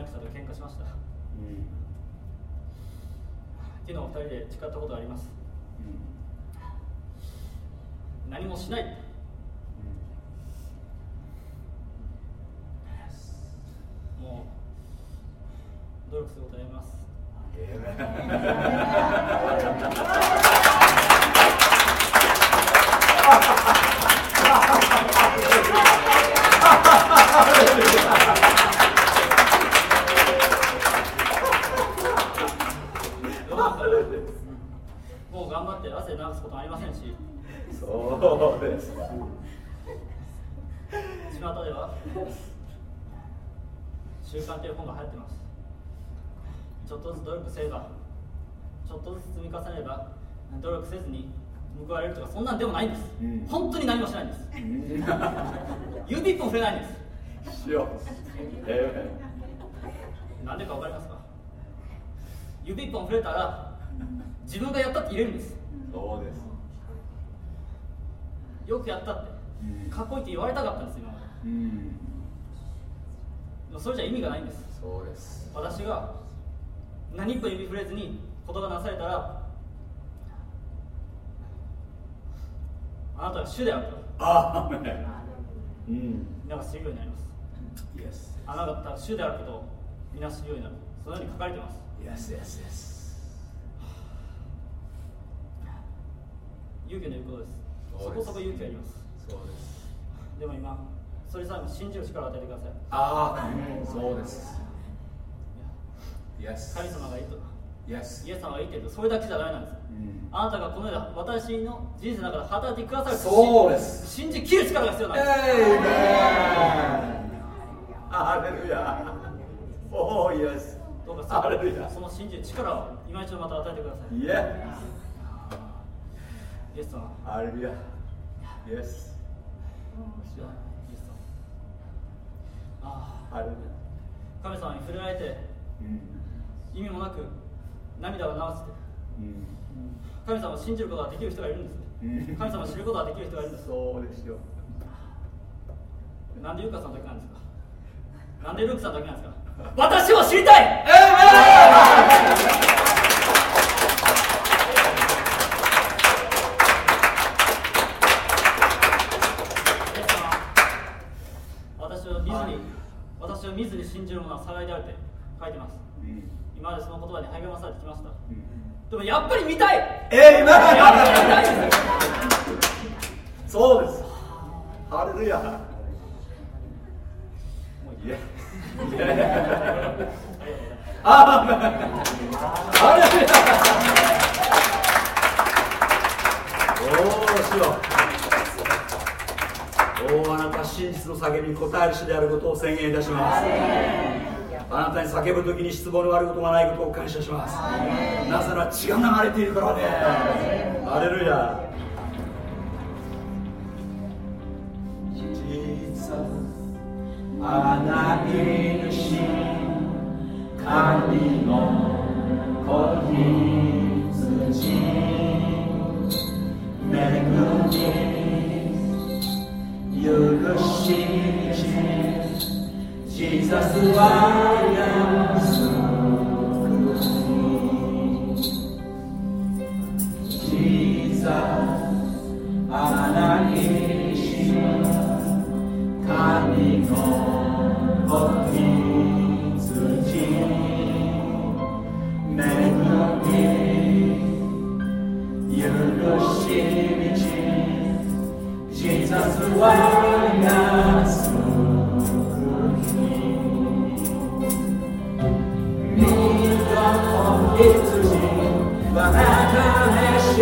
婚約者と喧嘩しました、うん、昨日2人で誓ったことあります、うん、何もしない、うん、もう努力することやめます。そうです巷では習慣という本が流行ってますちょっとずつ努力すればちょっとずつ積み重ねれば努力せずに報われるとかそんなんでもないんです、うん本当に何もしないんです指一本触れないんですしよ。うえなんでか分かりますか指一本触れたら自分がやったって言えるんですそうですよくやったって。うん。かっこいいって言われたかったんです今まで。うん。それじゃ意味がないんです。そうです。私が何一本指触れずに言葉なされたらあなたが主であるとああうん。皆が知るようになります。Yes あなたが主であることを皆知るようになる。そのように書かれています。Yes yes yes 勇気のいることですそこそこ勇気がいります。そうです。でも今それさえも信じる力を与えてください。ああそうです。Yes 神様がいいと。イエス様がいいって言うとそれだけじゃダメなんです。うん。あなたがこの世で私の人生の中で働いてくださるそうです。信じきる力が必要なんです。エイメンハレルヤおおイエスどうハレルその信じる力を今一度また与えてください。イエイエス様。ハレルヤイエスああ神様に触れられてうん。意味もなく涙を流して。うん。神様を信じることができる人がいるんですうん。神様を知ることができる人がいるんです。そうですよ。なんでユーカさんだけなんですか？なんでルークさんだけなんですか？私を知りたい！イ エス様私を見ずに私を見ずに信じる者は幸いであるって書いてます。うん。今までその言葉に励まされてきました。うん。でもやっぱり見たい。エイメンやっぱり見たいですそうです。ハレルヤ。もういいイエアー。メンハレルヤ。おおしよおおあなた真実の叫びに応える主であることを宣言いたします。あなたに叫ぶ時に失望のあることがないことを感謝します。なぜなら血が流れているからね。ハレルヤ。Jesus あなにし神の子羊恵み許しジザスは救ジザスは安身の羊はなめし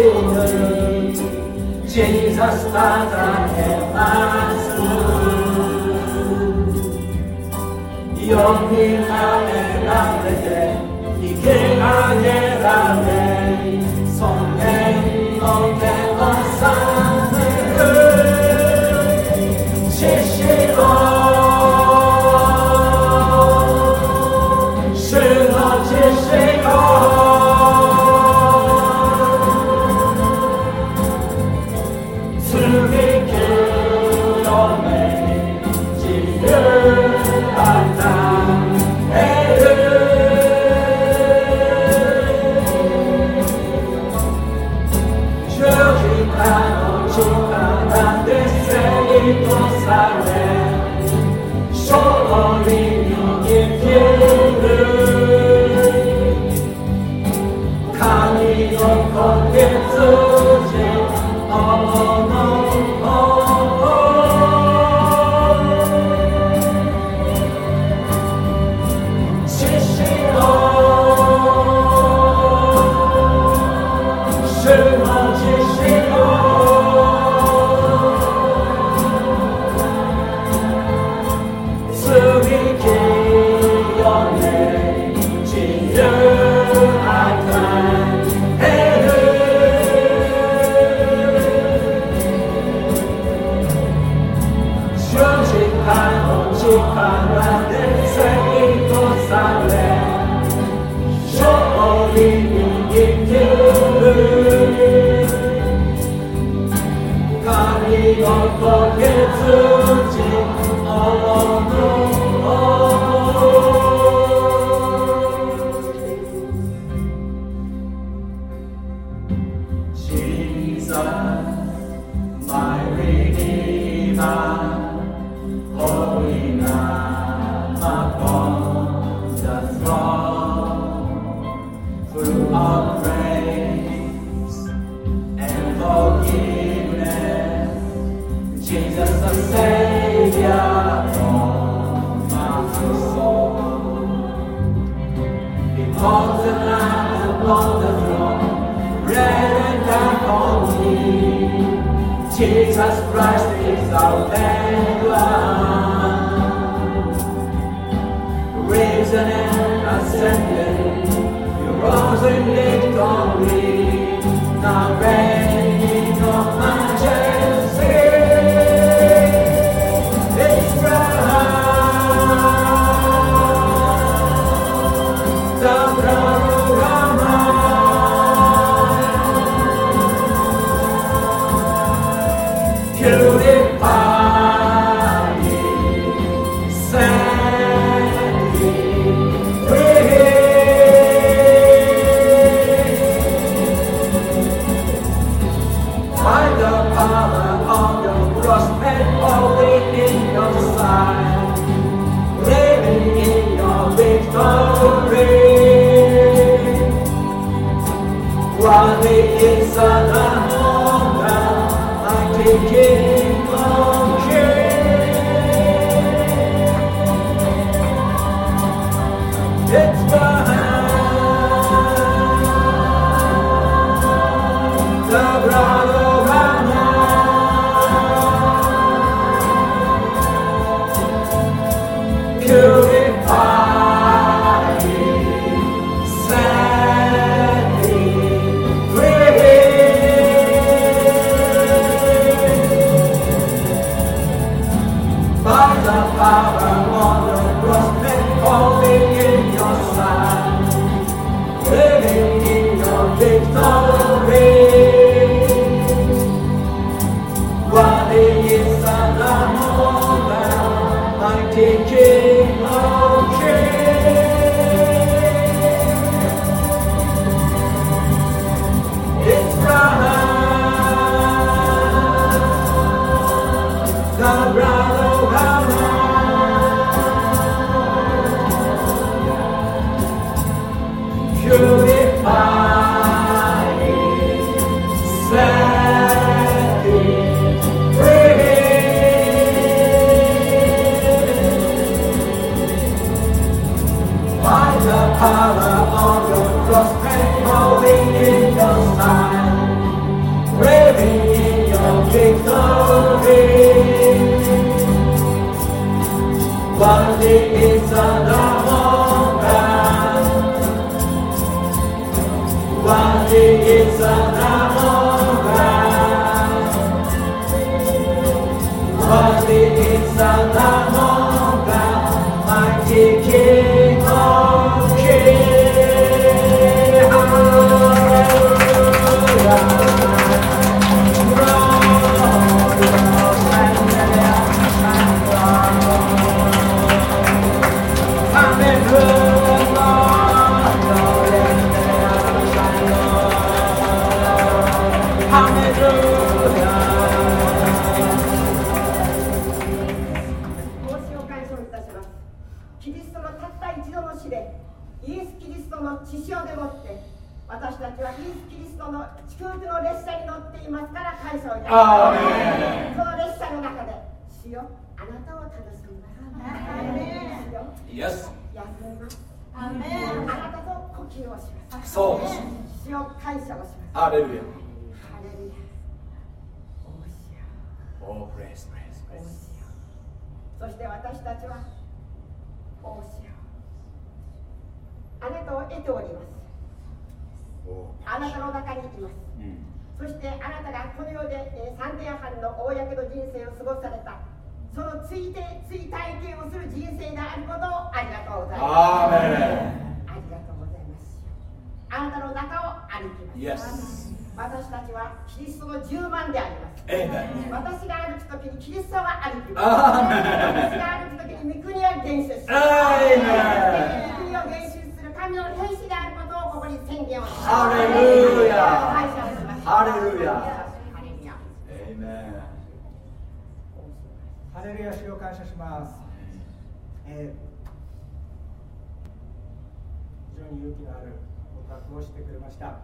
をしてくれました。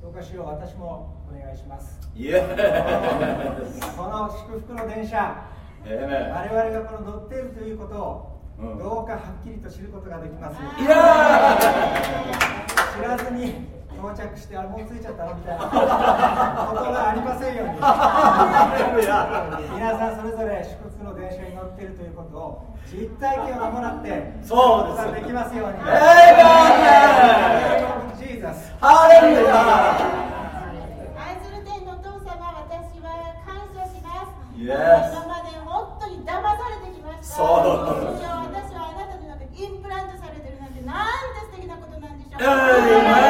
どうかしよう私もお願いします。この祝福の電車我々がこの乗っているということをうん。どうかはっきりと知ることができます知らずに到着してあもう着いちゃったの？みたいな。ことがありませんように。皆さんそれぞれ祝福の電車に乗っているということを実体験を伴ってそうですできますようにエージーザスハレルヤ愛する天のお父様、私は感謝します。Yes 今まで本当に騙されてきました。そう私はあなたの中でインプラントされてるなんてなんて素敵なことなんでしょう。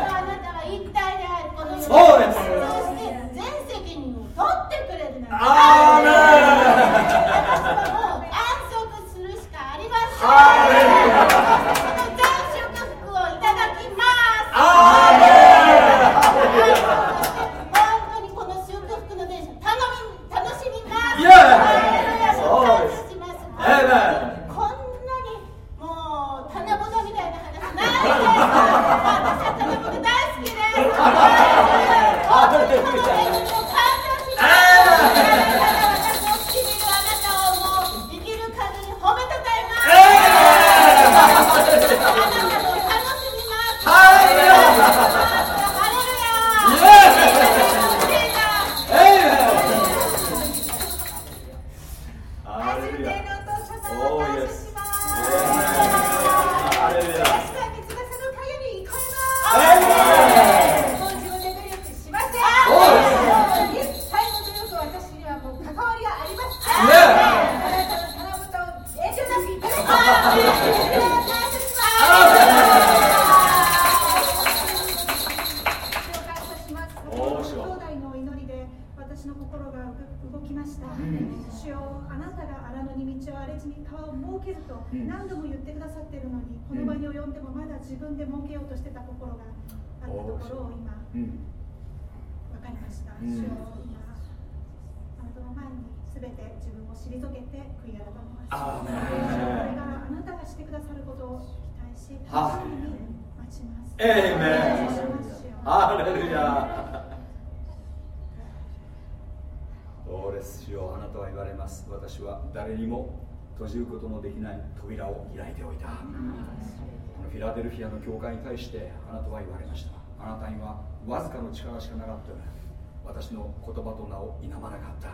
アの教会に対してあなたは言われました。あなたにはわずかの力しかなかった。私の言葉と名を否まなかった。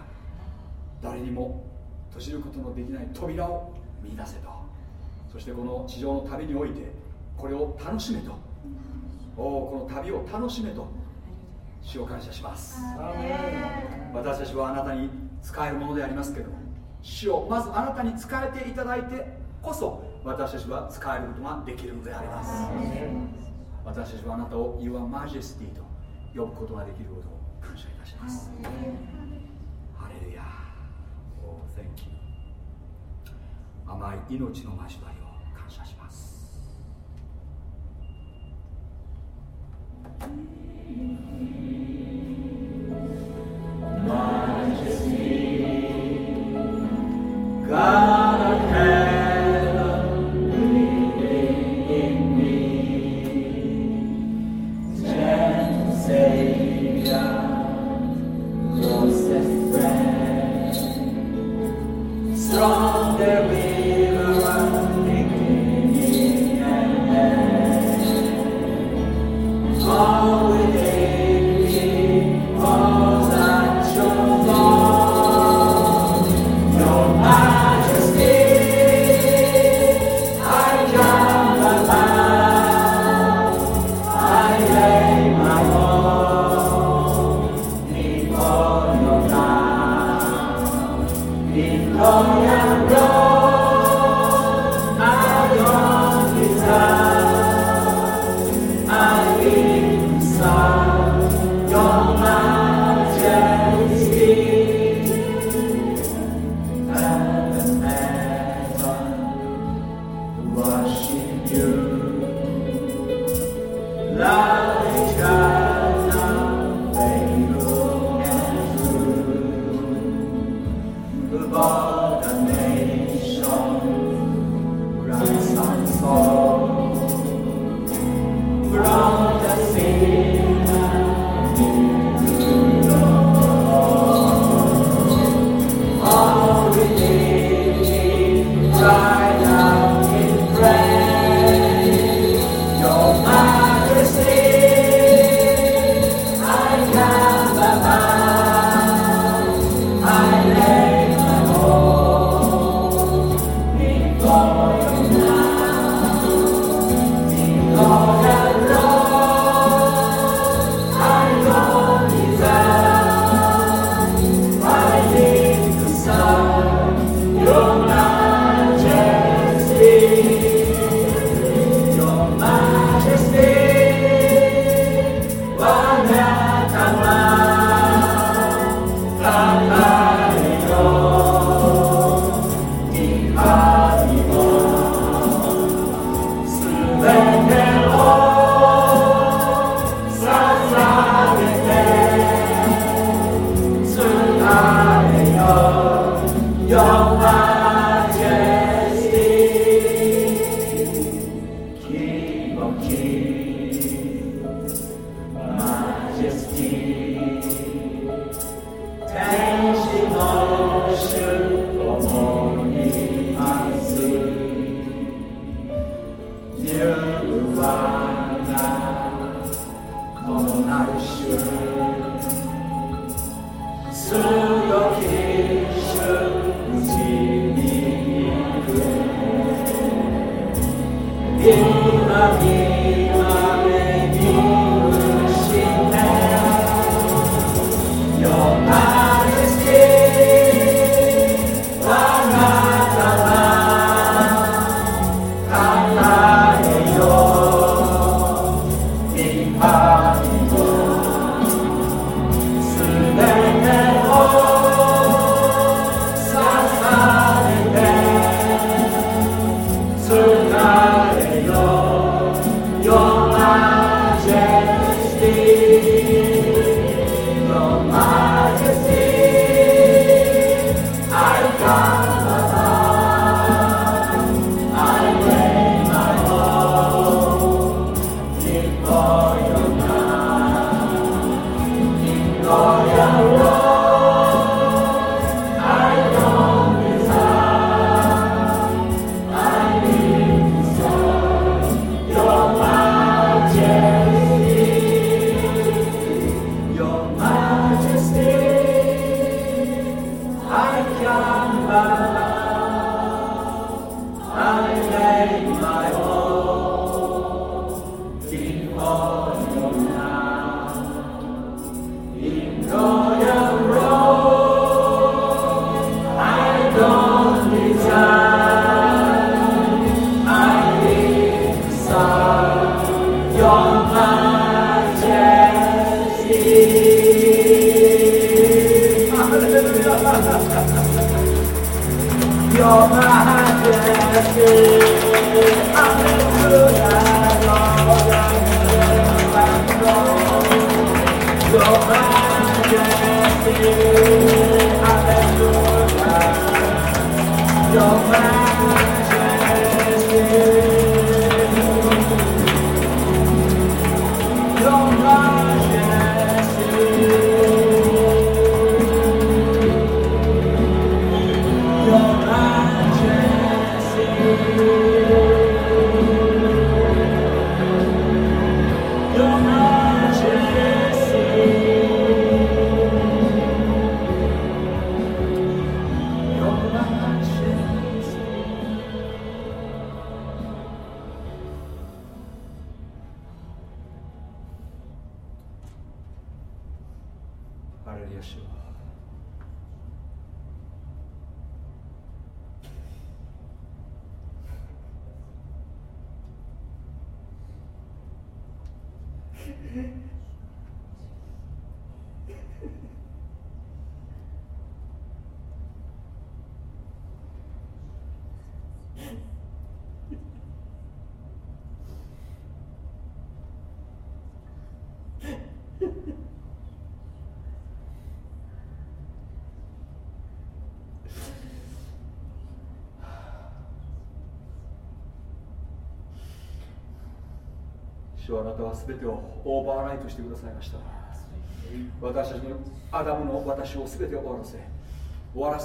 誰にも閉じることのできない扉を見出せと。そしてこの地上の旅においてこれを楽しめと。おおこの旅を楽しめと。主を感謝します。私たちはあなたに使えるものでありますけども主をまずあなたに使えていただいてこそ私たちは使えることができるのであります。私たちはあなたを Your Majesty と呼ぶことができることを感謝いたします。ハレルヤ。Oh thank you. 甘い命の交わりを感謝します。Majesty「God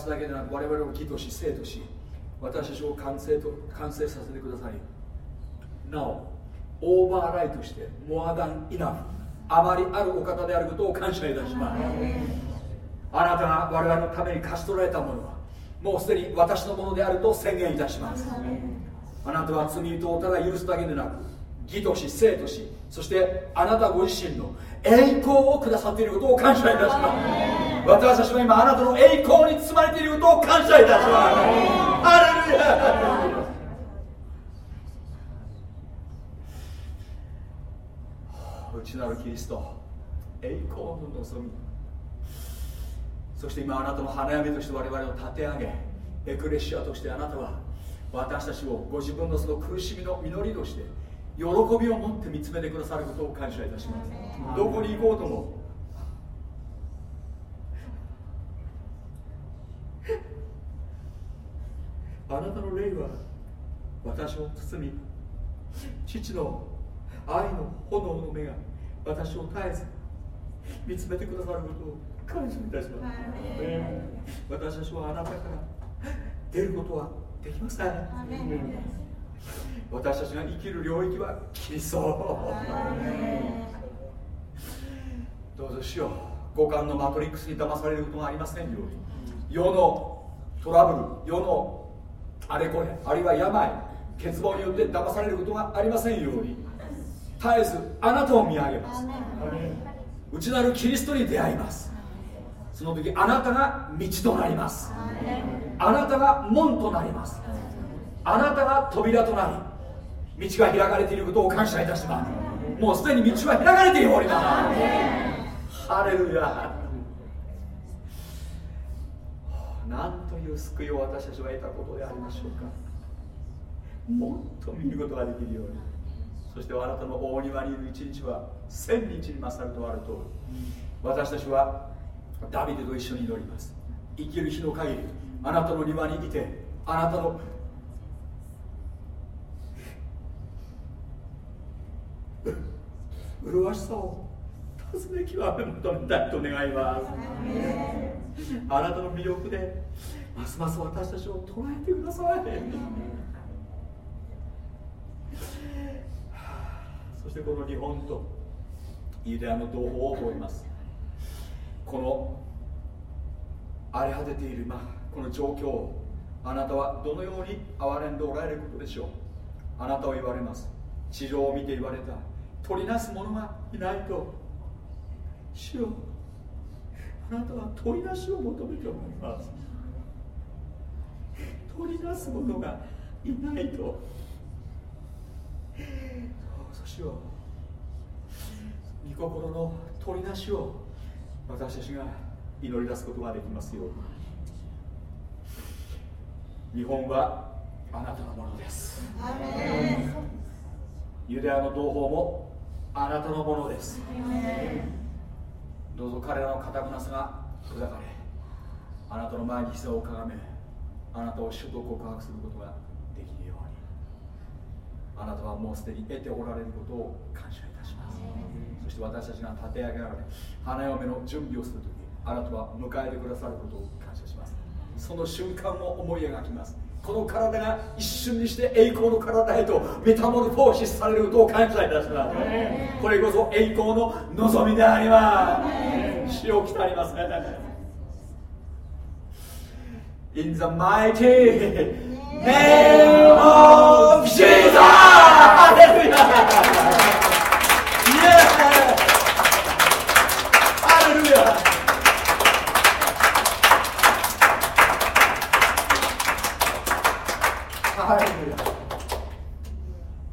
すだけでなく我々を義とし生とし私たちを完成と完成させてください。なおオーバーライトしてモアダンイナフあまりあるお方であることを感謝いたします。あなたが我々のために貸し取られたものはもうすでに私のものであると宣言いたします。あなたは罪人をただ許すだけでなく義とし生としそしてあなたご自身の栄光をくださっていることを感謝いたします。私たちは今あなたの栄光に包まれていることを感謝いたします。ハレルヤ内なるキリスト栄光の望み。そして今あなたの花嫁として我々を立て上げエクレシアとしてあなたは私たちをご自分のその苦しみの実りとして喜びを持って見つめてくださることを感謝いたします。どこに行こうとも。あなたの霊は私を包み父の愛の炎の目が私を絶えず見つめてくださることを感謝いたします。私たちはあなたから出ることはできません私たちが生きる領域はキリストどうぞしよう五感のマトリックスに騙されることがありませんように。世のトラブル世のあれこれあるいは病欠乏によって騙されることがありませんように。絶えずあなたを見上げます。内なるキリストに出会います。その時あなたが道となります。あなたが門となります。あなたが扉となり道が開かれていることを感謝いたします。もうすでに道は開かれておりますハレルヤなんという救いを私たちは得たことでありましょうか。もっと見ることができるように。そしてあなたの大庭にいる一日は千日に勝るとあると私たちはダビデと一緒に祈ります。生きる日の限りあなたの庭にいてあなたの麗しさを尋ね極め求めたいと願いますあなたの魅力でますます私たちを捉えてください。そしてこの日本とユダヤの同胞を覚えます。この荒れ果てている、ま、この状況をあなたはどのように憐れんでおられることでしょう。あなたは言われます。地上を見て言われた。取りなす者がいないと。主よ。あなたは取りなしを求めております。取りなす者がいないと。そしよう。御心の取りなしを私たちが祈り出すことができますように。日本はあなたのものです。ユダヤの同胞もあなたのものですどうぞ彼らの堅くなさが砕かれあなたの前に膝をかがめあなたを主と告白することができるように。あなたはもうすでに得ておられることを感謝いたします。そして私たちが立て上げられ花嫁の準備をするときあなたは迎えてくださることを感謝します。その瞬間を思い描きますこの体が一瞬にして栄光の体へとメタモルフォーシスされることを感謝いたします。これこそ栄光の望みであります。死を来たりますね。In the mighty name of Jesus!